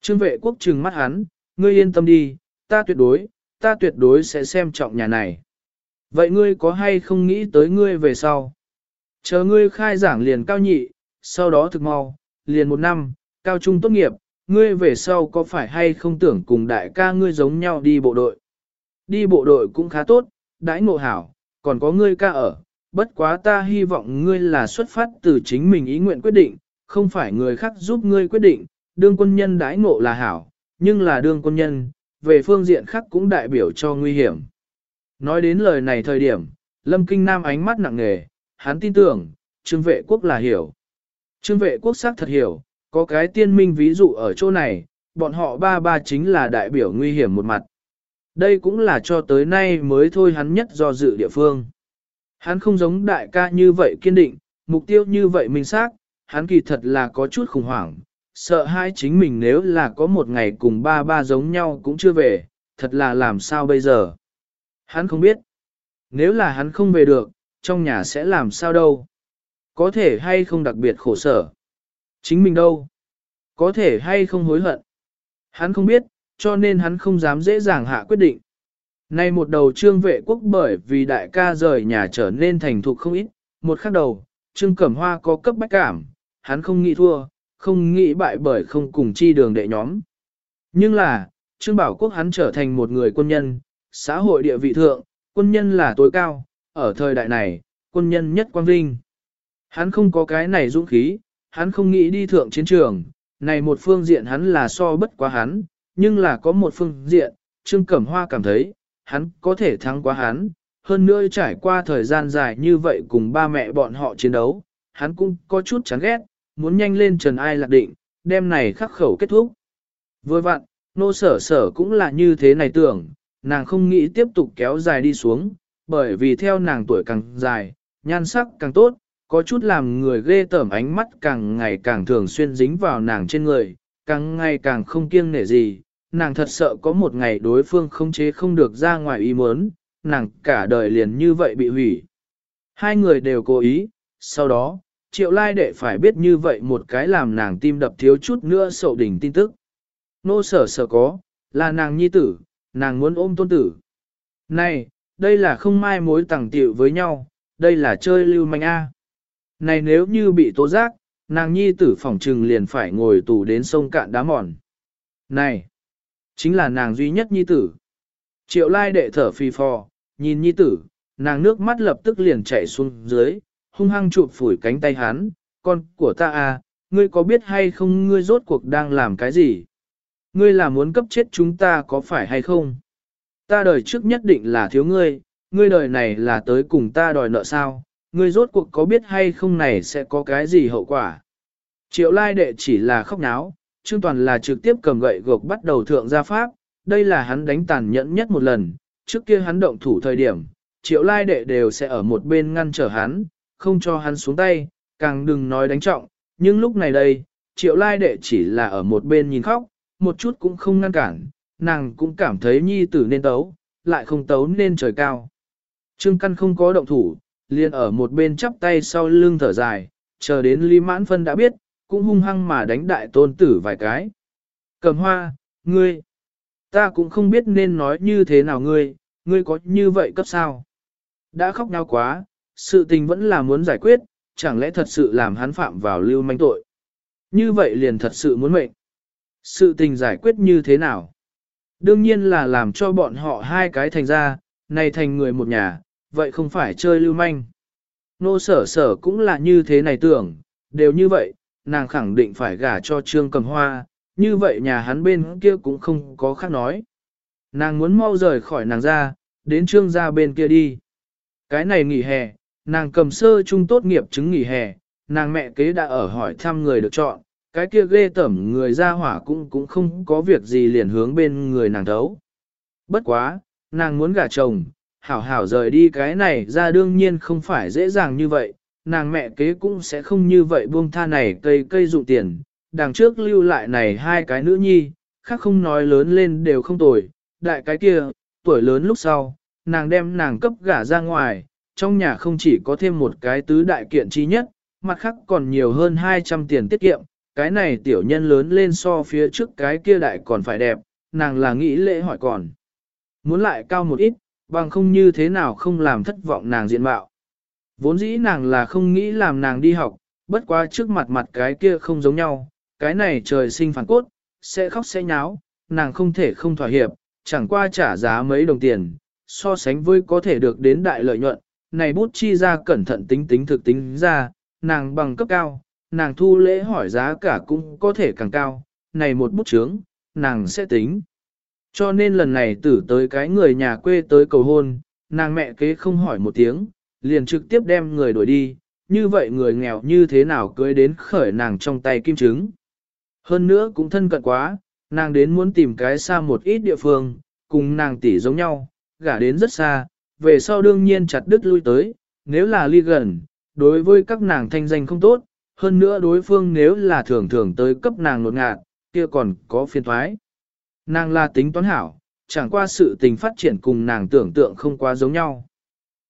Trương vệ quốc trừng mắt hắn, ngươi yên tâm đi, ta tuyệt đối, ta tuyệt đối sẽ xem trọng nhà này. Vậy ngươi có hay không nghĩ tới ngươi về sau? Chờ ngươi khai giảng liền cao nhị, sau đó thực mau, liền một năm, cao trung tốt nghiệp, ngươi về sau có phải hay không tưởng cùng đại ca ngươi giống nhau đi bộ đội? Đi bộ đội cũng khá tốt, đãi ngộ hảo, còn có ngươi ca ở, bất quá ta hy vọng ngươi là xuất phát từ chính mình ý nguyện quyết định, không phải người khác giúp ngươi quyết định, đương quân nhân đãi ngộ là hảo, nhưng là đương quân nhân, về phương diện khác cũng đại biểu cho nguy hiểm. Nói đến lời này thời điểm, Lâm Kinh Nam ánh mắt nặng nề, hắn tin tưởng, trương vệ quốc là hiểu. Trương vệ quốc xác thật hiểu, có cái tiên minh ví dụ ở chỗ này, bọn họ ba ba chính là đại biểu nguy hiểm một mặt. Đây cũng là cho tới nay mới thôi hắn nhất do dự địa phương. Hắn không giống đại ca như vậy kiên định, mục tiêu như vậy minh xác, hắn kỳ thật là có chút khủng hoảng, sợ hai chính mình nếu là có một ngày cùng ba ba giống nhau cũng chưa về, thật là làm sao bây giờ. Hắn không biết. Nếu là hắn không về được, trong nhà sẽ làm sao đâu. Có thể hay không đặc biệt khổ sở. Chính mình đâu. Có thể hay không hối hận. Hắn không biết, cho nên hắn không dám dễ dàng hạ quyết định. Nay một đầu trương vệ quốc bởi vì đại ca rời nhà trở nên thành thục không ít, một khắc đầu, trương cẩm hoa có cấp bách cảm, hắn không nghĩ thua, không nghĩ bại bởi không cùng chi đường đệ nhóm. Nhưng là, trương bảo quốc hắn trở thành một người quân nhân, xã hội địa vị thượng, quân nhân là tối cao, ở thời đại này, quân nhân nhất quang vinh. Hắn không có cái này dũng khí, hắn không nghĩ đi thượng chiến trường, này một phương diện hắn là so bất quá hắn, nhưng là có một phương diện, Trương Cẩm Hoa cảm thấy, hắn có thể thắng quá hắn, hơn nữa trải qua thời gian dài như vậy cùng ba mẹ bọn họ chiến đấu, hắn cũng có chút chán ghét, muốn nhanh lên trần ai lạc định, đêm này khắc khẩu kết thúc. Vừa vặn, nô sở sở cũng là như thế này tưởng, nàng không nghĩ tiếp tục kéo dài đi xuống, bởi vì theo nàng tuổi càng dài, nhan sắc càng tốt, có chút làm người ghê tởm ánh mắt càng ngày càng thường xuyên dính vào nàng trên người, càng ngày càng không kiêng nể gì, nàng thật sợ có một ngày đối phương không chế không được ra ngoài ý muốn, nàng cả đời liền như vậy bị hủy. Hai người đều cố ý, sau đó, triệu lai đệ phải biết như vậy một cái làm nàng tim đập thiếu chút nữa sậu đỉnh tin tức. Nô sở sở có, là nàng nhi tử, nàng muốn ôm tôn tử. Này, đây là không mai mối tẳng tiệu với nhau, đây là chơi lưu manh A. Này nếu như bị tố giác, nàng nhi tử phỏng trừng liền phải ngồi tù đến sông cạn đá mòn. Này, chính là nàng duy nhất nhi tử. Triệu lai đệ thở phì phò, nhìn nhi tử, nàng nước mắt lập tức liền chảy xuống dưới, hung hăng chụp phủi cánh tay hắn, con của ta à, ngươi có biết hay không ngươi rốt cuộc đang làm cái gì? Ngươi là muốn cấp chết chúng ta có phải hay không? Ta đời trước nhất định là thiếu ngươi, ngươi đời này là tới cùng ta đòi nợ sao? Ngươi rốt cuộc có biết hay không này sẽ có cái gì hậu quả? Triệu lai đệ chỉ là khóc náo, Trương Toàn là trực tiếp cầm gậy gộc bắt đầu thượng gia pháp, đây là hắn đánh tàn nhẫn nhất một lần, trước kia hắn động thủ thời điểm, triệu lai đệ đều sẽ ở một bên ngăn trở hắn, không cho hắn xuống tay, càng đừng nói đánh trọng, nhưng lúc này đây, triệu lai đệ chỉ là ở một bên nhìn khóc, một chút cũng không ngăn cản, nàng cũng cảm thấy nhi tử nên tấu, lại không tấu nên trời cao. Trương Căn không có động thủ, liền ở một bên chắp tay sau lưng thở dài, chờ đến Lý Mãn Phân đã biết, cũng hung hăng mà đánh đại tôn tử vài cái. Cầm hoa, ngươi, ta cũng không biết nên nói như thế nào ngươi, ngươi có như vậy cấp sao? Đã khóc nhau quá, sự tình vẫn là muốn giải quyết, chẳng lẽ thật sự làm hắn phạm vào lưu manh tội. Như vậy liền thật sự muốn mệnh. Sự tình giải quyết như thế nào? Đương nhiên là làm cho bọn họ hai cái thành ra, này thành người một nhà, vậy không phải chơi lưu manh. Nô sở sở cũng là như thế này tưởng, đều như vậy, nàng khẳng định phải gả cho trương cầm hoa, như vậy nhà hắn bên kia cũng không có khác nói. Nàng muốn mau rời khỏi nàng ra, đến trương gia bên kia đi. Cái này nghỉ hè, nàng cầm sơ trung tốt nghiệp chứng nghỉ hè, nàng mẹ kế đã ở hỏi thăm người được chọn, cái kia ghê tẩm người ra hỏa cũng cũng không có việc gì liền hướng bên người nàng thấu. Bất quá, nàng muốn gả chồng, hảo hảo rời đi cái này ra đương nhiên không phải dễ dàng như vậy, nàng mẹ kế cũng sẽ không như vậy buông tha này cây cây dụng tiền, đằng trước lưu lại này hai cái nữ nhi, khác không nói lớn lên đều không tồi, đại cái kia, tuổi lớn lúc sau, nàng đem nàng cấp gả ra ngoài, trong nhà không chỉ có thêm một cái tứ đại kiện chi nhất, mặt khác còn nhiều hơn 200 tiền tiết kiệm, cái này tiểu nhân lớn lên so phía trước cái kia đại còn phải đẹp, nàng là nghĩ lễ hỏi còn. Muốn lại cao một ít, bằng không như thế nào không làm thất vọng nàng diện mạo. Vốn dĩ nàng là không nghĩ làm nàng đi học, bất quá trước mặt mặt cái kia không giống nhau, cái này trời sinh phản cốt, sẽ khóc sẽ nháo, nàng không thể không thỏa hiệp, chẳng qua trả giá mấy đồng tiền, so sánh với có thể được đến đại lợi nhuận, này bút chi ra cẩn thận tính tính thực tính ra, nàng bằng cấp cao, nàng thu lễ hỏi giá cả cũng có thể càng cao, này một bút chướng, nàng sẽ tính. Cho nên lần này tử tới cái người nhà quê tới cầu hôn, nàng mẹ kế không hỏi một tiếng, liền trực tiếp đem người đuổi đi, như vậy người nghèo như thế nào cưới đến khởi nàng trong tay kim trứng. Hơn nữa cũng thân cận quá, nàng đến muốn tìm cái xa một ít địa phương, cùng nàng tỷ giống nhau, gả đến rất xa, về sau đương nhiên chặt đứt lui tới, nếu là ly gần, đối với các nàng thanh danh không tốt, hơn nữa đối phương nếu là thường thường tới cấp nàng nột ngạt, kia còn có phiên thoái. Nàng là tính toán hảo, chẳng qua sự tình phát triển cùng nàng tưởng tượng không quá giống nhau.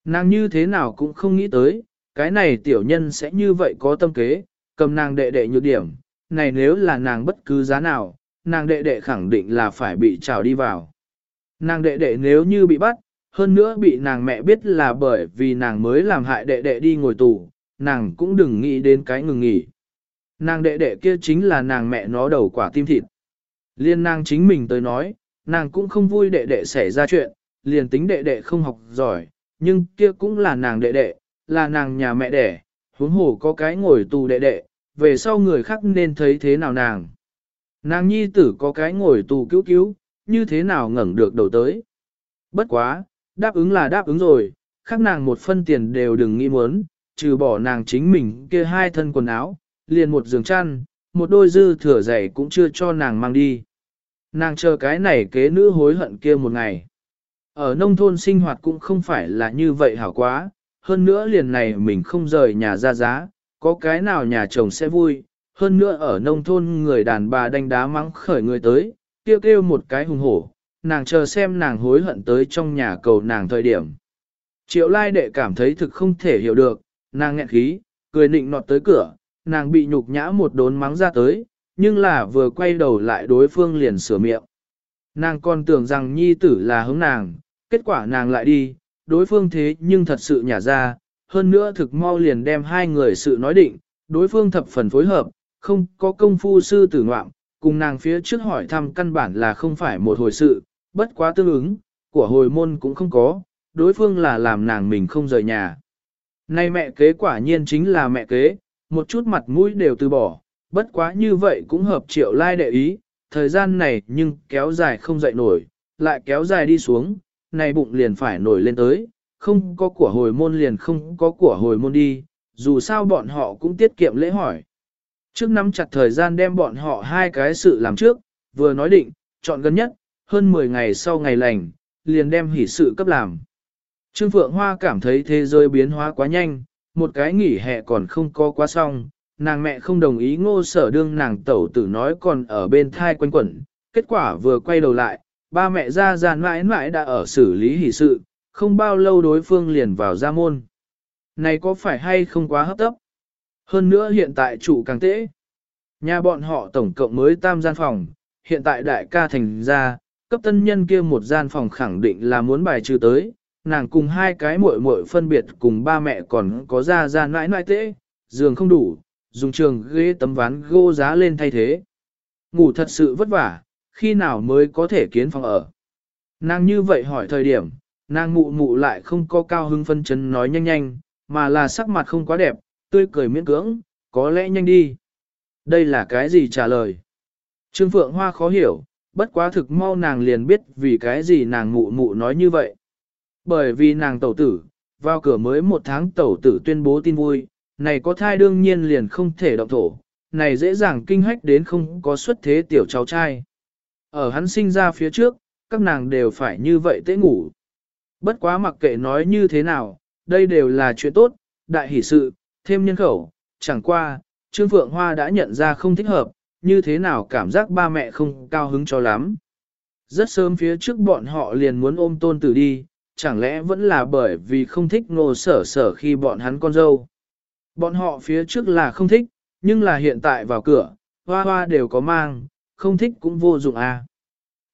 Nàng như thế nào cũng không nghĩ tới, cái này tiểu nhân sẽ như vậy có tâm kế, cầm nàng đệ đệ nhược điểm, này nếu là nàng bất cứ giá nào, nàng đệ đệ khẳng định là phải bị trào đi vào. Nàng đệ đệ nếu như bị bắt, hơn nữa bị nàng mẹ biết là bởi vì nàng mới làm hại đệ đệ đi ngồi tù, nàng cũng đừng nghĩ đến cái ngừng nghỉ. Nàng đệ đệ kia chính là nàng mẹ nó đầu quả tim thịt. Liên nàng chính mình tới nói, nàng cũng không vui đệ đệ xảy ra chuyện, liền tính đệ đệ không học giỏi, nhưng kia cũng là nàng đệ đệ, là nàng nhà mẹ đẻ, huống hồ có cái ngồi tù đệ đệ, về sau người khác nên thấy thế nào nàng. Nàng nhi tử có cái ngồi tù cứu cứu, như thế nào ngẩng được đầu tới. Bất quá, đáp ứng là đáp ứng rồi, khác nàng một phân tiền đều đừng nghĩ muốn, trừ bỏ nàng chính mình kia hai thân quần áo, liền một giường chăn, một đôi dư thừa giày cũng chưa cho nàng mang đi. Nàng chờ cái này kế nữ hối hận kia một ngày. Ở nông thôn sinh hoạt cũng không phải là như vậy hảo quá, hơn nữa liền này mình không rời nhà ra giá, có cái nào nhà chồng sẽ vui, hơn nữa ở nông thôn người đàn bà đánh đá mắng khởi người tới, kêu kêu một cái hùng hổ, nàng chờ xem nàng hối hận tới trong nhà cầu nàng thời điểm. Triệu lai đệ cảm thấy thực không thể hiểu được, nàng nghẹn khí, cười nịnh nọt tới cửa, nàng bị nhục nhã một đốn mắng ra tới, nhưng là vừa quay đầu lại đối phương liền sửa miệng. Nàng còn tưởng rằng nhi tử là hướng nàng, kết quả nàng lại đi, đối phương thế nhưng thật sự nhả ra, hơn nữa thực mau liền đem hai người sự nói định, đối phương thập phần phối hợp, không có công phu sư tử ngoạm, cùng nàng phía trước hỏi thăm căn bản là không phải một hồi sự, bất quá tương ứng, của hồi môn cũng không có, đối phương là làm nàng mình không rời nhà. Nay mẹ kế quả nhiên chính là mẹ kế, một chút mặt mũi đều từ bỏ, bất quá như vậy cũng hợp triệu lai đệ ý, thời gian này nhưng kéo dài không dậy nổi, lại kéo dài đi xuống, này bụng liền phải nổi lên tới, không có của hồi môn liền không có của hồi môn đi, dù sao bọn họ cũng tiết kiệm lễ hỏi. Trước nắm chặt thời gian đem bọn họ hai cái sự làm trước, vừa nói định, chọn gần nhất, hơn 10 ngày sau ngày lành, liền đem hỷ sự cấp làm. Trương Phượng Hoa cảm thấy thế giới biến hóa quá nhanh, một cái nghỉ hè còn không có quá xong, nàng mẹ không đồng ý ngô sở đương nàng tẩu tử nói còn ở bên thai quanh quẩn, kết quả vừa quay đầu lại, ba mẹ ra ra mãi mãi đã ở xử lý hỷ sự, không bao lâu đối phương liền vào ra môn. Này có phải hay không quá hấp tấp? Hơn nữa hiện tại chủ càng tễ. Nhà bọn họ tổng cộng mới tam gian phòng, hiện tại đại ca thành ra, cấp tân nhân kia một gian phòng khẳng định là muốn bài trừ tới, nàng cùng hai cái muội muội phân biệt cùng ba mẹ còn có ra ra nãi nãi tễ, giường không đủ, dùng trường ghế tấm ván gô giá lên thay thế. Ngủ thật sự vất vả, khi nào mới có thể kiến phòng ở. Nàng như vậy hỏi thời điểm, nàng mụ mụ lại không có cao hưng phân chấn nói nhanh nhanh, mà là sắc mặt không quá đẹp, tươi cười miễn cưỡng, có lẽ nhanh đi. Đây là cái gì trả lời? Trương Phượng Hoa khó hiểu, bất quá thực mau nàng liền biết vì cái gì nàng mụ mụ nói như vậy. Bởi vì nàng tẩu tử, vào cửa mới một tháng tẩu tử tuyên bố tin vui, này có thai đương nhiên liền không thể động thổ, này dễ dàng kinh hách đến không có xuất thế tiểu cháu trai. Ở hắn sinh ra phía trước, các nàng đều phải như vậy tế ngủ. Bất quá mặc kệ nói như thế nào, đây đều là chuyện tốt, đại hỷ sự, thêm nhân khẩu, chẳng qua, Trương Phượng Hoa đã nhận ra không thích hợp, như thế nào cảm giác ba mẹ không cao hứng cho lắm. Rất sớm phía trước bọn họ liền muốn ôm tôn tử đi, chẳng lẽ vẫn là bởi vì không thích ngô sở sở khi bọn hắn con dâu. Bọn họ phía trước là không thích, nhưng là hiện tại vào cửa, hoa hoa đều có mang, không thích cũng vô dụng à.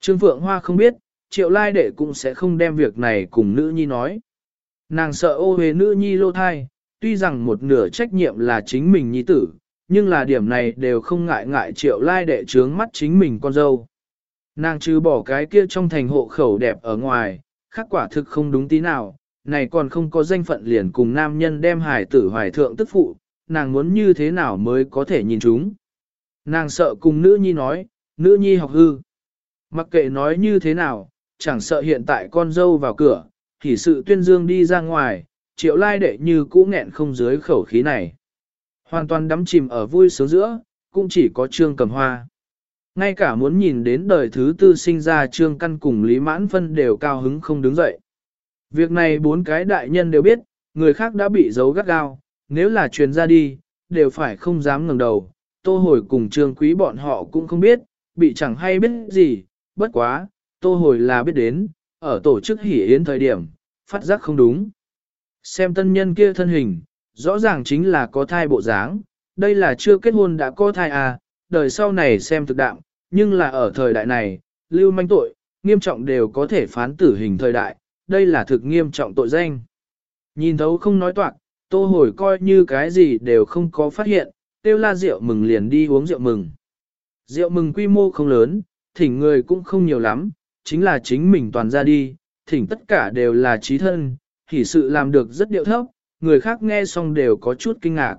Trương Phượng Hoa không biết, triệu lai đệ cũng sẽ không đem việc này cùng nữ nhi nói. Nàng sợ ô hề nữ nhi lô thai, tuy rằng một nửa trách nhiệm là chính mình nhi tử, nhưng là điểm này đều không ngại ngại triệu lai đệ trướng mắt chính mình con dâu. Nàng trừ bỏ cái kia trong thành hộ khẩu đẹp ở ngoài, khác quả thực không đúng tí nào, này còn không có danh phận liền cùng nam nhân đem hải tử hoài thượng tức phụ, nàng muốn như thế nào mới có thể nhìn chúng. Nàng sợ cùng nữ nhi nói, nữ nhi học hư. Mặc kệ nói như thế nào, chẳng sợ hiện tại con dâu vào cửa, thì sự tuyên dương đi ra ngoài, triệu lai đệ như cũ nghẹn không dưới khẩu khí này. Hoàn toàn đắm chìm ở vui sướng giữa, cũng chỉ có trương cầm hoa. Ngay cả muốn nhìn đến đời thứ tư sinh ra trương căn cùng Lý Mãn Phân đều cao hứng không đứng dậy. Việc này bốn cái đại nhân đều biết, người khác đã bị giấu gắt gao, nếu là truyền ra đi, đều phải không dám ngẩng đầu. Tô hồi cùng trương quý bọn họ cũng không biết, bị chẳng hay biết gì, bất quá, tô hồi là biết đến, ở tổ chức hỉ yến thời điểm, phát giác không đúng. Xem tân nhân kia thân hình, rõ ràng chính là có thai bộ dáng, đây là chưa kết hôn đã có thai à, đời sau này xem thực đạm, nhưng là ở thời đại này, lưu manh tội, nghiêm trọng đều có thể phán tử hình thời đại, đây là thực nghiêm trọng tội danh. Nhìn thấu không nói toạc, tô hồi coi như cái gì đều không có phát hiện, tiêu la rượu mừng liền đi uống rượu mừng. Rượu mừng quy mô không lớn, thỉnh người cũng không nhiều lắm, chính là chính mình toàn ra đi, thỉnh tất cả đều là trí thân, thì sự làm được rất điệu thấp, người khác nghe xong đều có chút kinh ngạc.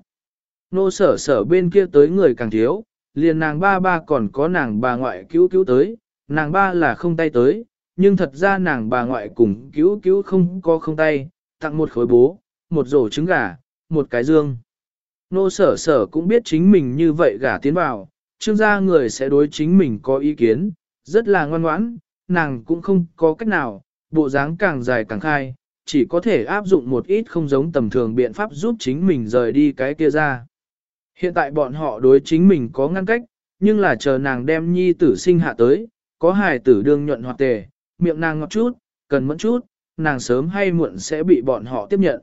Nô sở sở bên kia tới người càng thiếu, liền nàng ba ba còn có nàng bà ngoại cứu cứu tới, nàng ba là không tay tới, nhưng thật ra nàng bà ngoại cùng cứu cứu không có không tay, tặng một khối bố, một rổ trứng gà, một cái dương. Nô sở sở cũng biết chính mình như vậy gả tiến vào, Trương gia người sẽ đối chính mình có ý kiến, rất là ngoan ngoãn, nàng cũng không có cách nào, bộ dáng càng dài càng khai, chỉ có thể áp dụng một ít không giống tầm thường biện pháp giúp chính mình rời đi cái kia ra. Hiện tại bọn họ đối chính mình có ngăn cách, nhưng là chờ nàng đem nhi tử sinh hạ tới, có hài tử đương nhuận hoặc tề, miệng nàng ngọt chút, cần mẫn chút, nàng sớm hay muộn sẽ bị bọn họ tiếp nhận.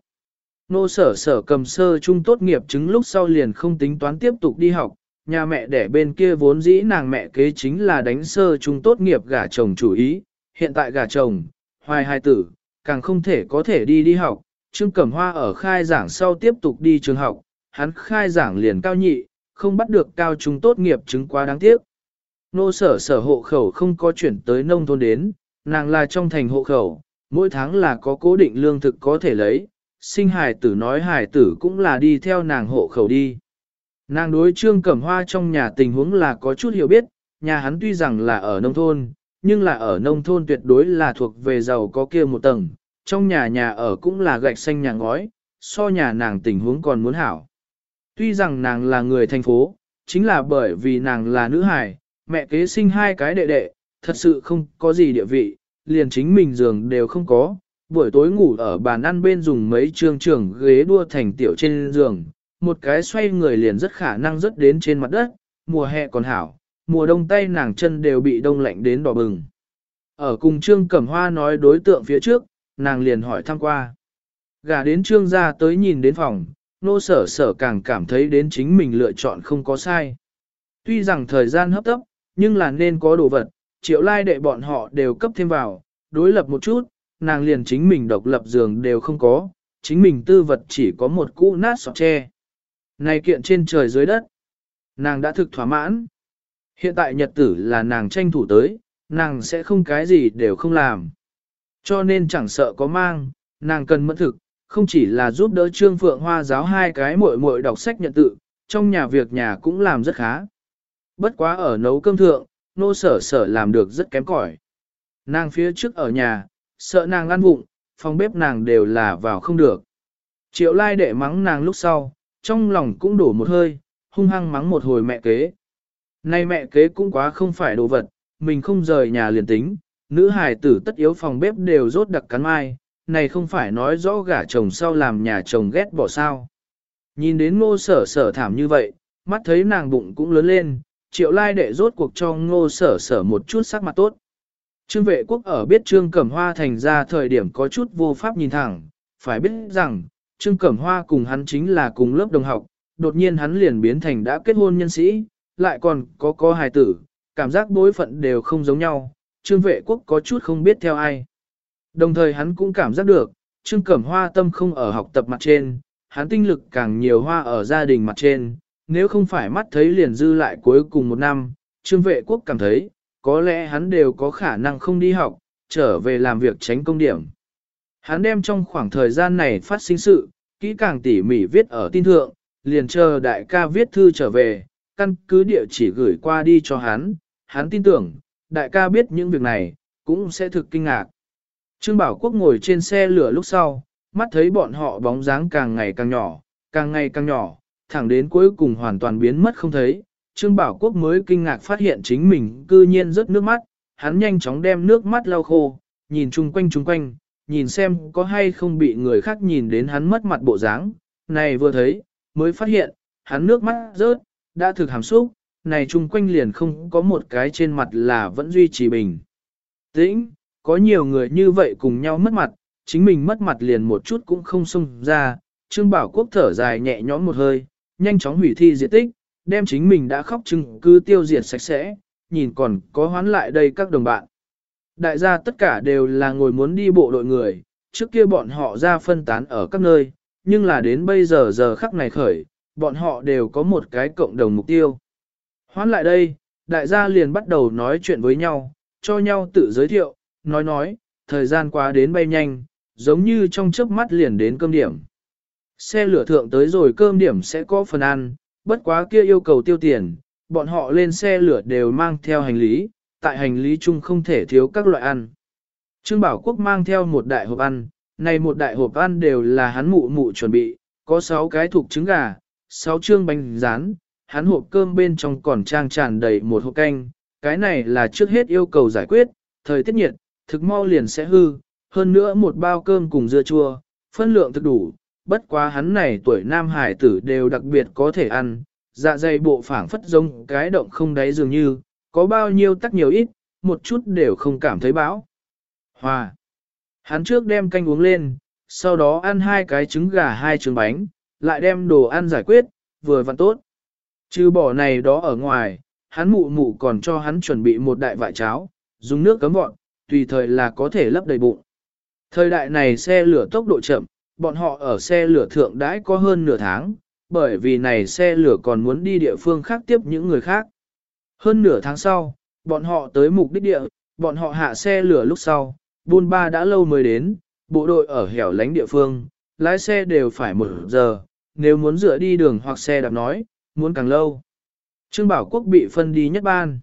Nô sở sở cầm sơ trung tốt nghiệp chứng lúc sau liền không tính toán tiếp tục đi học, nhà mẹ đẻ bên kia vốn dĩ nàng mẹ kế chính là đánh sơ trung tốt nghiệp gả chồng chủ ý, hiện tại gả chồng, hoài hai tử, càng không thể có thể đi đi học, Trương Cẩm Hoa ở khai giảng sau tiếp tục đi trường học, hắn khai giảng liền cao nhị, không bắt được cao trung tốt nghiệp chứng quá đáng tiếc. Nô sở sở hộ khẩu không có chuyển tới nông thôn đến, nàng là trong thành hộ khẩu, mỗi tháng là có cố định lương thực có thể lấy, sinh hài tử nói hài tử cũng là đi theo nàng hộ khẩu đi. Nàng đối trương cẩm hoa trong nhà tình huống là có chút hiểu biết, nhà hắn tuy rằng là ở nông thôn, nhưng là ở nông thôn tuyệt đối là thuộc về giàu có kia một tầng, trong nhà nhà ở cũng là gạch xanh nhà ngói, so nhà nàng tình huống còn muốn hảo. Tuy rằng nàng là người thành phố, chính là bởi vì nàng là nữ hài, mẹ kế sinh hai cái đệ đệ, thật sự không có gì địa vị, liền chính mình giường đều không có, buổi tối ngủ ở bàn ăn bên dùng mấy trương trưởng ghế đua thành tiểu trên giường, một cái xoay người liền rất khả năng rớt đến trên mặt đất, mùa hè còn hảo, mùa đông tay nàng chân đều bị đông lạnh đến đỏ bừng. Ở cùng Trương Cẩm Hoa nói đối tượng phía trước, nàng liền hỏi thăm qua. Gả đến Trương gia tới nhìn đến phòng, nô sở sở càng cảm thấy đến chính mình lựa chọn không có sai. Tuy rằng thời gian hấp tấp, nhưng là nên có đồ vật, triệu lai đệ bọn họ đều cấp thêm vào, đối lập một chút, nàng liền chính mình độc lập giường đều không có, chính mình tư vật chỉ có một cũ nát sọt tre. Này kiện trên trời dưới đất, nàng đã thực thỏa mãn. Hiện tại nhật tử là nàng tranh thủ tới, nàng sẽ không cái gì đều không làm. Cho nên chẳng sợ có mang, nàng cần mẫn thực, không chỉ là giúp đỡ Trương Phượng Hoa giáo hai cái muội muội đọc sách nhận tự, trong nhà việc nhà cũng làm rất khá. Bất quá ở nấu cơm thượng, nô sở sở làm được rất kém cỏi. Nàng phía trước ở nhà, sợ nàng ăn vụng, phòng bếp nàng đều là vào không được. Triệu lai đệ mắng nàng lúc sau, trong lòng cũng đổ một hơi, hung hăng mắng một hồi mẹ kế. Nay mẹ kế cũng quá không phải đồ vật, mình không rời nhà liền tính, nữ hài tử tất yếu phòng bếp đều rốt đặc cắn mai, này không phải nói rõ gả chồng sau làm nhà chồng ghét bỏ sao. Nhìn đến ngô sở sở thảm như vậy, mắt thấy nàng bụng cũng lớn lên, triệu lai đệ rốt cuộc cho ngô sở sở một chút sắc mặt tốt. Trương vệ quốc ở biết Trương Cẩm Hoa thành ra thời điểm có chút vô pháp nhìn thẳng, phải biết rằng, Trương Cẩm Hoa cùng hắn chính là cùng lớp đồng học, đột nhiên hắn liền biến thành đã kết hôn nhân sĩ, lại còn có có hài tử, cảm giác bối phận đều không giống nhau, Trương vệ quốc có chút không biết theo ai. Đồng thời hắn cũng cảm giác được, Trương Cẩm Hoa tâm không ở học tập mặt trên, hắn tinh lực càng nhiều hoa ở gia đình mặt trên, nếu không phải mắt thấy liền dư lại cuối cùng một năm, Trương vệ quốc cảm thấy, có lẽ hắn đều có khả năng không đi học, trở về làm việc tránh công điểm. Hắn đem trong khoảng thời gian này phát sinh sự, kỹ càng tỉ mỉ viết ở tin thượng, liền chờ đại ca viết thư trở về, căn cứ địa chỉ gửi qua đi cho hắn, hắn tin tưởng, đại ca biết những việc này, cũng sẽ thực kinh ngạc. Trương Bảo Quốc ngồi trên xe lửa lúc sau, mắt thấy bọn họ bóng dáng càng ngày càng nhỏ, càng ngày càng nhỏ, thẳng đến cuối cùng hoàn toàn biến mất không thấy. Trương Bảo Quốc mới kinh ngạc phát hiện chính mình cư nhiên rớt nước mắt, hắn nhanh chóng đem nước mắt lau khô, nhìn chung quanh chung quanh, nhìn xem có hay không bị người khác nhìn đến hắn mất mặt bộ dáng. Này vừa thấy, mới phát hiện, hắn nước mắt rớt, đã thực hàm xúc, này chung quanh liền không có một cái trên mặt là vẫn duy trì bình. Tĩnh, có nhiều người như vậy cùng nhau mất mặt, chính mình mất mặt liền một chút cũng không xông ra, Trương Bảo Quốc thở dài nhẹ nhõm một hơi, nhanh chóng hủy thi diệt tích, đem chính mình đã khóc chừng cứ tiêu diệt sạch sẽ, nhìn còn có hoán lại đây các đồng bạn. Đại gia tất cả đều là ngồi muốn đi bộ đội người, trước kia bọn họ ra phân tán ở các nơi, nhưng là đến bây giờ giờ khắc này khởi, bọn họ đều có một cái cộng đồng mục tiêu. Hoán lại đây, đại gia liền bắt đầu nói chuyện với nhau, cho nhau tự giới thiệu, nói nói, thời gian qua đến bay nhanh, giống như trong chớp mắt liền đến cơm điểm. Xe lửa thượng tới rồi cơm điểm sẽ có phần ăn, bất quá kia yêu cầu tiêu tiền, bọn họ lên xe lửa đều mang theo hành lý, tại hành lý chung không thể thiếu các loại ăn. Trương Bảo Quốc mang theo một đại hộp ăn, này một đại hộp ăn đều là hắn mụ mụ chuẩn bị, có 6 cái thuộc trứng gà, 6 trương bánh rán, hắn hộp cơm bên trong còn trang tràn đầy một hộp canh, cái này là trước hết yêu cầu giải quyết, thời tiết nhiệt, thực mau liền sẽ hư, hơn nữa một bao cơm cùng dưa chua, phân lượng thực đủ, bất quá hắn này tuổi nam hải tử đều đặc biệt có thể ăn, dạ dày bộ phảng phất giống cái động không đáy dường như, có bao nhiêu tắc nhiều ít, một chút đều không cảm thấy bão. Hòa. Hắn trước đem canh uống lên, sau đó ăn hai cái trứng gà hai trứng bánh, lại đem đồ ăn giải quyết, vừa vặn tốt. Chứ bỏ này đó ở ngoài, hắn mụ mụ còn cho hắn chuẩn bị một đại vại cháo, dùng nước cấm vọn, tùy thời là có thể lấp đầy bụng. Thời đại này xe lửa tốc độ chậm, bọn họ ở xe lửa thượng đãi có hơn nửa tháng, bởi vì này xe lửa còn muốn đi địa phương khác tiếp những người khác. Hơn nửa tháng sau, bọn họ tới mục đích địa, bọn họ hạ xe lửa lúc sau, buôn ba đã lâu mới đến, bộ đội ở hẻo lánh địa phương, lái xe đều phải một giờ, nếu muốn dựa đi đường hoặc xe đạp nói, muốn càng lâu. Trương Bảo Quốc bị phân đi nhất ban.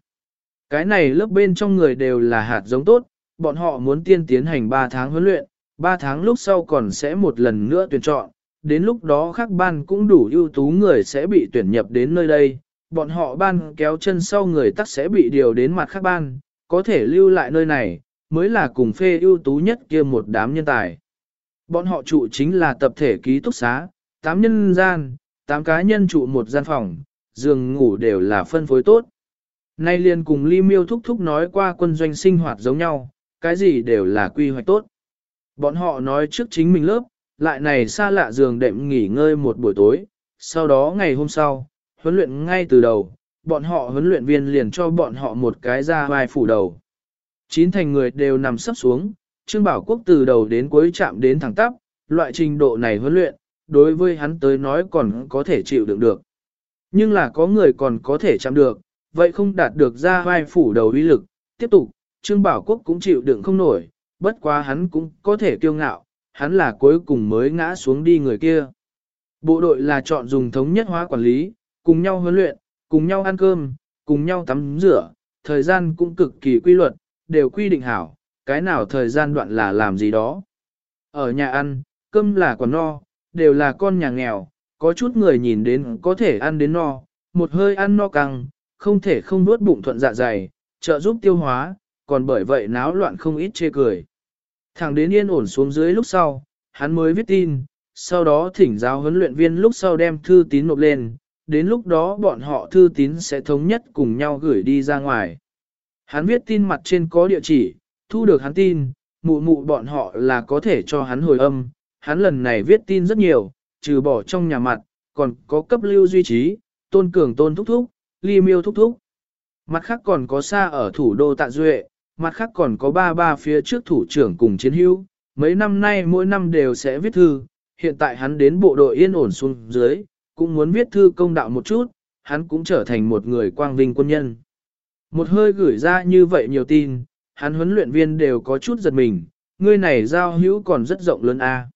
Cái này lớp bên trong người đều là hạt giống tốt, bọn họ muốn tiên tiến hành 3 tháng huấn luyện, 3 tháng lúc sau còn sẽ một lần nữa tuyển chọn, đến lúc đó các ban cũng đủ ưu tú người sẽ bị tuyển nhập đến nơi đây, bọn họ ban kéo chân sau người tắc sẽ bị điều đến mặt khác ban, có thể lưu lại nơi này, mới là cùng phê ưu tú nhất kia một đám nhân tài. Bọn họ trụ chính là tập thể ký túc xá, 8 nhân gian, 8 cá nhân trụ một gian phòng, giường ngủ đều là phân phối tốt. Nay liền cùng Ly Miêu thúc thúc nói qua quân doanh sinh hoạt giống nhau, cái gì đều là quy hoạch tốt. Bọn họ nói trước chính mình lớp, lại này xa lạ giường đệm nghỉ ngơi một buổi tối, sau đó ngày hôm sau, huấn luyện ngay từ đầu, bọn họ huấn luyện viên liền cho bọn họ một cái ra vai phủ đầu. Chín thành người đều nằm sắp xuống, Trương Bảo Quốc từ đầu đến cuối chạm đến thẳng tắp, loại trình độ này huấn luyện, đối với hắn tới nói còn có thể chịu đựng được. Nhưng là có người còn có thể chạm được, vậy không đạt được ra vai phủ đầu uy lực, tiếp tục, Trương Bảo Quốc cũng chịu đựng không nổi, bất quá hắn cũng có thể kiêu ngạo, hắn là cuối cùng mới ngã xuống đi người kia. Bộ đội là chọn dùng thống nhất hóa quản lý, cùng nhau huấn luyện, cùng nhau ăn cơm, cùng nhau tắm rửa, thời gian cũng cực kỳ quy luật, đều quy định hảo, cái nào thời gian đoạn là làm gì đó. Ở nhà ăn, cơm là còn no, đều là con nhà nghèo, có chút người nhìn đến có thể ăn đến no, một hơi ăn no căng, không thể không nuốt bụng thuận dạ dày, trợ giúp tiêu hóa, còn bởi vậy náo loạn không ít chê cười. Thẳng đến yên ổn xuống dưới lúc sau, hắn mới viết tin, sau đó thỉnh giáo huấn luyện viên lúc sau đem thư tín nộp lên, đến lúc đó bọn họ thư tín sẽ thống nhất cùng nhau gửi đi ra ngoài. Hắn viết tin mặt trên có địa chỉ, thu được hắn tin, mụ mụ bọn họ là có thể cho hắn hồi âm, hắn lần này viết tin rất nhiều, trừ bỏ trong nhà mặt, còn có cấp lưu duy trí, tôn cường tôn thúc thúc, ly miêu thúc thúc. Mặt khác còn có xa ở thủ đô tạ duệ, mặt khác còn có ba ba phía trước thủ trưởng cùng chiến hữu, mấy năm nay mỗi năm đều sẽ viết thư, hiện tại hắn đến bộ đội yên ổn xuống dưới, cũng muốn viết thư công đạo một chút, hắn cũng trở thành một người quang vinh quân nhân. Một hơi gửi ra như vậy nhiều tin, hắn huấn luyện viên đều có chút giật mình, người này giao hữu còn rất rộng lớn a.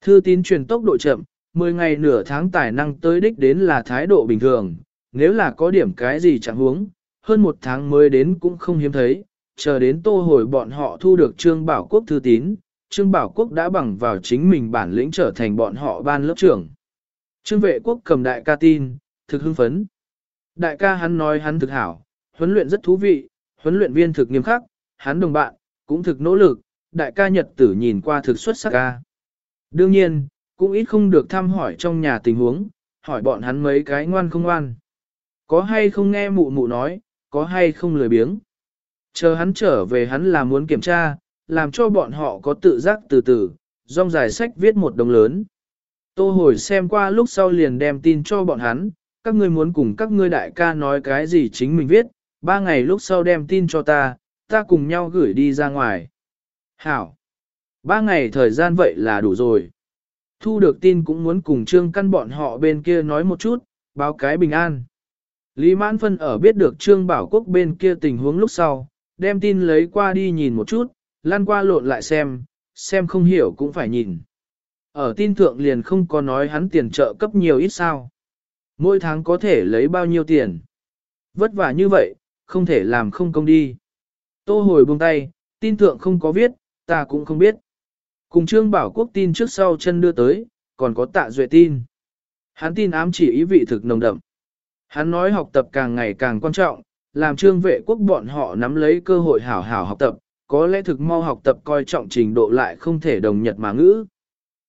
Thư tín truyền tốc độ chậm, 10 ngày nửa tháng tài năng tới đích đến là thái độ bình thường, nếu là có điểm cái gì chẳng huống, hơn một tháng mới đến cũng không hiếm thấy, chờ đến tô hồi bọn họ thu được Trương Bảo Quốc thư tín, Trương Bảo Quốc đã bằng vào chính mình bản lĩnh trở thành bọn họ ban lớp trưởng. Trương vệ quốc cầm đại ca tin, thực hưng phấn. Đại ca hắn nói hắn thực hảo, huấn luyện rất thú vị, huấn luyện viên thực nghiêm khắc, hắn đồng bạn, cũng thực nỗ lực, đại ca nhật tử nhìn qua thực xuất sắc ca. Đương nhiên, cũng ít không được thăm hỏi trong nhà tình huống, hỏi bọn hắn mấy cái ngoan không ngoan. Có hay không nghe mụ mụ nói, có hay không lười biếng. Chờ hắn trở về hắn là muốn kiểm tra, làm cho bọn họ có tự giác từ từ, dòng giải sách viết một đồng lớn. Tô hồi xem qua lúc sau liền đem tin cho bọn hắn, các ngươi muốn cùng các ngươi đại ca nói cái gì chính mình viết, ba ngày lúc sau đem tin cho ta, ta cùng nhau gửi đi ra ngoài. Hảo! Ba ngày thời gian vậy là đủ rồi. Thu được tin cũng muốn cùng Trương Căn bọn họ bên kia nói một chút, báo cái bình an. Lý Mãn Phân ở biết được Trương Bảo Quốc bên kia tình huống lúc sau, đem tin lấy qua đi nhìn một chút, lan qua lộn lại xem, xem không hiểu cũng phải nhìn. Ở tin thượng liền không có nói hắn tiền trợ cấp nhiều ít sao. Mỗi tháng có thể lấy bao nhiêu tiền. Vất vả như vậy, không thể làm không công đi. Tô hồi buông tay, tin thượng không có viết, ta cũng không biết. Cùng Trương Bảo Quốc tin trước sau chân đưa tới, còn có tạ duệ tin. Hắn tin ám chỉ ý vị thực nồng đậm. Hắn nói học tập càng ngày càng quan trọng, làm trương vệ quốc bọn họ nắm lấy cơ hội hảo hảo học tập, có lẽ thực mau học tập coi trọng trình độ lại không thể đồng nhật mà ngữ.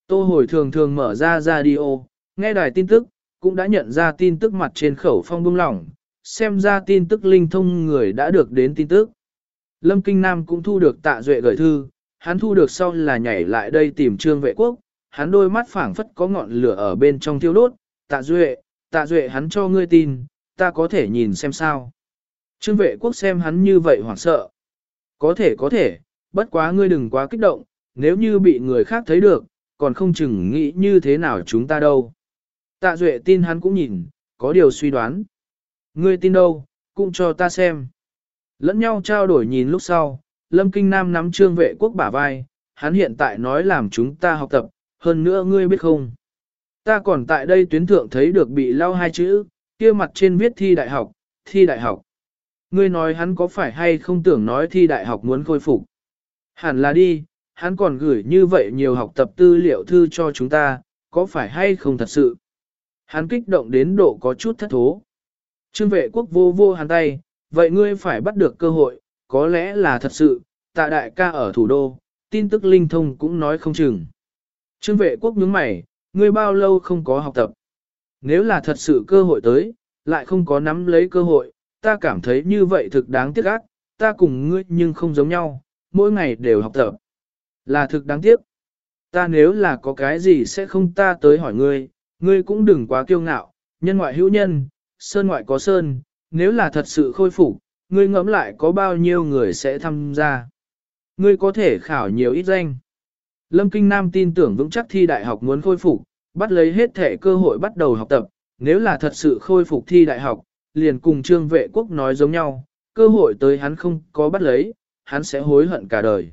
Tô hồi thường thường mở ra radio, nghe đài tin tức, cũng đã nhận ra tin tức mặt trên khẩu phong bung lỏng, xem ra tin tức linh thông người đã được đến tin tức. Lâm Kinh Nam cũng thu được tạ duệ gửi thư, hắn thu được sau là nhảy lại đây tìm trương vệ quốc, hắn đôi mắt phảng phất có ngọn lửa ở bên trong thiêu đốt, tạ duệ, tạ duệ hắn cho ngươi tin, ta có thể nhìn xem sao. Trương vệ quốc xem hắn như vậy hoảng sợ. Có thể có thể, bất quá ngươi đừng quá kích động, nếu như bị người khác thấy được, còn không chừng nghĩ như thế nào chúng ta đâu. Tạ duệ tin hắn cũng nhìn, có điều suy đoán. Ngươi tin đâu, cũng cho ta xem. Lẫn nhau trao đổi nhìn lúc sau, Lâm Kinh Nam nắm trương vệ quốc bả vai, hắn hiện tại nói làm chúng ta học tập, hơn nữa ngươi biết không. Ta còn tại đây tuyến thượng thấy được bị lau hai chữ, kia mặt trên viết thi đại học, thi đại học. Ngươi nói hắn có phải hay không tưởng nói thi đại học muốn khôi phục. Hẳn là đi, hắn còn gửi như vậy nhiều học tập tư liệu thư cho chúng ta, có phải hay không thật sự. Hắn kích động đến độ có chút thất thố. Trương vệ quốc vô vô hắn tay, vậy ngươi phải bắt được cơ hội, có lẽ là thật sự, tạ đại ca ở thủ đô, tin tức linh thông cũng nói không chừng. Trương vệ quốc nhướng mày, ngươi bao lâu không có học tập. Nếu là thật sự cơ hội tới, lại không có nắm lấy cơ hội, ta cảm thấy như vậy thực đáng tiếc ác, ta cùng ngươi nhưng không giống nhau, mỗi ngày đều học tập. Là thực đáng tiếc. Ta nếu là có cái gì sẽ không ta tới hỏi ngươi, ngươi cũng đừng quá kiêu ngạo, nhân ngoại hữu nhân, sơn ngoại có sơn, nếu là thật sự khôi phục, ngươi ngẫm lại có bao nhiêu người sẽ tham gia. Ngươi có thể khảo nhiều ít danh. Lâm Kinh Nam tin tưởng vững chắc thi đại học muốn khôi phục, bắt lấy hết thể cơ hội bắt đầu học tập, nếu là thật sự khôi phục thi đại học, liền cùng trương vệ quốc nói giống nhau, cơ hội tới hắn không có bắt lấy, hắn sẽ hối hận cả đời.